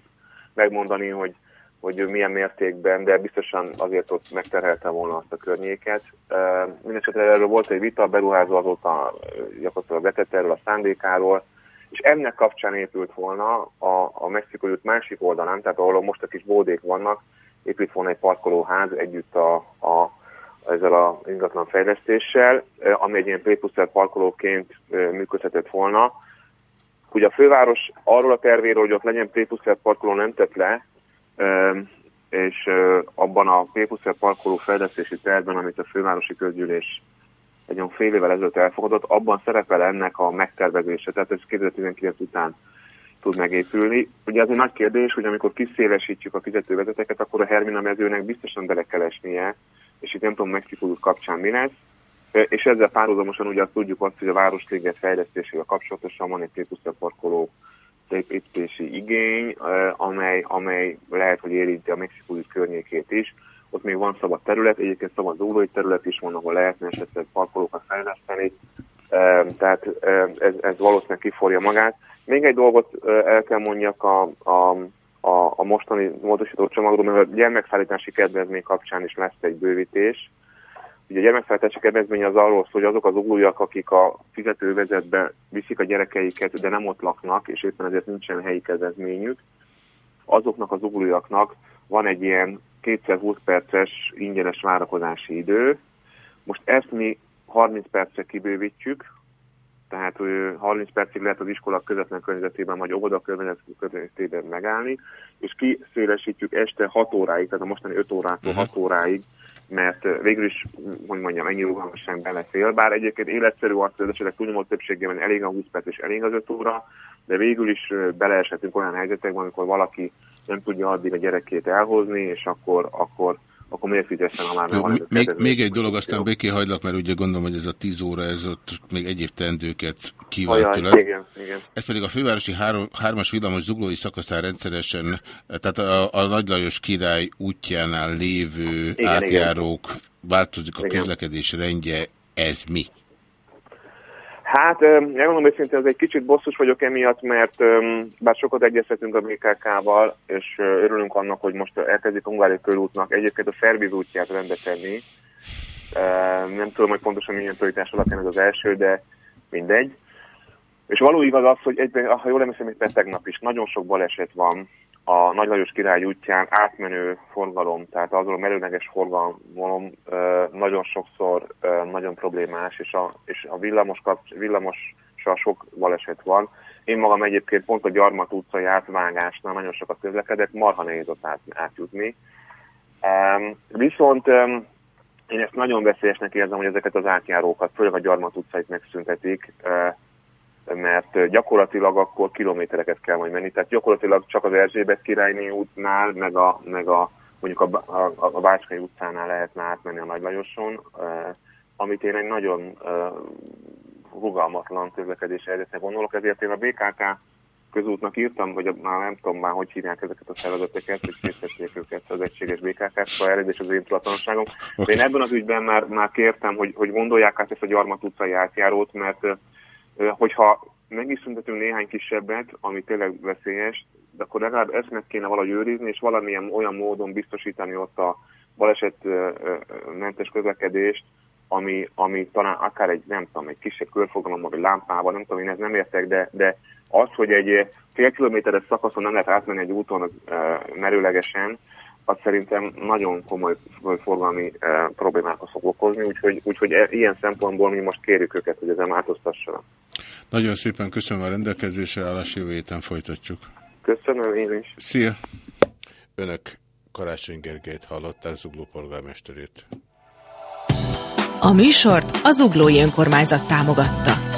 megmondani, hogy hogy milyen mértékben, de biztosan azért ott megterhelte volna azt a környéket. Mindenesetre erről volt egy vita, a beruházó azóta gyakorlatilag vetett erről a szándékáról, és ennek kapcsán épült volna a, a Mexikói út másik oldalán, tehát ahol most a kis bódék vannak, épült volna egy parkolóház együtt a, a, ezzel a ingatlan fejlesztéssel, ami egy ilyen P parkolóként működhetett volna. Ugye a főváros arról a tervéről, hogy ott legyen P parkoló nem tett le, és abban a P parkoló fejlesztési tervben, amit a fővárosi közgyűlés egy olyan fél évvel ezelőtt elfogadott, abban szerepel ennek a megtervezése, tehát ez 2019 után tud megépülni. Ugye az egy nagy kérdés, hogy amikor kiszélesítjük a fizetővezeteket, akkor a Hermina mezőnek biztosan bele kell esnie, és itt nem tudom Mexikó kapcsán mi lesz, és ezzel párhuzamosan ugye azt tudjuk azt, hogy a Városliget fejlesztésével kapcsolatosan van egy P parkoló építési igény, amely, amely lehet, hogy érinti a mexikói környékét is. Ott még van szabad terület, egyébként szabad zólói terület is van, ahol lehetne esetleg parkolókat fejleszteni, tehát ez, ez valószínűleg kiforja magát. Még egy dolgot el kell mondjak a, a, a, a mostani módosító csomagról, mert a gyermekszállítási kedvezmény kapcsán is lesz egy bővítés, Ugye a gyermekfeltási kedvezmény az arról szól, hogy azok az uglójak, akik a fizetővezetbe viszik a gyerekeiket, de nem ott laknak, és éppen ezért nincsen helyi kedvezményük, azoknak az uglójaknak van egy ilyen 220 perces ingyenes várakozási idő. Most ezt mi 30 percre kibővítjük, tehát 30 percig lehet az iskola közvetlen környezetében, vagy óvoda környezetében megállni, és kiszélesítjük este 6 óráig, tehát a mostani 5 órától 6 óráig mert végül is, hogy mondjam, ennyi rugalmasság belefél, bár egyébként életszerű az, hogy az esetek túlnyomó többségében elég a 20 perc és elég az 5 óra, de végül is beleeshetünk olyan helyzetekben, amikor valaki nem tudja addig a gyerekét elhozni, és akkor, akkor akkor miért fizessen, ha már van még, még egy dolog, aztán béké hagylak, mert ugye gondolom, hogy ez a 10 óra, ez ott még egyéb tendőket kívánt tőle. Igen, igen. Ez pedig a fővárosi három, hármas villamos zuglói szakaszán rendszeresen, tehát a, a Nagy Lajos király útjánál lévő igen, átjárók, igen. változik a igen. közlekedés rendje, ez mi? Hát, elmondom őszintén, ez egy kicsit bosszus vagyok emiatt, mert bár sokat egyeztetünk a BKK-val, és örülünk annak, hogy most elkezdik a Hungári körútnak egyébként a Szerbiz útját rendbe tenni. Nem tudom, hogy pontosan milyen prioritás alapján ez az első, de mindegy. És való igaz az, hogy egyben, ha jól emlékszem, itt tegnap is nagyon sok baleset van a Nagy király útján átmenő forgalom, tehát azon a merőleges forgalom nagyon sokszor nagyon problémás, és a, és a villamos, kapcs, villamossal sok baleset van. Én magam egyébként pont a Gyarmat utcai átvágásnál nagyon sokat közlekedek, marha nehéz ott át, átjutni. Um, viszont um, én ezt nagyon veszélyesnek érzem, hogy ezeket az átjárókat, főleg a Gyarmat utcait megszüntetik, uh, mert gyakorlatilag akkor kilométereket kell majd menni. Tehát gyakorlatilag csak az Erzsébet királyné útnál, meg a, meg a mondjuk a, a, a Bácskai utcánál lehetne átmenni a Nagy Lajoson, amit én egy nagyon rugalmatlan közlekedés helyzetre gondolok, ezért én a BKK közútnak írtam, vagy már nem tudom már, hogy hívják ezeket a szervezeteket, hogy készítették őket az egységes BKK, szóval eredés az én tudatlanságom. Okay. De én ebben az ügyben már, már kértem, hogy, hogy gondolják át ezt a Gyarmat utcai átjárót, mert hogyha meg is szüntetünk néhány kisebbet, ami tényleg veszélyes, de akkor legalább ezt meg kéne valahogy őrizni, és valamilyen olyan módon biztosítani ott a balesetmentes közlekedést, ami, ami talán akár egy, nem tudom, egy kisebb körfogalom, vagy lámpával, nem tudom, én ez nem értek, de, de az, hogy egy fél kilométeres szakaszon nem lehet átmenni egy úton merőlegesen, az szerintem nagyon komoly forgalmi uh, problémákat fog okozni, úgyhogy, úgyhogy e, ilyen szempontból mi most kérjük őket, hogy ezen változtassanak. Nagyon szépen köszönöm a rendelkezésre, állás jövő héten folytatjuk. Köszönöm én is. Szia! Önök Karácsony Gergelyt hallották, Zugló polgármesterét. A műsort az Uglói Önkormányzat támogatta.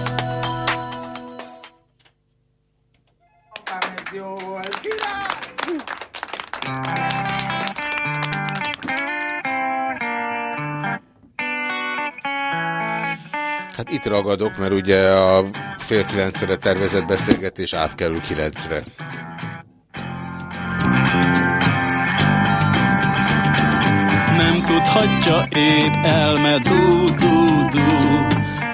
Itt ragadok, mert ugye a fél kilencre tervezett beszélgetés átkerül kilencre. Nem tudhatja épp elme du du du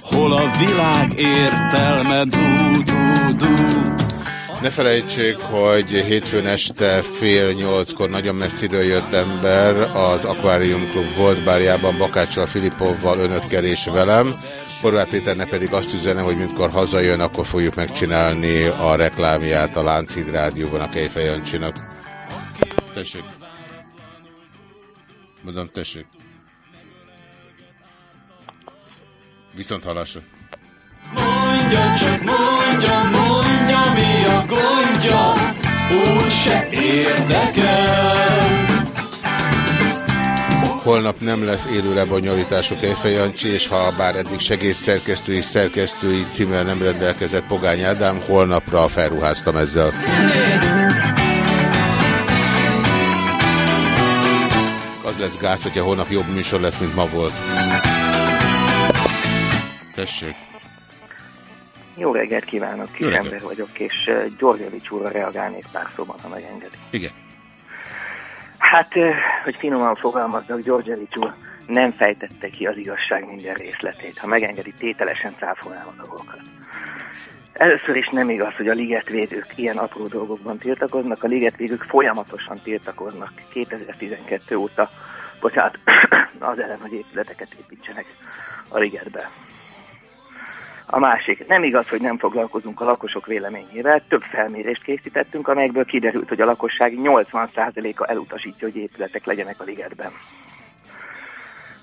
Hol a világ értelme du du du Ne felejtsék, hogy hétfőn este fél nyolckor nagyon messziről jött ember az Aquarium Club volt bárjában Bakáccsal, Filipovval, önökkel és velem. Horváth Péternek pedig azt üzene, hogy mikor hazajön, akkor fogjuk megcsinálni a reklámját a Lánchíd Rádióban a Kejfej Jancsinak. Tessék. Mondom, tessék. Viszont hallásra. Mondja csak, mondja, mondja, mi a gondja Úgy se érdekel Holnap nem lesz élő lebonyolítások Jancsi, és ha bár eddig segédszerkesztői szerkesztői címmel nem rendelkezett Pogány Ádám, holnapra felruháztam ezzel. Az lesz gáz, hogyha holnap jobb műsor lesz, mint ma volt. Tessék. Jó reggelt kívánok, kis ember vagyok, és uh, Györgyevics úrra reagálnék pár szóban, ha megengedi. Igen. Hát, hogy finoman fogalmazzak, Györgyevics úr nem fejtette ki az igazság minden részletét. Ha megengedi, tételesen cáfolnám a dolgokat. Először is nem igaz, hogy a ligetvédők ilyen apró dolgokban tiltakoznak. A ligetvédők folyamatosan tiltakoznak 2012 óta, bocsánat, az ellen, hogy épületeket építsenek a ligetbe. A másik, nem igaz, hogy nem foglalkozunk a lakosok véleményével. Több felmérést készítettünk, amelyekből kiderült, hogy a lakosság 80%-a elutasítja, hogy épületek legyenek a ligetben.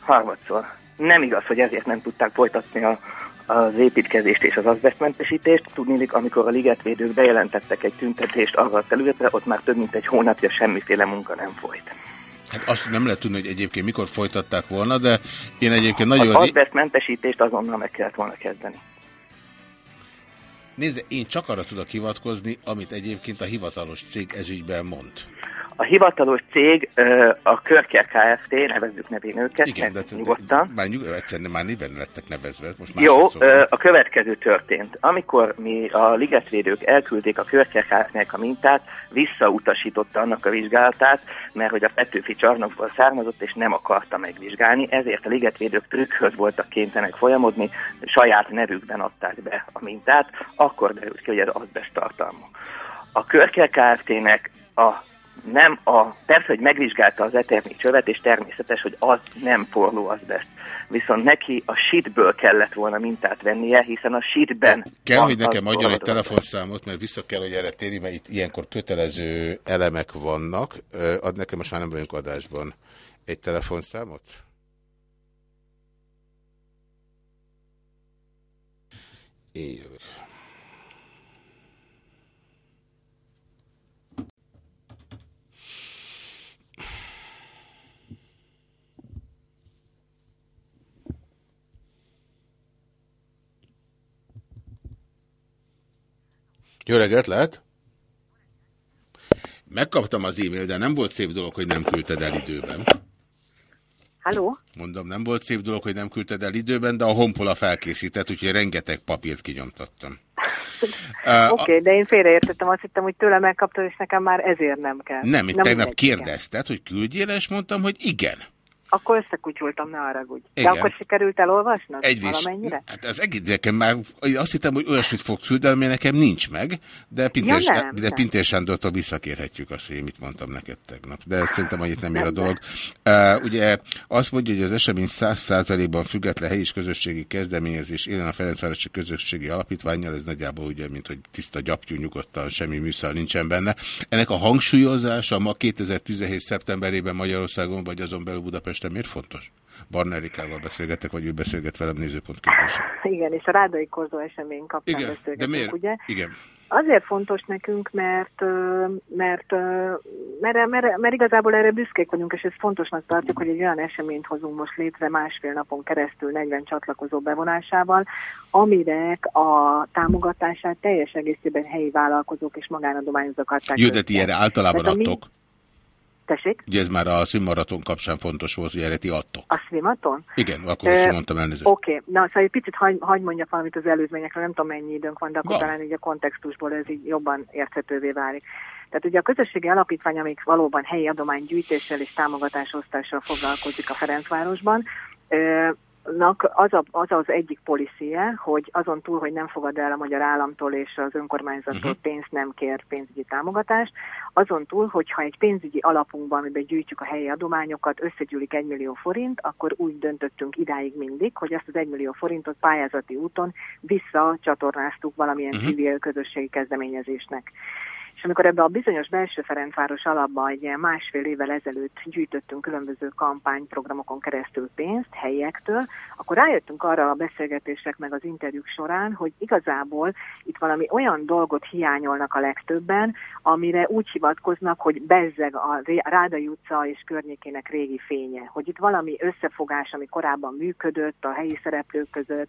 Harmadszor, nem igaz, hogy ezért nem tudták folytatni a, az építkezést és az azbestmentesítést. Tudnélik, amikor a ligetvédők bejelentettek egy tüntetést arra a területre, ott már több mint egy hónapja semmiféle munka nem folyt. Hát azt nem lehet tudni, hogy egyébként mikor folytatták volna, de én egyébként nagyon... Az azbestmentesítést azonnal meg kellett volna kezdeni. Nézze, én csak arra tudok hivatkozni, amit egyébként a hivatalos cég ezügyben mond. A hivatalos cég, a Körker Kft., nevezzük nevén őket, Igen, de, nyugodtan. Már, nyug, egyszerűen már néven lettek nevezve, most Jó, ö, a következő történt. Amikor mi a ligetvédők elküldték a körkerkártyának a mintát, visszautasította annak a vizsgálatát, mert hogy a Petőfi csarnokból származott, és nem akarta megvizsgálni, ezért a ligetvédők trükkhöz voltak kénytelenek folyamodni, saját nevükben adták be a mintát, akkor derült ki, hogy ez azbest tartalmú. A Körker Kft-nek a nem a, persze, hogy megvizsgálta az eterni csövet, és természetes, hogy az nem forró azbest. Viszont neki a shitből kellett volna mintát vennie, hiszen a shitben... Kell, hogy nekem adjon egy telefonszámot, mert vissza kell, hogy erre térni, mert itt ilyenkor kötelező elemek vannak. Ad nekem most már nem vagyunk adásban egy telefonszámot. Én jövök. Jó reggelt, lehet? Megkaptam az e-mail, de nem volt szép dolog, hogy nem küldted el időben. Halló? Mondom, nem volt szép dolog, hogy nem küldted el időben, de a honpola felkészített, úgyhogy rengeteg papírt kinyomtattam. Uh, Oké, okay, de én félreértettem, azt hittem, hogy tőlem megkaptad, és nekem már ezért nem kell. Nem, itt tegnap kérdezted, hogy küldjél, és mondtam, hogy igen. Akkor összekutyultam, ne haragudj. De Igen. akkor sikerült elolvasnod Egyrészt, valamennyire? hát az egész nekem már, azt hittem, hogy olyasmit fog küldeni, ami nekem nincs meg, de Pintér, Ja, nem, de nem. Pintér Sándortól visszakérhetjük azt, hogy én mit mondtam neked tegnap. De szerintem annyit nem ér a dolog. Uh, ugye azt mondja, hogy az esemény 100%-ban független helyi és közösségi kezdeményezés élen a Ferencvárosi Közösségi Alapítványjal, ez nagyjából ugye, mint hogy tiszta gyapjú, nyugodtan, semmi műszal nincsen benne. Ennek a hangsúlyozása ma 2017. szeptemberében Magyarországon, vagy azon belül Budapesten miért fontos? Barna Erikával beszélgetek, vagy ő beszélget velem nézőpont kérdése. Igen, és a Rádai Korzó esemény kapcsán Igen, de miért? ugye? Igen. Azért fontos nekünk, mert, mert, mert, mert, mert igazából erre büszkék vagyunk, és ezt fontosnak tartjuk, hogy egy olyan eseményt hozunk most létre másfél napon keresztül 40 csatlakozó bevonásával, aminek a támogatását teljes egészében helyi vállalkozók és magánadományozók adták Jó, de ti erre általában Tehát a mi- adtok. Tessék? Ugye ez már a színmaraton kapcsán fontos volt, hogy erre ti adtok. A Swimaton? Igen, akkor azt mondtam elnézést. Oké, okay. na szóval egy picit hagy, hagy mondjak valamit az előzményekről, nem tudom mennyi időnk van, de akkor Van. talán így a kontextusból ez így jobban érthetővé válik. Tehát ugye a közösségi alapítvány, amik valóban helyi adománygyűjtéssel és támogatásosztással foglalkozik a Ferencvárosban, nak az, a, az az egyik policie, hogy azon túl, hogy nem fogad el a magyar államtól és az önkormányzattól Mhm. pénzt, nem kér pénzügyi támogatást, azon túl, hogyha egy pénzügyi alapunkban, amiben gyűjtjük a helyi adományokat, összegyűlik 1 millió forint, akkor úgy döntöttünk idáig mindig, hogy azt az 1 millió forintot pályázati úton visszacsatornáztuk valamilyen Mhm. civil közösségi kezdeményezésnek. Amikor ebbe a bizonyos belső Ferencváros alapba egy másfél évvel ezelőtt gyűjtöttünk különböző kampányprogramokon keresztül pénzt helyiektől, akkor rájöttünk arra a beszélgetések meg az interjúk során, hogy igazából itt valami olyan dolgot hiányolnak a legtöbben, amire úgy hivatkoznak, hogy bezzeg a Rádai utca és környékének régi fénye. Hogy itt valami összefogás, ami korábban működött a helyi szereplők között,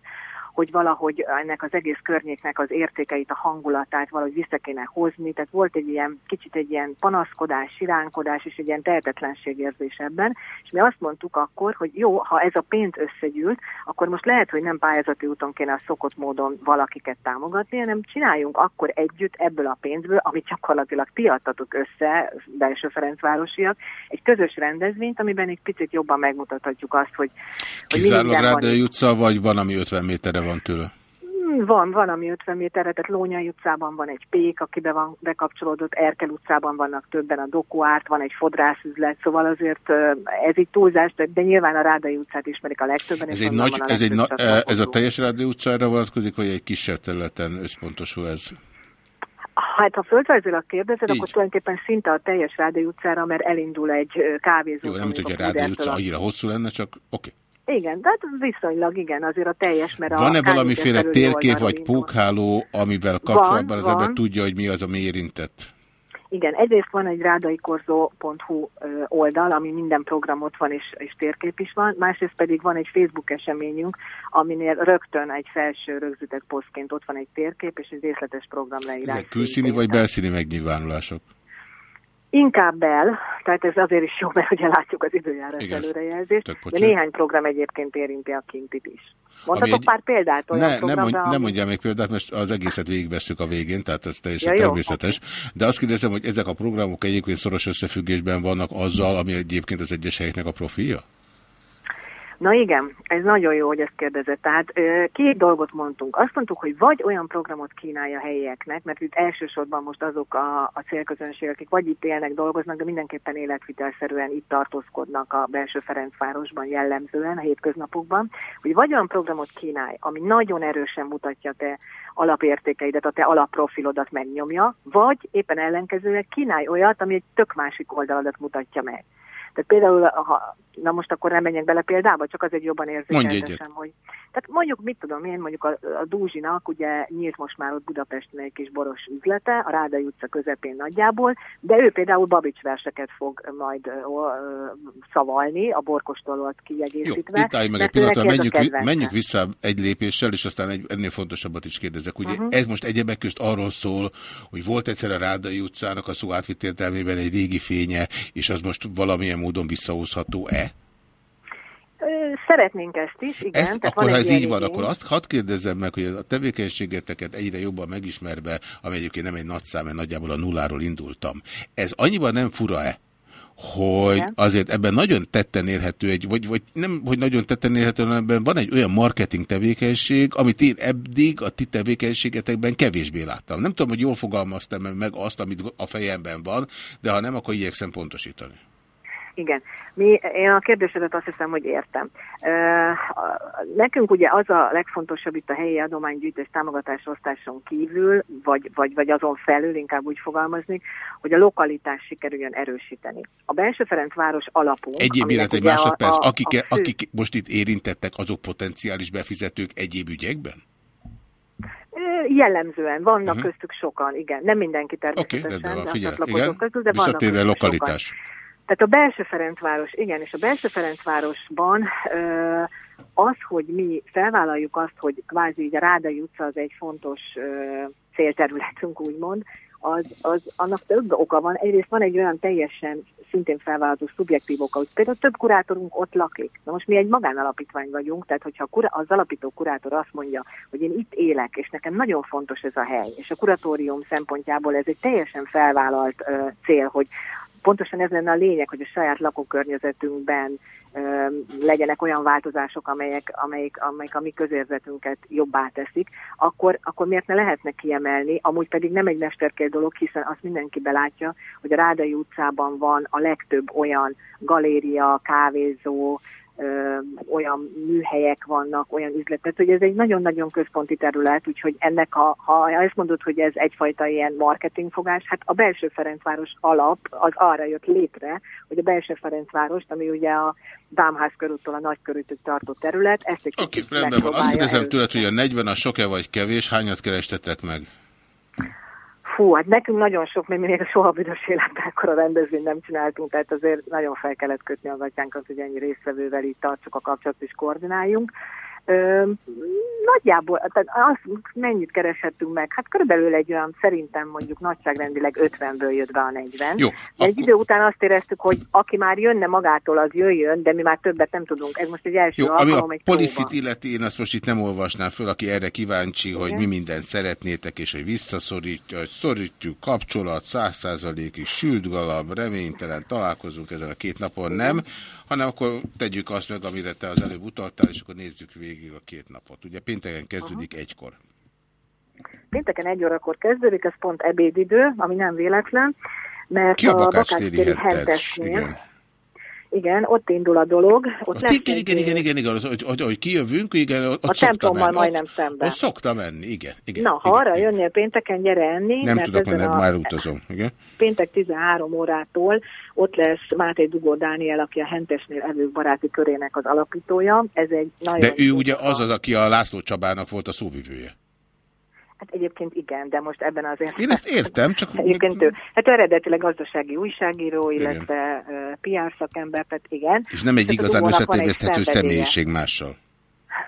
hogy valahogy ennek az egész környéknek az értékeit, a hangulatát valahogy vissza kéne hozni. Tehát volt egy ilyen kicsit egy ilyen panaszkodás, siránkodás és egy ilyen tehetetlenségérzés ebben. És mi azt mondtuk akkor, hogy jó, ha ez a pénz összegyűlt, akkor most lehet, hogy nem pályázati úton kéne a szokott módon valakiket támogatni, hanem csináljunk akkor együtt ebből a pénzből, amit gyakorlatilag ti adtatok össze, belső Ferencvárosiak, egy közös rendezvényt, amiben egy picit jobban megmutathatjuk azt, hogy, hogy Kizárólag Rádai utca, vagy van, ami 50 méterre van tőle? Hmm, Van, van, ami 50 méterre, tehát Lónyai utcában van egy pék, aki be van bekapcsolódott, Erkel utcában vannak többen a dokuárt, van egy fodrászüzlet, szóval azért ez így túlzás, de, nyilván a Rádai utcát ismerik a legtöbben. Ez egy nagy, a ez, egy na, csatlakozó. ez a teljes Rádai utca erre vonatkozik, vagy egy kisebb területen összpontosul ez? Hát ha földrajzilag kérdezed, Így. akkor tulajdonképpen szinte a teljes Rádai utcára, mert elindul egy kávézó. Jó, nem, mint hogy a Rádai utca annyira hosszú lenne, csak oké. Igen, de hát viszonylag igen, azért a teljes, mert Van-e valamiféle térkép vagy pókháló, amivel kapcsolatban az van. ember tudja, hogy mi az, ami érintett? Igen, egyrészt van egy rádaikorzó.hu oldal, ami minden programot van és, és térkép is van, másrészt pedig van egy Facebook eseményünk, aminél rögtön egy felső rögzített posztként ott van egy térkép és egy részletes program leírás. Ezek külszíni vagy belszíni megnyilvánulások? Inkább bel, tehát ez azért is jó, mert ugye látjuk az időjárás Igen, előrejelzést, de néhány program egyébként érinti a kintit is. Mondhatok egy- pár példát olyan Ne, nem, programra, mondj, nem mondjál még példát, mert az egészet végigveszük a végén, tehát ez teljesen Ja, jó, természetes. De azt kérdezem, hogy ezek a programok egyébként szoros összefüggésben vannak azzal, ami egyébként az egyes helyeknek a profilja? Na igen, ez nagyon jó, hogy ezt kérdezett. Tehát két dolgot mondtunk. Azt mondtuk, hogy vagy olyan programot kínálja a helyieknek, mert itt elsősorban most azok a, a célközönség, akik vagy itt élnek, dolgoznak, de mindenképpen életvitelszerűen itt tartózkodnak a belső Ferencvárosban jellemzően a hétköznapokban, hogy vagy olyan programot kínálj, ami nagyon erősen mutatja te alapértékeidet, a te alapprofilodat megnyomja, vagy éppen ellenkezőleg kínálj olyat, ami egy tök másik oldaladat mutatja meg. Tehát például, ha, na most akkor nem menjek bele példába, csak azért jobban Mondj érzékeltesem, hogy... Tehát mondjuk, mit tudom én, mondjuk a, a Dúzsinak ugye nyílt most már ott Budapesten egy kis boros üzlete, a Rádai utca közepén nagyjából, de ő például Babics verseket fog majd ö, ö, szavalni, a borkostolót Jó, kiegészítve. itt állj meg egy pillanatra, menjünk, menjünk vissza egy lépéssel, és aztán egy, ennél fontosabbat is kérdezek. Ugye Mhm. ez most egyebek közt arról szól, hogy volt egyszer a Rádai utcának a szó átvitt értelmében egy régi fénye, és az most valamilyen módon visszahozható-e? Szeretnénk ezt is, igen. Ezt, tehát akkor, ha ez így van, akkor azt hadd kérdezzem meg, hogy a tevékenységeteket egyre jobban megismerve, ami egyébként nem egy nagy szám, mert nagyjából a nulláról indultam. Ez annyiban nem fura-e, hogy azért ebben nagyon tetten érhető egy, vagy, vagy nem, hogy nagyon tetten érhető, hanem ebben van egy olyan marketing tevékenység, amit én eddig a ti tevékenységetekben kevésbé láttam. Nem tudom, hogy jól fogalmaztam meg azt, amit a fejemben van, de ha nem, akkor igyekszem pontosítani. Igen. Mi, én a kérdésedet azt hiszem, hogy értem. Nekünk ugye az a legfontosabb itt a helyi adománygyűjtés támogatás osztáson kívül, vagy, vagy, vagy azon felül, inkább úgy fogalmaznék, hogy a lokalitás sikerüljön erősíteni. A belső Ferencváros alapunk, Egyéb élet egy ugye a- másodperc, a- akik, a akik most itt érintettek, azok potenciális befizetők egyéb ügyekben? Jellemzően vannak Mhm. uh-huh. köztük sokan, igen. Nem mindenki természetesen, van, de a figyelj, csatlakozók igen. közül, de vannak köztük sokan. Tehát a belső Ferencváros, igen, és a belső Ferencvárosban az, hogy mi felvállaljuk azt, hogy kvázi így a Rádai utca az egy fontos ö, célterületünk, úgymond, az, az, annak több oka van. Egyrészt van egy olyan teljesen szintén felvállalható szubjektív oka, hogy például több kurátorunk ott lakik. Na most mi egy magánalapítvány vagyunk, tehát hogyha az alapító kurátor azt mondja, hogy én itt élek, és nekem nagyon fontos ez a hely, és a kuratórium szempontjából ez egy teljesen felvállalt ö, cél, hogy pontosan ez lenne a lényeg, hogy a saját lakókörnyezetünkben legyenek olyan változások, amelyek, amelyek, amelyek a mi közérzetünket jobbá teszik, akkor, akkor miért ne lehetne kiemelni, amúgy pedig nem egy mesterkél dolog, hiszen azt mindenki belátja, hogy a Rádai utcában van a legtöbb olyan galéria, kávézó, ö, olyan műhelyek vannak, olyan üzletek, hogy ez egy nagyon-nagyon központi terület, úgyhogy ennek, a, ha ezt mondod, hogy ez egyfajta ilyen marketingfogás, hát a belső Ferencváros alap az arra jött létre, hogy a belső Ferencvárost, ami ugye a Dámház körúttól a Nagykörútig tartó terület, ezt egy Oké, kicsit rendben van. Azt kérdezem tőled, hogy a 40 a sok-e vagy kevés, hányat kerestetek meg? Fú, hát nekünk nagyon sok, mert mi még soha büdös életben a rendezvényt nem csináltunk, tehát azért nagyon fel kellett kötni a gatyánkat, hogy ennyi résztvevővel így tartsuk a kapcsolatot és koordináljunk. Ö, nagyjából, tehát azt mennyit kereshettünk meg? Hát körülbelül egy olyan, szerintem mondjuk nagyságrendileg 50-ből jött be a 40. Jó, de egy idő után azt éreztük, hogy aki már jönne magától, az jöjjön, de mi már többet nem tudunk. Ez most egy első Jó, ami alkalom, a egy policit illeti, én azt most itt nem olvasnám föl, aki erre kíváncsi, hogy Igen. mi mindent szeretnétek, és hogy visszaszorítja, hogy szorítjuk, kapcsolat, száz százalékig, sült galamb, reménytelen, találkozunk ezen a két napon, nem, hanem akkor tegyük azt meg, amire te az előbb utaltál, és akkor nézzük végig a két napot. Ugye pénteken kezdődik egykor. Pénteken egy órakor kezdődik, ez pont ebédidő, ami nem véletlen, mert Ki a a Bakácstéri hentesnél, igen. Igen. igen, ott indul a dolog. Ott lesz Igen, igen, igen, igen, igen, hogy, hogy, hogy kijövünk, igen, ott A templommal menni. majdnem Ott, szemben. ott szoktam menni, igen. igen. Na, ha arra jönnél pénteken, gyere enni, Nem mert tudok a már utazom. Igen. péntek 13 órától ott lesz Máté Dugó Dániel, aki a Hentesnél evők baráti körének az alapítója. Ez egy nagyon... De ő ugye az az, aki a László Csabának volt a szóvivője. Hát egyébként igen, de most ebben azért... Én ezt értem, csak... Egyébként ő, hát eredetileg gazdasági újságíró, Igen. illetve uh, PR szakember, tehát igen. És nem egy Tehát igazán egy összetéveszthető személyiség mással.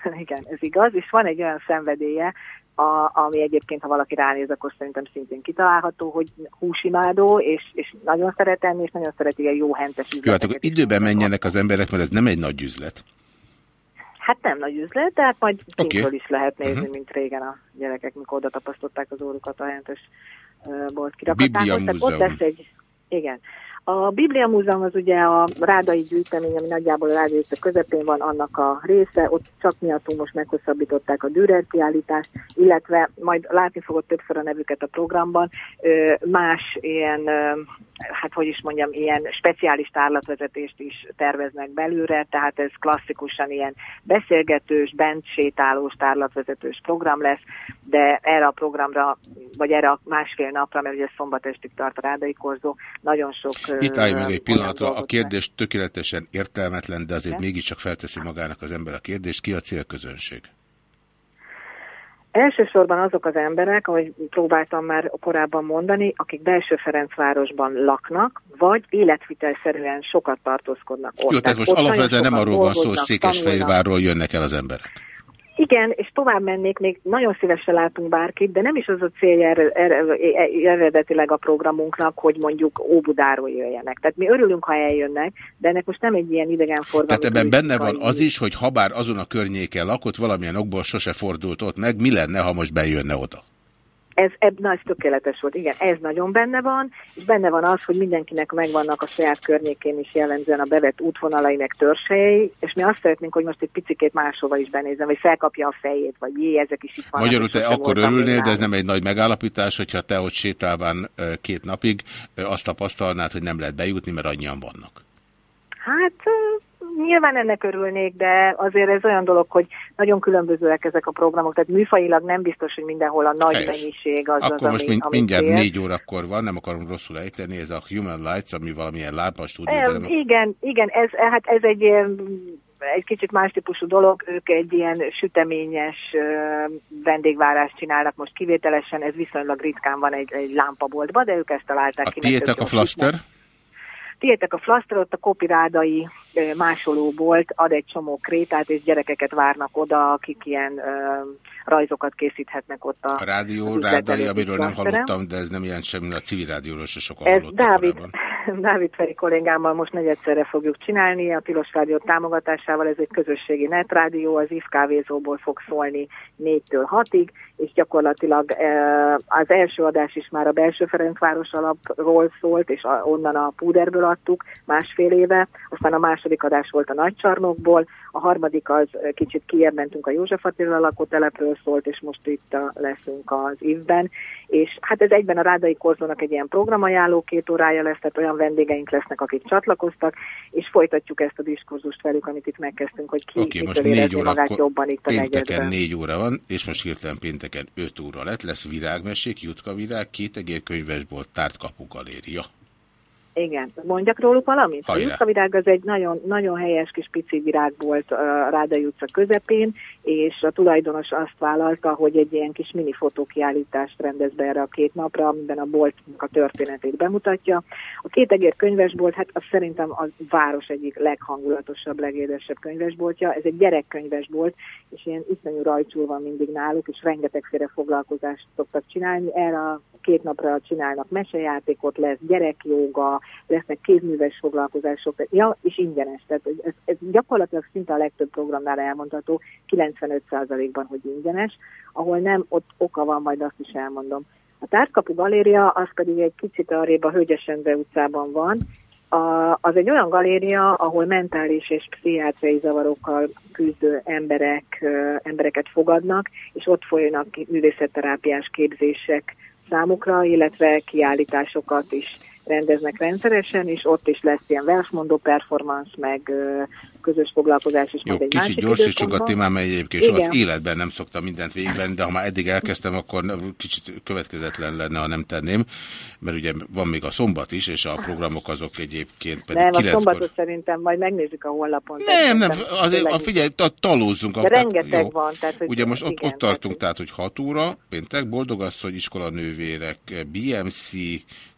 Igen, ez igaz, és van egy olyan szenvedélye, a, ami egyébként, ha valaki ránéz, akkor szerintem szintén kitalálható, hogy húsimádó, és, és nagyon szeret enni, és nagyon szereti ilyen jó hentes Jó, hát üzleteket. akkor időben menjenek az emberek, mert ez nem egy nagy üzlet. Hát nem nagy üzlet, de hát majd kintről is lehet nézni, Mhm. mint régen a gyerekek, mikor oda tapasztották az órukat a uh, bolt Biblia kirakatához. Tehát ott lesz egy, igen. A Biblia Múzeum az ugye a Rádai gyűjtemény, ami nagyjából a Rádai utca közepén van, annak a része, ott csak miattunk most meghosszabbították a Dürer kiállítást, illetve majd látni fogod többször a nevüket a programban, más ilyen, hát hogy is mondjam, ilyen speciális tárlatvezetést is terveznek belőle, tehát ez klasszikusan ilyen beszélgetős, bent sétálós tárlatvezetős program lesz, de erre a programra, vagy erre a másfél napra, mert ugye szombat estig tart a Rádai Korzó, nagyon sok Itt állj meg egy pillanatra, a kérdés tökéletesen értelmetlen, de azért mégiscsak felteszi magának az ember a kérdést, ki a célközönség? Elsősorban azok az emberek, ahogy próbáltam már korábban mondani, akik belső Ferencvárosban laknak, vagy életvitelszerűen sokat tartózkodnak ott. Jó, tehát most ott alapvetően nem arról van szó, hogy Székesfehérvárról jönnek el az emberek. Igen, és tovább mennék, még nagyon szívesen látunk bárkit, de nem is az a célja erre, eredetileg a programunknak, hogy mondjuk Óbudáról jöjjenek. Tehát mi örülünk, ha eljönnek, de ennek most nem egy ilyen idegenforgalmi... Tehát ebben benne van az is, hogy ha bár azon a környéken lakott, valamilyen okból sose fordult ott meg, mi lenne, ha most bejönne oda? Ez, eb, na, ez tökéletes volt, igen, ez nagyon benne van, és benne van az, hogy mindenkinek megvannak a saját környékén is jellemzően a bevett útvonalai, meg törzshelyei, és mi azt szeretnénk, hogy most egy picikét máshova is benézzen, vagy felkapja a fejét, vagy jé, ezek is itt vannak. Magyarul te akkor örülnél, de ez nem egy nagy megállapítás, hogyha te ott sétálván ö, két napig ö, azt tapasztalnád, hogy nem lehet bejutni, mert annyian vannak. Hát nyilván ennek örülnék, de azért ez olyan dolog, hogy nagyon különbözőek ezek a programok, tehát műfajilag nem biztos, hogy mindenhol a nagy Helyes. mennyiség az Akkor az, most ami, ami mindjárt cél. négy órakor van, nem akarom rosszul ejteni, ez a Human Lights, ami valamilyen lámpa stúdió, de Em, nem... igen, igen, ez, hát ez egy ilyen, egy kicsit más típusú dolog, ők egy ilyen süteményes vendégvárást csinálnak most kivételesen, ez viszonylag ritkán van egy, egy lámpaboltban, de ők ezt találták A ki. tiétek a jó flaster? Tiétek a flaster, ott a kopirádai másolóbolt ad egy csomó krétát, és gyerekeket várnak oda, akik ilyen ö, rajzokat készíthetnek ott a A rádió, rádai, amiről nem hallottam, de ez nem jelent semmi, a civil rádióról se sokan Ez Dávid, korábban. Dávid Feri kollégámmal most negyedszerre fogjuk csinálni, a Tilos Rádió támogatásával, ez egy közösségi netrádió, az IF kávézóból fog szólni 4-től 6-ig, és gyakorlatilag eh, az első adás is már a belső Ferencváros alapról szólt, és onnan a Púderből adtuk másfél éve, aztán a második adás volt a Nagycsarnokból, a harmadik az kicsit kiebb mentünk a József Attila lakótelepről szólt, és most itt a, leszünk az évben, és hát ez egyben a Rádai Korzónak egy ilyen programajánló két órája lesz, tehát olyan vendégeink lesznek, akik csatlakoztak, és folytatjuk ezt a diskurzust velük, amit itt megkezdtünk, hogy ki Oké, most négy magát órakor, jobban itt a pénteken négy óra van, és most hirtelen pénteken öt óra lett, lesz virágmesék, Jutka virág, két egér könyvesbolt, tárt kapu galéria. Igen, mondjak róluk valamit? Hajrá. A Jutka virág az egy nagyon, nagyon helyes kis pici virág volt a Rádai utca közepén, és a tulajdonos azt vállalta, hogy egy ilyen kis mini fotókiállítást rendez be erre a két napra, amiben a boltnak a történetét bemutatja. A két egér könyvesbolt, hát az szerintem a város egyik leghangulatosabb, legédesebb könyvesboltja. Ez egy gyerekkönyvesbolt, és ilyen iszonyú rajcsúl van mindig náluk, és rengetegféle foglalkozást szoktak csinálni. Erre a két napra csinálnak mesejátékot, lesz gyerekjóga, lesznek kézműves foglalkozások, ja, és ingyenes. Tehát ez, ez, gyakorlatilag szinte a legtöbb programnál elmondható, 95%-ban, hogy ingyenes, ahol nem, ott oka van, majd azt is elmondom. A Tárkapu Galéria, az pedig egy kicsit arrébb a Hölgyesendre utcában van, a, az egy olyan galéria, ahol mentális és pszichiátriai zavarokkal küzdő emberek, embereket fogadnak, és ott folynak művészetterápiás képzések számukra, illetve kiállításokat is rendeznek rendszeresen, és ott is lesz ilyen versmondó performance, meg közös foglalkozás is. Jó, kicsit gyorsítsuk a témám, egyébként soha Igen. az életben nem szoktam mindent végigvenni, de ha már eddig elkezdtem, akkor kicsit következetlen lenne, ha nem tenném, mert ugye van még a szombat is, és a programok azok egyébként pedig Nem, a szombatot szerintem majd megnézzük a honlapon. Nem, nem, azért, a, figyelj, ta, talózzunk. De tehát rengeteg jó. van, tehát, hogy Ugye most ott, igen, ott tartunk, tehát, hogy 6 óra, péntek, boldogasszony, iskolanővérek, BMC,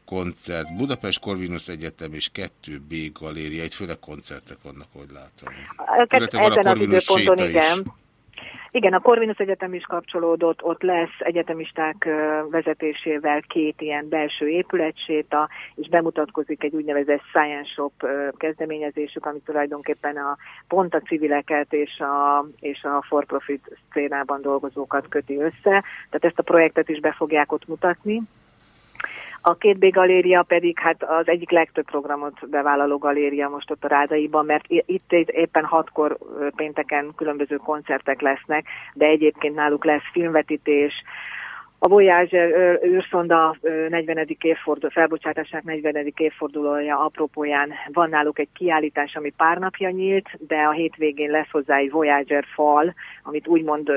koncert, Budapest Corvinus Egyetem és 2B galéria, itt főleg koncertek vannak, hogy látom. Őket Illetve van a Corvinus időponton séta is. igen. Igen, a Corvinus Egyetem is kapcsolódott, ott lesz egyetemisták vezetésével két ilyen belső épületséta, és bemutatkozik egy úgynevezett Science Shop kezdeményezésük, ami tulajdonképpen a pont a civileket és a, és a for-profit szénában dolgozókat köti össze. Tehát ezt a projektet is be fogják ott mutatni. A két B galéria pedig hát az egyik legtöbb programot bevállaló galéria most ott a Rádaiban, mert itt éppen hatkor pénteken különböző koncertek lesznek, de egyébként náluk lesz filmvetítés, A Voyager űrszonda ö, 40. évforduló, felbocsátásának 40. évfordulója apropóján van náluk egy kiállítás, ami pár napja nyílt, de a hétvégén lesz hozzá egy Voyager fal, amit úgymond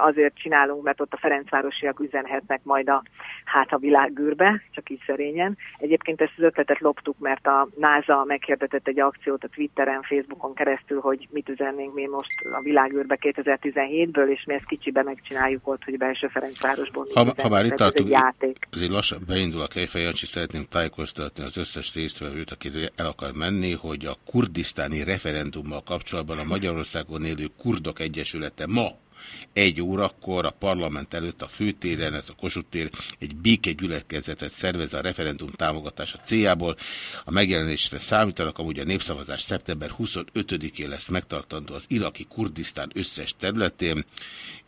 azért csinálunk, mert ott a Ferencvárosiak üzenhetnek majd a hát a világűrbe, csak így szerényen. Egyébként ezt az ötletet loptuk, mert a NASA meghirdetett egy akciót a Twitteren, Facebookon keresztül, hogy mit üzennénk mi most a világűrbe 2017-ből, és mi ezt kicsibe megcsináljuk ott, hogy belső Ferencvárosból. Ha, már itt tartunk, játék. azért lassan beindul a Kejfej Jancsi, szeretném tájékoztatni az összes résztvevőt, aki el akar menni, hogy a kurdisztáni referendummal kapcsolatban a Magyarországon élő kurdok egyesülete ma egy órakor a parlament előtt a főtéren, ez a Kossuth tér, egy békegyülekezetet szervez a referendum támogatása céljából. A megjelenésre számítanak, amúgy a népszavazás szeptember 25-én lesz megtartandó az iraki Kurdisztán összes területén,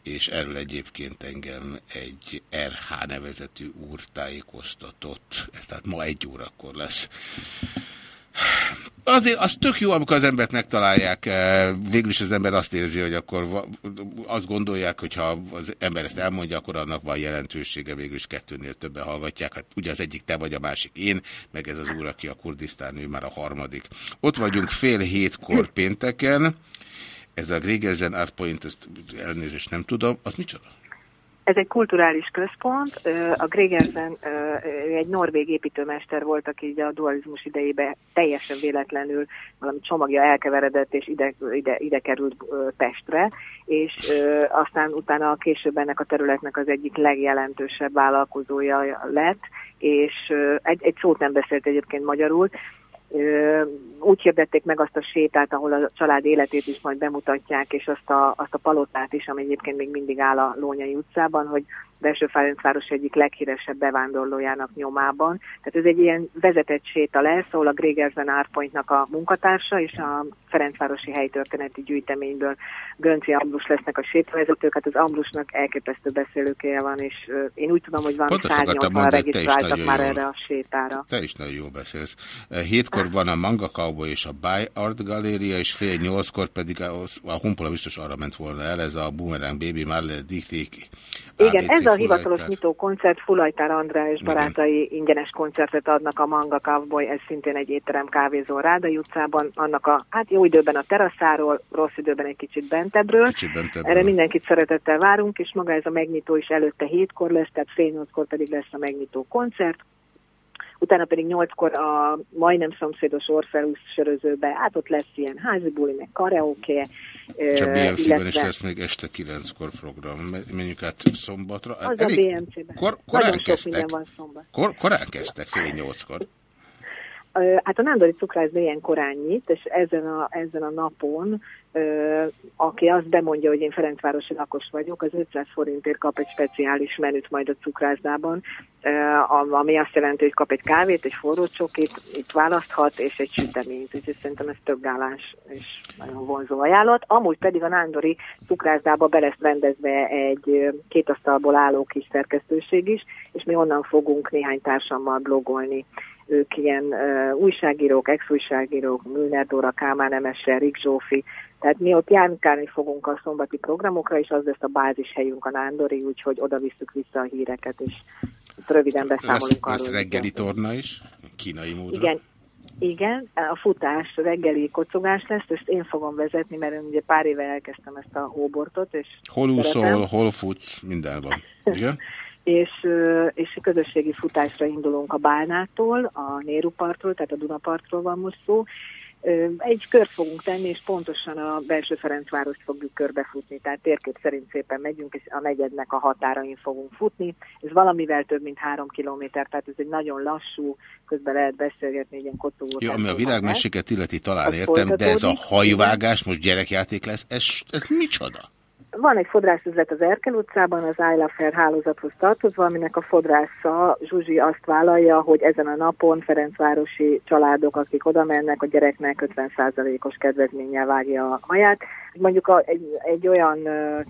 és erről egyébként engem egy RH nevezetű úr tájékoztatott. Ez tehát ma egy órakor lesz. Azért az tök jó, amikor az embert megtalálják. eh, Végül is az ember azt érzi, hogy akkor azt gondolják, hogy ha az ember ezt elmondja, akkor annak van jelentősége, végül is kettőnél többen hallgatják. Hát ugye az egyik te vagy, a másik én, meg ez az úr, aki a Kurdisztán, ő már a harmadik. Ott vagyunk fél hétkor pénteken. Ez a Gregerzen Art Point, ezt elnézést nem tudom. Az micsoda? Ez egy kulturális központ. A ő egy norvég építőmester volt, aki a dualizmus idejében teljesen véletlenül valami csomagja elkeveredett, és ide, ide, ide került Pestre, és aztán utána később ennek a területnek az egyik legjelentősebb vállalkozója lett, és egy, egy szót nem beszélt egyébként magyarul, úgy hirdették meg azt a sétát, ahol a család életét is majd bemutatják, és azt a, azt a palotát is, ami egyébként még mindig áll a Lónyai utcában, hogy belső Ferencváros egyik leghíresebb bevándorlójának nyomában. Tehát ez egy ilyen vezetett séta lesz, ahol a Gregersen Árpointnak a munkatársa és a Ferencvárosi helytörténeti gyűjteményből Gönci Ambrus lesznek a sétavezetők. Hát az Ambrusnak elképesztő beszélőkéje van, és én úgy tudom, hogy van Pont azt akartam 180 mondani, te is regisztráltak már jól. erre a sétára. Te is nagyon jól beszélsz. Hétkor van a Manga Cowboy és a Buy Art Galéria, és fél nyolckor pedig a, a Humpola biztos arra ment volna el, ez a Boomerang Baby Marlene Dietrich Igen, ez a hivatalos nyitó koncert, Fulajtár Andrá és barátai ingyenes koncertet adnak a Manga Cowboy, ez szintén egy étterem kávézó Rádai utcában, annak a, hát jó időben a teraszáról, rossz időben egy kicsit bentebbről. Kicsit bentebbről. Erre mindenkit szeretettel várunk, és maga ez a megnyitó is előtte hétkor lesz, tehát fél nyolckor pedig lesz a megnyitó koncert. Utána pedig nyolckor a majdnem szomszédos Orpheus sörözőbe, hát ott lesz ilyen házi buli, meg karaoke, És a BMC-ben is lesz még este kilenckor program. Me- Menjünk át szombatra. Az Elég a BMC-ben. Kor, korán Nagyon kezdtek. van szombat. Kor, korán kezdtek, fél nyolckor. Hát a Nándori cukrász ilyen korán nyit, és ezen a, ezen a napon, aki azt bemondja, hogy én Ferencvárosi lakos vagyok, az 500 forintért kap egy speciális menüt majd a cukrászdában, ami azt jelenti, hogy kap egy kávét, egy forró csokit, itt választhat, és egy süteményt, úgyhogy szerintem ez több gálás és nagyon vonzó ajánlat. Amúgy pedig a Nándori cukrászdába be lesz rendezve egy két asztalból álló kis szerkesztőség is, és mi onnan fogunk néhány társammal blogolni ők ilyen uh, újságírók, ex-újságírók, Műner Dóra, Kálmán Emese, Rik Zsófi, tehát mi ott járkálni fogunk a szombati programokra, és az lesz a bázis helyünk a Nándori, úgyhogy oda visszük vissza a híreket, és röviden Lesz, beszámolunk arról. lesz reggeli torna is, kínai módra. igen, igen, a futás, reggeli kocogás lesz, ezt én fogom vezetni, mert én ugye pár éve elkezdtem ezt a hóbortot, és Hol úszol, szeretem. hol futsz, minden van. Igen? és, és közösségi futásra indulunk a Bálnától, a Nérupartról, tehát a Dunapartról van most szó. Egy kört fogunk tenni, és pontosan a belső Ferencvárost fogjuk körbefutni, tehát térkép szerint szépen megyünk, és a negyednek a határain fogunk futni. Ez valamivel több, mint három kilométer, tehát ez egy nagyon lassú, közben lehet beszélgetni, ilyen kocogó. Jó, ami a világmeséket illeti talán Az értem, de ez a hajvágás most gyerekjáték lesz, ez, ez micsoda? Van egy fodrászüzlet az Erkel utcában, az Eilafer hálózathoz tartozva, aminek a fodrásza Zsuzsi azt vállalja, hogy ezen a napon Ferencvárosi családok, akik oda mennek, a gyereknek 50%-os kedvezménnyel vágja a haját. Mondjuk a, egy, egy olyan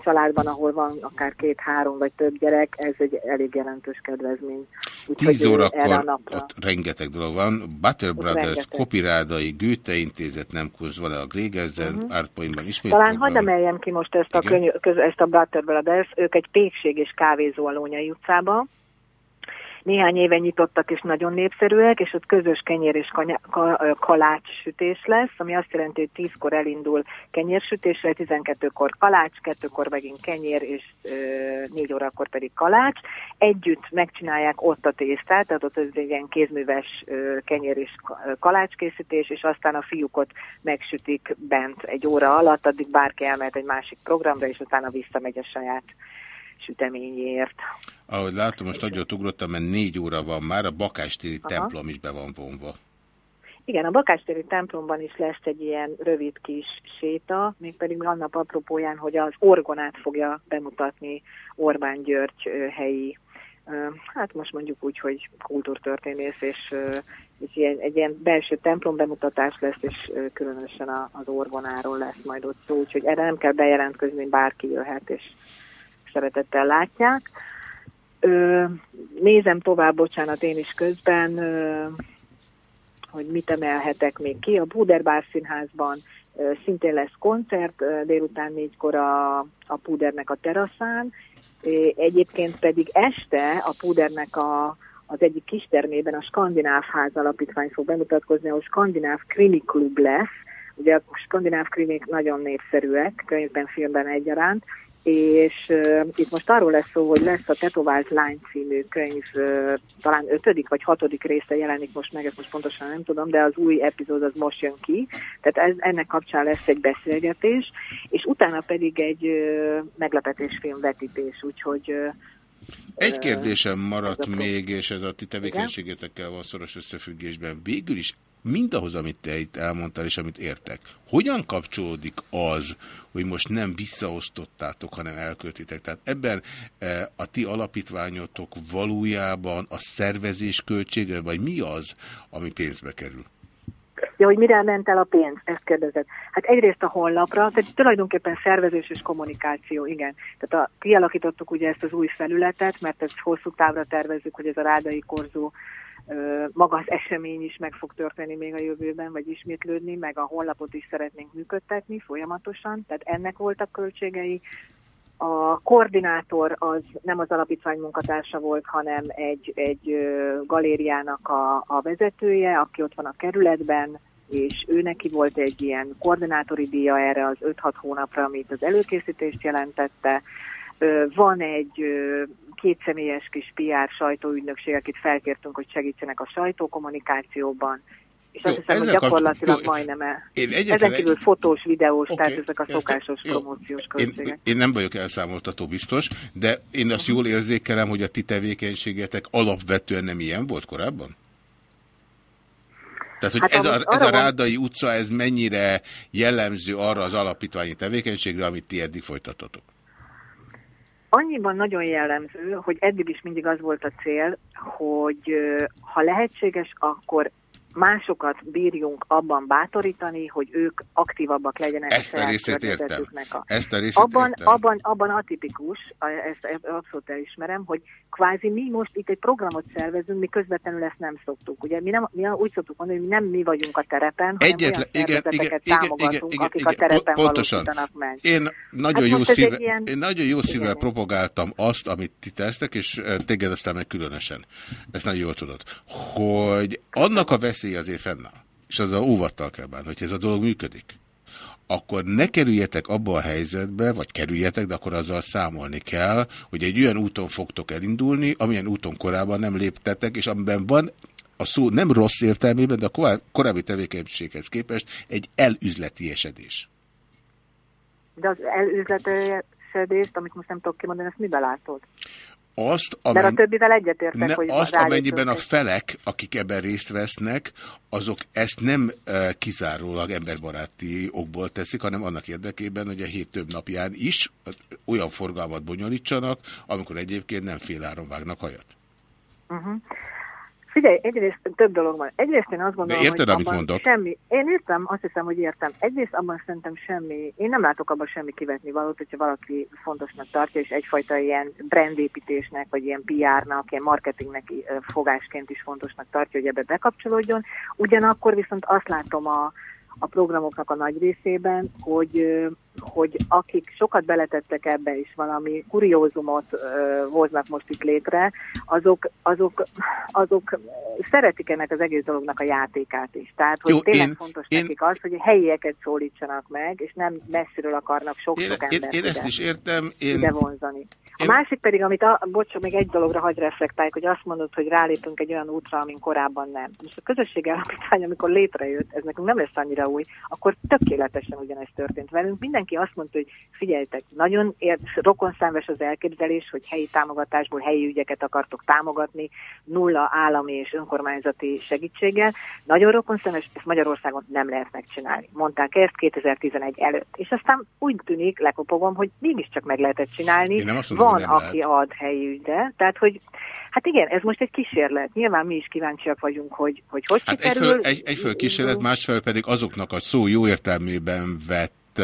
családban, ahol van akár két-három vagy több gyerek, ez egy elég jelentős kedvezmény. 10 ö, órakor ott rengeteg dolog van. Butter Brothers, rengeteg. Kopirádai, Goethe Intézet, nem kurz, van a Grégerzen, uh Mhm. -huh. Ártpointban ismét Talán hadd emeljem ki most ezt a könyv, ezt a Butter Brothers, ők egy pékség és kávézó a Lónyai utcába, néhány éve nyitottak, és nagyon népszerűek, és ott közös kenyér és kanya, ka, lesz, ami azt jelenti, hogy 10-kor elindul kenyérsütésre, 12-kor kalács, 2-kor megint kenyér, és ö, 4 órakor pedig kalács. Együtt megcsinálják ott a tésztát, tehát ott egy ilyen kézműves ö, kenyér és kalácskészítés, és aztán a fiúk ott megsütik bent egy óra alatt, addig bárki elmehet egy másik programra, és utána visszamegy a saját süteményért. Ahogy látom, most nagyon ugrottam, mert négy óra van már, a Bakástéri Aha. templom is be van vonva. Igen, a Bakástéri templomban is lesz egy ilyen rövid kis séta, mégpedig annak apropóján, hogy az orgonát fogja bemutatni Orbán György helyi, hát most mondjuk úgy, hogy kultúrtörténész, és, és ilyen, egy ilyen belső templom bemutatás lesz, és különösen az orgonáról lesz majd ott szó, úgyhogy erre nem kell bejelentkezni, bárki jöhet, és szeretettel látják. Ö, nézem tovább, bocsánat, én is közben, ö, hogy mit emelhetek még ki. A Puderbár Színházban ö, szintén lesz koncert, ö, délután négykor a, a Pudernek a teraszán. Egyébként pedig este a Pudernek a, az egyik kistermében a Skandináv Ház Alapítvány fog bemutatkozni, ahol Skandináv Krimi Klub lesz. Ugye a skandináv krimik nagyon népszerűek, könyvben, filmben egyaránt, és uh, itt most arról lesz szó, hogy lesz a Tetovált Lány című könyv, uh, talán ötödik vagy hatodik része jelenik most meg, ezt most pontosan nem tudom, de az új epizód az most jön ki, tehát ez, ennek kapcsán lesz egy beszélgetés, és utána pedig egy uh, meglepetésfilm vetítés, úgyhogy uh, Egy kérdésem maradt még, és ez a ti tevékenységetekkel van szoros összefüggésben. Végül is mindahhoz, amit te itt elmondtál, és amit értek, hogyan kapcsolódik az, hogy most nem visszaosztottátok, hanem elköltitek? Tehát ebben eh, a ti alapítványotok valójában a szervezés költsége, vagy mi az, ami pénzbe kerül? Ja, hogy mire ment el a pénz, ezt kérdezed. Hát egyrészt a honlapra, tehát tulajdonképpen szervezés és kommunikáció, igen. Tehát a, kialakítottuk ugye ezt az új felületet, mert ezt hosszú távra tervezzük, hogy ez a rádai korzó maga az esemény is meg fog történni még a jövőben, vagy ismétlődni, meg a honlapot is szeretnénk működtetni folyamatosan, tehát ennek voltak költségei. A koordinátor az nem az alapítvány munkatársa volt, hanem egy, egy galériának a, a vezetője, aki ott van a kerületben, és ő neki volt egy ilyen koordinátori díja erre az 5-6 hónapra, amit az előkészítést jelentette. Van egy kétszemélyes kis PR sajtóügynökség, akit felkértünk, hogy segítsenek a sajtókommunikációban, és azt Jó, hiszem, hogy gyakorlatilag jó, majdnem el. Én egyetlen Ezen egy- kívül fotós, videós, Oké, tehát ezek a szokásos Jó. promóciós költségek. Én, én nem vagyok elszámoltató biztos, de én azt jól érzékelem, hogy a ti tevékenységetek alapvetően nem ilyen volt korábban? Tehát, hogy Hát ez, a, ez a Rádai utca, ez mennyire jellemző arra az alapítványi tevékenységre, amit ti eddig folytatotok? Annyiban nagyon jellemző, hogy eddig is mindig az volt a cél, hogy ha lehetséges, akkor másokat bírjunk abban bátorítani, hogy ők aktívabbak legyenek Ezt a saját részét értem. A... Ezt a részét abban, értem. abban, abban atipikus, a- ezt, ezt abszolút elismerem, hogy kvázi mi most itt egy programot szervezünk, mi közvetlenül ezt nem szoktuk. Ugye mi, nem, mi úgy szoktuk mondani, hogy nem mi vagyunk a terepen, Egyetlen, hanem olyan igen, igen, igen, támogatunk, igen, akik igen, a terepen po- pontosan. meg. Én nagyon, Hát jó, szíve, ilyen- én nagyon jó szívvel propagáltam azt, amit ti tesztek, és eh, téged aztán meg különösen. Ezt nagyon jól tudod. Hogy annak a veszély azért fennáll, és az a óvattal kell bánni, hogy ez a dolog működik, akkor ne kerüljetek abba a helyzetbe, vagy kerüljetek, de akkor azzal számolni kell, hogy egy olyan úton fogtok elindulni, amilyen úton korábban nem léptetek, és amiben van a szó nem rossz értelmében, de a korá- korábbi tevékenységhez képest egy elüzleti esedés. De az elüzletesedést, amit most nem tudok kimondani, ezt miben látod? Azt, Mert a amen... többivel egyetértek, ne, hogy azt amennyiben a felek, akik ebben részt vesznek, azok ezt nem e, kizárólag emberbaráti okból teszik, hanem annak érdekében, hogy a hét több napján is olyan forgalmat bonyolítsanak, amikor egyébként nem féláron vágnak hajat. Uh-huh. Figyelj, egyrészt több dolog van. Egyrészt én azt gondolom, érted, hogy amit abban mondok? semmi... Én értem, azt hiszem, hogy értem. Egyrészt abban szerintem semmi... Én nem látok abban semmi kivetni valót, hogyha valaki fontosnak tartja, és egyfajta ilyen brandépítésnek, vagy ilyen PR-nak, ilyen marketingnek fogásként is fontosnak tartja, hogy ebbe bekapcsolódjon. Ugyanakkor viszont azt látom a, a programoknak a nagy részében, hogy, hogy akik sokat beletettek ebbe is valami kuriózumot ö, hoznak most itt létre, azok, azok, azok szeretik ennek az egész dolognak a játékát is. Tehát, hogy Jó, tényleg én- fontos én- nekik az, hogy helyieket szólítsanak meg, és nem messziről akarnak Én, sok-sok én, embert én ezt ide- is értem. Én, ide vonzani. A Én- másik pedig, amit, a, bocs, még egy dologra hagy reflektáljuk, hogy azt mondod, hogy rálépünk egy olyan útra, amin korábban nem. Most a közösségi alapítvány, amikor létrejött, ez nekünk nem lesz annyira új, akkor tökéletesen ugyanezt történt velünk. Mindenki azt mondta, hogy figyeljetek, nagyon ért, rokonszámves az elképzelés, hogy helyi támogatásból helyi ügyeket akartok támogatni, nulla állami és önkormányzati segítséggel. Nagyon rokonszámves, ezt Magyarországon nem lehet megcsinálni. Mondták ezt 2011 előtt. És aztán úgy tűnik, lekopogom, hogy mégiscsak meg lehetett csinálni. Én nem azt mondom, Van, nem aki ad helyi ügyre. Tehát, hogy hát igen, ez most egy kísérlet. Nyilván mi is kíváncsiak vagyunk, hogy hogy, hogy Hát sikerül. egyfelől, egy, egyfelől kísérlet, másfelől pedig azoknak a szó jó értelmében vett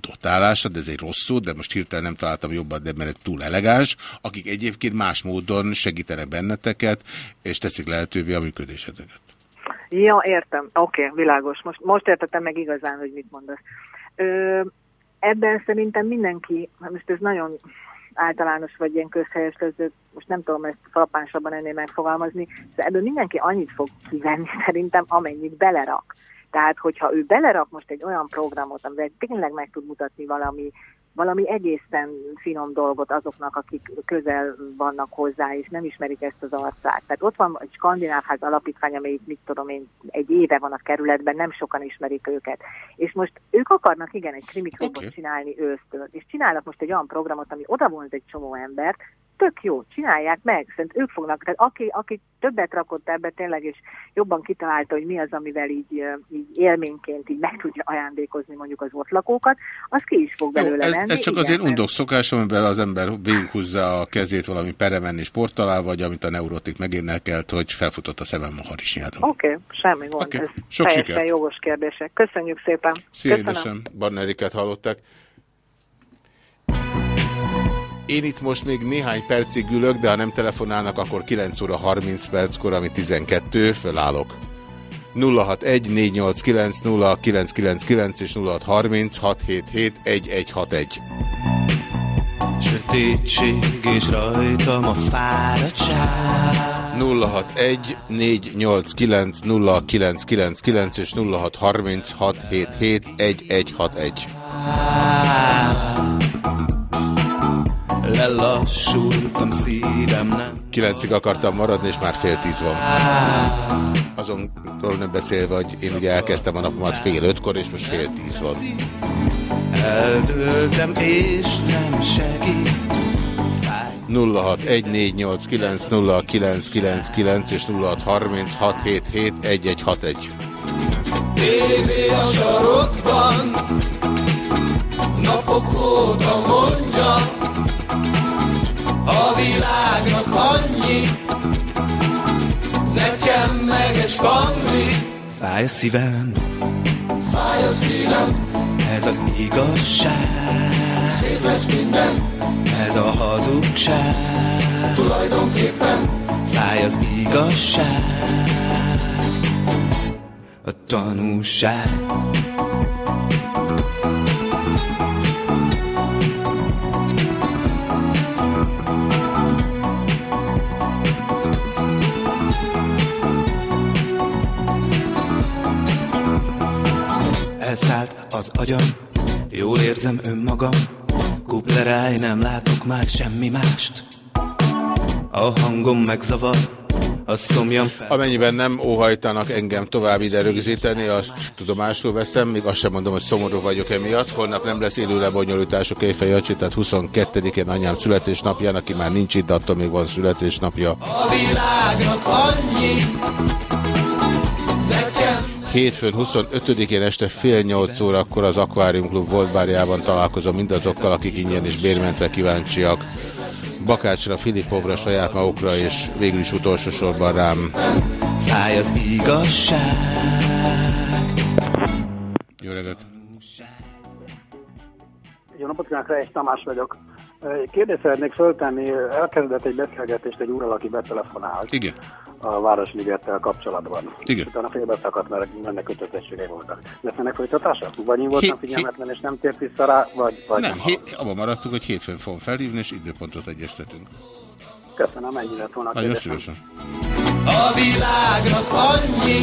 dotálása, de ez egy rossz szó, de most hirtelen nem találtam jobban, de mert túl elegáns, akik egyébként más módon segítenek benneteket, és teszik lehetővé a működéseteket. Ja, értem. Oké, okay, világos. Most, most értettem meg igazán, hogy mit mondasz. Ö, ebben szerintem mindenki, hát most ez nagyon általános vagy ilyen közhelyes, ez, most nem tudom ezt frappánsabban ennél megfogalmazni, de ebből mindenki annyit fog kivenni szerintem, amennyit belerak. Tehát, hogyha ő belerak most egy olyan programot, amivel tényleg meg tud mutatni valami, valami egészen finom dolgot azoknak, akik közel vannak hozzá, és nem ismerik ezt az arcát. Tehát ott van egy skandináv ház alapítvány, amelyik, mit tudom én, egy éve van a kerületben, nem sokan ismerik őket. És most ők akarnak, igen, egy krimiklubot okay. csinálni ősztől, és csinálnak most egy olyan programot, ami odavonz egy csomó embert, tök jó, csinálják meg, szerintem ők fognak, tehát aki, aki többet rakott ebbe tényleg, és jobban kitalálta, hogy mi az, amivel így, így élményként így meg tudja ajándékozni mondjuk az ott lakókat, az ki is fog belőle ez, menni. ez csak igen, az én undok szokás, amiben az ember végighúzza a kezét valami peremen és portalál, vagy amit a neurotik megénekelt, hogy felfutott a szemem a harisnyádon. Oké, okay, semmi gond, okay. ez sok teljesen sikert. jogos kérdések. Köszönjük szépen. Szia édesem, Barneriket hallották. Én itt most még néhány percig ülök, de ha nem telefonálnak, akkor 9 óra 30 perckor, ami 12, fölállok. 061 489 0999 és 0630 677 1161. Sötétség és rajtam a fáradtság 061 489 0999 és 0630 677 1161. Lelassultam szívem nem Kilencig akartam maradni, és már fél tíz van. Azonról nem beszélve, hogy én ugye elkezdtem a napomat fél ötkor, és most fél tíz van. Eldőltem és nem segít 0614890999 és 0636771161. Tévé a sarokban Napok óta mondja A világnak annyi Nekem meg egy spangli. Fáj a szívem, Fáj a szívem. Ez az igazság. Szép lesz minden. Ez a hazugság. Tulajdonképpen. Fáj az igazság. A tanúság Elszállt az agyam, jól érzem önmagam Kupleráj, nem látok már semmi mást A hangom megzavar, a szomjam fel Amennyiben nem óhajtanak engem tovább ide rögzíteni, azt tudomásul veszem, még azt sem mondom, hogy szomorú vagyok emiatt. Holnap nem lesz élő lebonyolítások Éjfej Jancsi, tehát 22-én anyám születésnapján, aki már nincs itt, de attól még van születésnapja. A világnak annyi Hétfőn 25-én este fél nyolc órakor az Aquarium Club volt bárjában találkozom mindazokkal, akik ingyen és bérmentve kíváncsiak. Bakácsra, Filipovra, saját magukra és végül is utolsó sorban rám. Fáj az igazság Jó reggelt! Jó napot kívánok, Rejs Tamás vagyok. Kérdést szeretnék föltenni, elkezdett egy beszélgetést egy úrral, aki betelefonált. Igen. A Városligettel kapcsolatban. Igen. Utána félbeszakadt, mert ennek kötelezettségei voltak. Lesz ennek folytatása? Vagy én voltam Hé- figyelmetlen, és nem tért vissza rá, vagy, vagy Nem, nem. abban maradtunk, hogy hétfőn fogom felhívni, és időpontot egyeztetünk. Köszönöm, ennyi lett volna a Nagyon szívesen. A világnak annyi,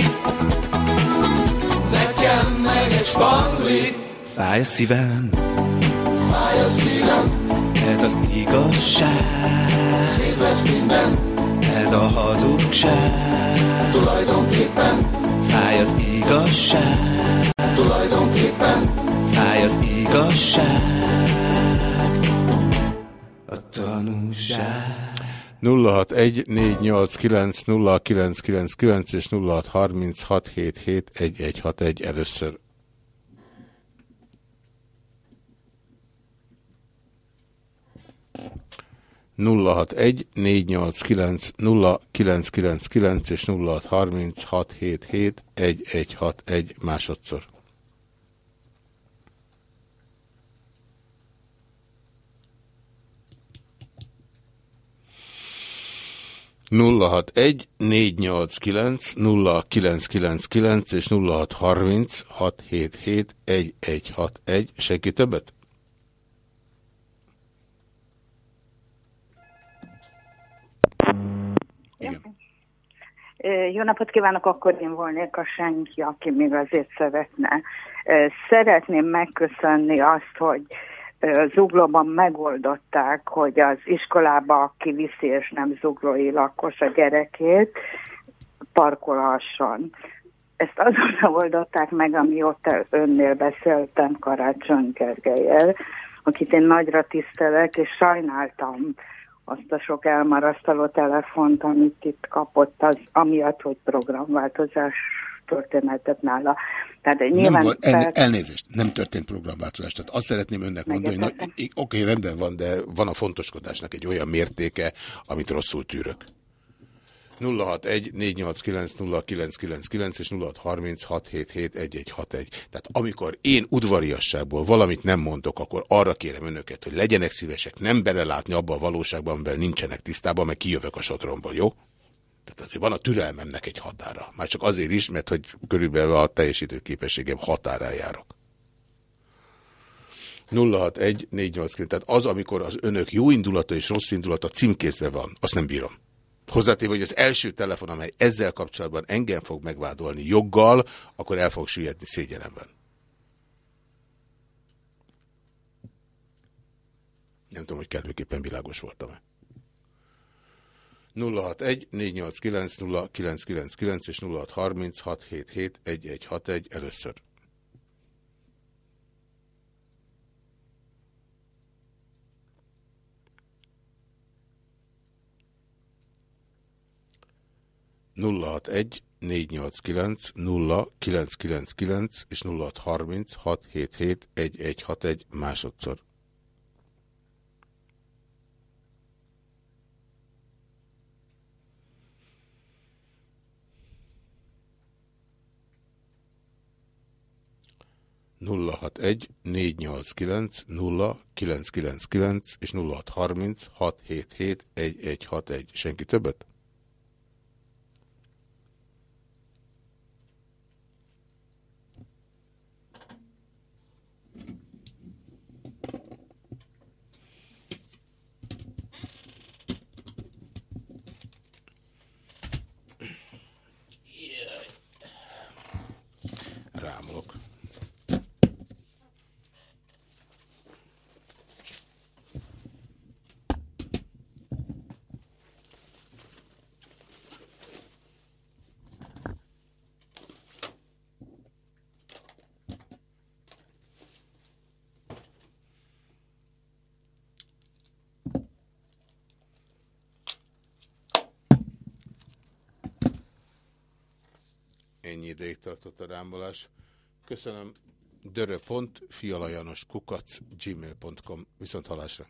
nekem meg egy spangli, Fáj a szívem, fáj a szívem, ez az igazság, szép lesz minden, ez a hazugság. tulajdonképpen, Fáj az igazság, tulajdonképpen, fáj az igazság, a tanúság. 061 489 0999 és 0636771161 először. 061 489 0999 és 0636771161 másodszor. nulla hat egy négy nyolc kilenc nulla kilenc kilenc kilenc és nulla hat harminc hat hét hét egy egy hat egy senki többet Jó napot kívánok, akkor én volnék a senki, aki még azért szeretne. Szeretném megköszönni azt, hogy zuglóban megoldották, hogy az iskolába kiviszi és nem zuglói lakos a gyerekét, parkolhasson. Ezt azonnal oldották meg, amióta önnél beszéltem Karácsony Gergelyel, akit én nagyra tisztelek, és sajnáltam azt a sok elmarasztaló telefont, amit itt kapott, az amiatt, hogy programváltozás történetet nála. Tehát nyilván Nem volt, elnézést, nem történt programváltozás. Tehát azt szeretném önnek mondani, hogy oké, rendben van, de van a fontoskodásnak egy olyan mértéke, amit rosszul tűrök. 061 489 0999 és 0636771161. Tehát amikor én udvariasságból valamit nem mondok, akkor arra kérem önöket, hogy legyenek szívesek nem belelátni abba a valóságban, amivel nincsenek tisztában, meg kijövök a sotromból, jó? Tehát azért van a türelmemnek egy határa. Már csak azért is, mert hogy körülbelül a teljesítő képességem határán járok. 061 489. Tehát az, amikor az önök jó indulata és rossz indulata címkézve van, azt nem bírom. Hozzátéve, hogy az első telefon, amely ezzel kapcsolatban engem fog megvádolni joggal, akkor el fog süllyedni szégyelemben. Nem tudom, hogy kellőképpen világos voltam-e. 061 489 0999 és 063677 1161 először. Nulla hat egy négy nyolc kilenc nulla kilenc kilenc kilenc és nulla hat harminc hat hét hét egy egy hat egy másodszor. nulla hat egy négy nyolc kilenc nulla kilenc kilenc kilenc és nulla hat harminc hat hét hét egy egy hat egy. Senki többet? Rámolok. Ennyi tartott a rámolás. Köszönöm. dörö.fialajanos kukac gmail.com. Viszont halásra.